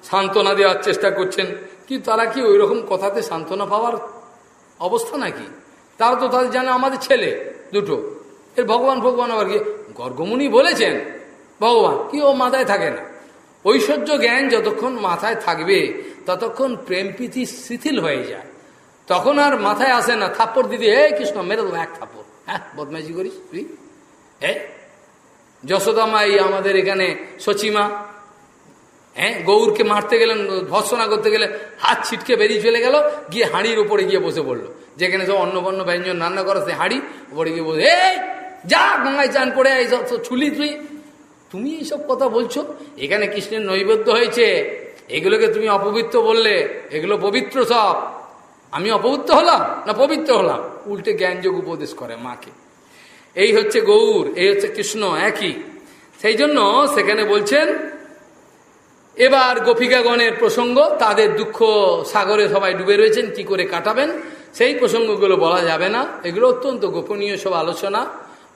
সান্ত্বনা দেওয়ার চেষ্টা করছেন। কি তারা কি ওই রকম কথাতে সান্ত্বনা পাওয়ার অবস্থা নাকি? তারা তো তাদের জানে আমাদের ছেলে দুটো। এর ভগবান ভগবান আবার কি গর্গমুনি বলেছেন? ভগবান, কি ও মাথায় থাকে না। ঐশ্বর্য জ্ঞান যতক্ষণ মাথায় থাকবে, ততক্ষণ প্রেম প্রীতি শিথিল হয়ে যায়। তখন আর মাথায় আসে না, থাপ্পড় দিদি হে কৃষ্ণ, মেরে দেবো, এক থাপ্পড়। হ্যাঁ বদমাইশি করিস, তুই? হ্যাঁ? যশোদামাই আমাদের এখানে সচিমা হ্যাঁ গৌরকে মারতে গেলেন, ভৎসনা করতে গেলে হাত ছিটকে বেরিয়ে চলে গেল, গিয়ে হাঁড়ির উপরে গিয়ে বসে পড়ল। যেখানে সব অন্ন বন্য ব্যঞ্জন রান্না করা, সে হাঁড়ি উপরে গিয়ে বসে, এই, যা, গঙ্গায় চান করে এইসব ছুলি তুই। তুমি এইসব কথা বলছো? এখানে কৃষ্ণের নৈবেদ্য হয়েছে। এগুলোকে তুমি অপবিত্র বললে, এগুলো পবিত্র সব। আমি অপবিত্র হলাম না পবিত্র হলাম? উল্টে জ্ঞানযোগ উপদেশ করে মাকে। এই হচ্ছে গৌর, এই হচ্ছে কৃষ্ণ, একই। সেই জন্য সেখানে বলছেন, এবার গোপিকাগণের প্রসঙ্গ, তাদের দুঃখ সাগরে সবাই ডুবে রয়েছেন, কি করে কাটাবেন? সেই প্রসঙ্গগুলো বলা যাবে না। এগুলো অত্যন্ত গোপনীয় সব আলোচনা,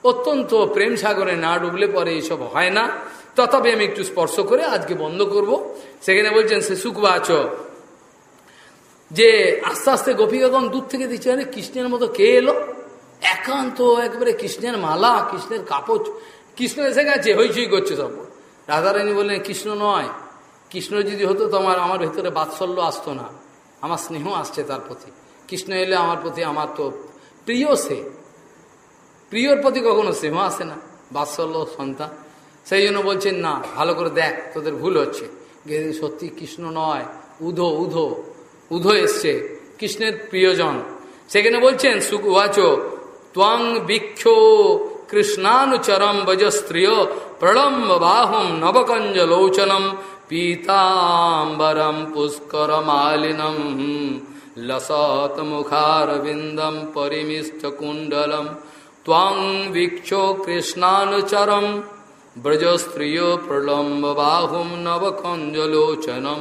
অত্যন্ত প্রেম সাগরে না ডুবলে পরে এইসব হয় না। তথাপি আমি একটু স্পর্শ করে আজকে বন্ধ করব। সেখানে বলছেন, সে সুখবাচ। যে আস্তে আস্তে গোপিকাগণ দূর থেকে দিচ্ছে আরে কৃষ্ণের মতো কে এলো? একান্ত একবারে কৃষ্ণের মালা, কৃষ্ণের কাপড়, কৃষ্ণ এসে গেছে, হইচই করছে সব। রাধারানী বললেন, কৃষ্ণ নয়। কৃষ্ণ যদি হতো, তোমার, আমার ভেতরে বাৎসল্য আসতো না। আমার স্নেহ আসছে তার প্রতি। কৃষ্ণ এলে আমার প্রতি আমার তো প্রিয় সে। প্রিয়র প্রতি কখনো স্নেহ আসে না। বাৎসল্য সন্তান। সেই জন্য বলছেন, না, ভালো করে দেখ, তোদের ভুল হচ্ছে। সত্যি কৃষ্ণ নয়। উধো উধো উধো এসছে। কৃষ্ণের প্রিয়জন। সেখানে বলছেন সুকুয়াচ त्वांग विख्यो कृष्णानुचरम वजस्त्रिय प्रणम्ब बाहुम नवकंज लोचनम पीताम्बरम पुष्कर मालिनम लसत मुखारविंदम परिमिष्ट कुंडलम त्वां वीक्षो कृष्णानुचरम ब्रजस्त्रिय प्रलम्ब बाहुम नवकंजलोचनम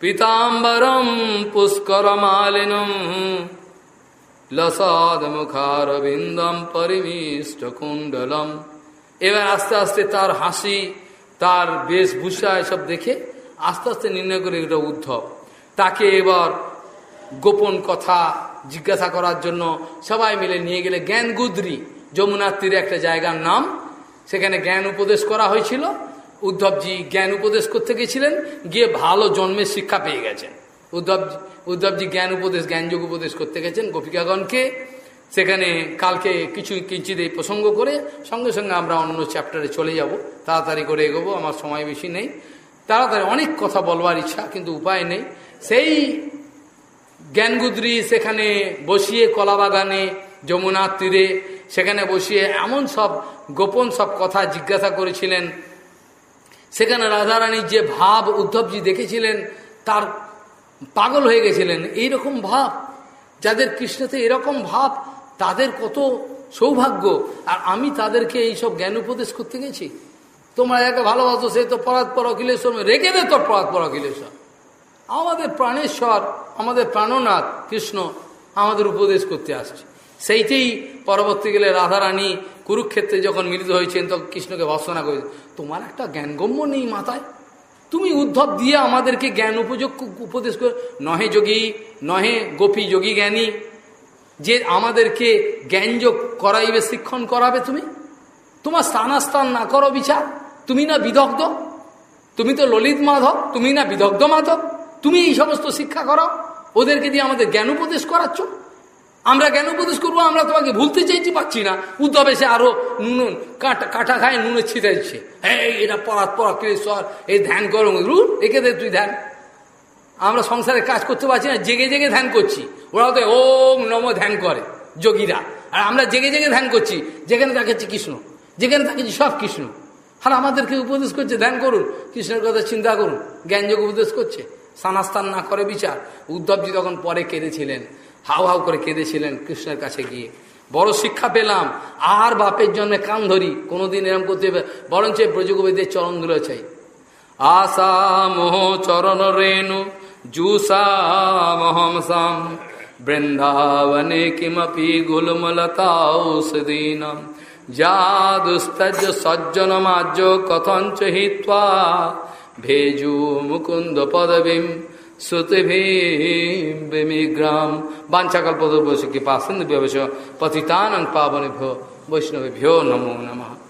पीताम्बरम पुष्कर मालिनम মুখারবিন্দম পরিমিষ্ট কুণ্ডলম এবার আস্তে আস্তে তার হাসি, তার বেশভূষা এসব দেখে আস্তে আস্তে নির্ণয় করে এটা উদ্ধব। তাকে এবার গোপন কথা জিজ্ঞাসা করার জন্য সবাই মিলে নিয়ে গেলে জ্ঞান গুদ্রি যমুনার তীরে একটা জায়গার নাম। সেখানে জ্ঞান উপদেশ করা হয়েছিল। উদ্ধবজি জ্ঞান উপদেশ করতে গেছিলেন, গিয়ে ভালো জন্মের শিক্ষা পেয়ে গেছেন। উদ্ধব, উদ্ধবজি জ্ঞান উপদেশ জ্ঞানযোগ উপদেশ করতে গেছেন গোপিকাগণকে। সেখানে কালকে কিছু কিঞ্চিত এই প্রসঙ্গ করে সঙ্গে সঙ্গে আমরা অন্য চ্যাপ্টারে চলে যাব। তাড়াতাড়ি করে এগোবো, আমার সময় বেশি নেই। তাড়াতাড়ি অনেক কথা বলবার ইচ্ছা, কিন্তু উপায় নেই। সেই জ্ঞানগুদ্রি সেখানে বসিয়ে কলাবাগানে যমুনার তীরে, সেখানে বসিয়ে এমন সব গোপন সব কথা জিজ্ঞাসা করেছিলেন। সেখানে রাধারানীর যে ভাব উদ্ধবজি দেখেছিলেন, তার পাগল হয়ে গেছিলেন। এই রকম ভাব, যাদের কৃষ্ণতে এরকম ভাব, তাদের কত সৌভাগ্য। আর আমি তাদেরকে এইসব জ্ঞান উপদেশ করতে গেছি। তোমরা একে ভালোবাসো, সে তো পরাৎ পর অখিলেশ্বর রেখে দে তোর পরাৎ পর অখিলেশ্বর আমাদের প্রাণেশ্বর, আমাদের প্রাণনাথ কৃষ্ণ আমাদের উপদেশ করতে আসছে। সেইটাই পরবর্তী গেলে রাধারানী কুরুক্ষেত্রে যখন মিলিত হয়েছেন, তখন কৃষ্ণকে ভর্সনা করেছে তোমার একটা জ্ঞানগম্য নেই মাথায়। তুমি উদ্ধব দিয়ে আমাদেরকে জ্ঞান উপযোগ উপদেশ করে। নহে যোগী, নহে গোপী যোগী জ্ঞানী। যে আমাদেরকে জ্ঞানযোগ করাইবে, শিক্ষণ করাবে তুমি। তোমার স্থানাস্থান না করো বিচার। তুমি না বিদগ্ধ। তুমি তো ললিত মাধব, তুমি না বিদগ্ধ মাধব। তুমি এই সমস্ত শিক্ষা করো। ওদেরকে দিয়ে আমাদের জ্ঞান উপদেশ করাচ্ছ। আমরা জ্ঞান উপদেশ করব? আমরা তোমাকে ভুলতে চাইছি পাচ্ছি না। উদ্ধব এসে আরও নুন, কাটা কাটা খায় নুনে ছিটাইছে হ্যাঁ এটা পরাত পরাক্রেশ্বর এই ধ্যান করো রুল একে দে তুই ধ্যান। আমরা সংসারে কাজ করতে পারছি না, জেগে জেগে ধ্যান করছি। ওরা তো ওম নম ধ্যান করে, যোগীরা। আর আমরা জেগে জেগে ধ্যান করছি। যেখানে দেখাচ্ছি কৃষ্ণ। যেখানে থাকেছি সব কৃষ্ণ। আর আমাদেরকে উপদেশ করছে, ধ্যান করুন। কৃষ্ণের কথা চিন্তা করুন। জ্ঞানযোগ উপদেশ করছে। স্থানাস্থান না করে বিচার। উদ্ধবজি তখন পরে কেঁদেছিলেন। হাউ হাউ করে কেঁদেছিলেন কৃষ্ণের কাছে গিয়ে। বড় শিক্ষা পেলাম, আর বাপের জন্য কান ধরি, কোনোদিন এরম করতে হবে। বরঞ্চ ব্রজগোবিদের চরণ ধরে চাই। আশা চরণ রেণু জুসা মহমসাম বৃন্দাবনে কিমপি গুলমলতাউসদীনম যাদুস্তজ সজ্জনমাজ্য কথঞ্চ হিত্বা ভেজু মুকুন্দ পদবীম শ্রুতিভীমিগ্রাম বাঞ্ছাকল্পদর্বশ কৃপা সিন্ধু ব্যবস পতিতানং পাবনে ভ্য বৈষ্ণবে ভ্यो নমো নমঃ।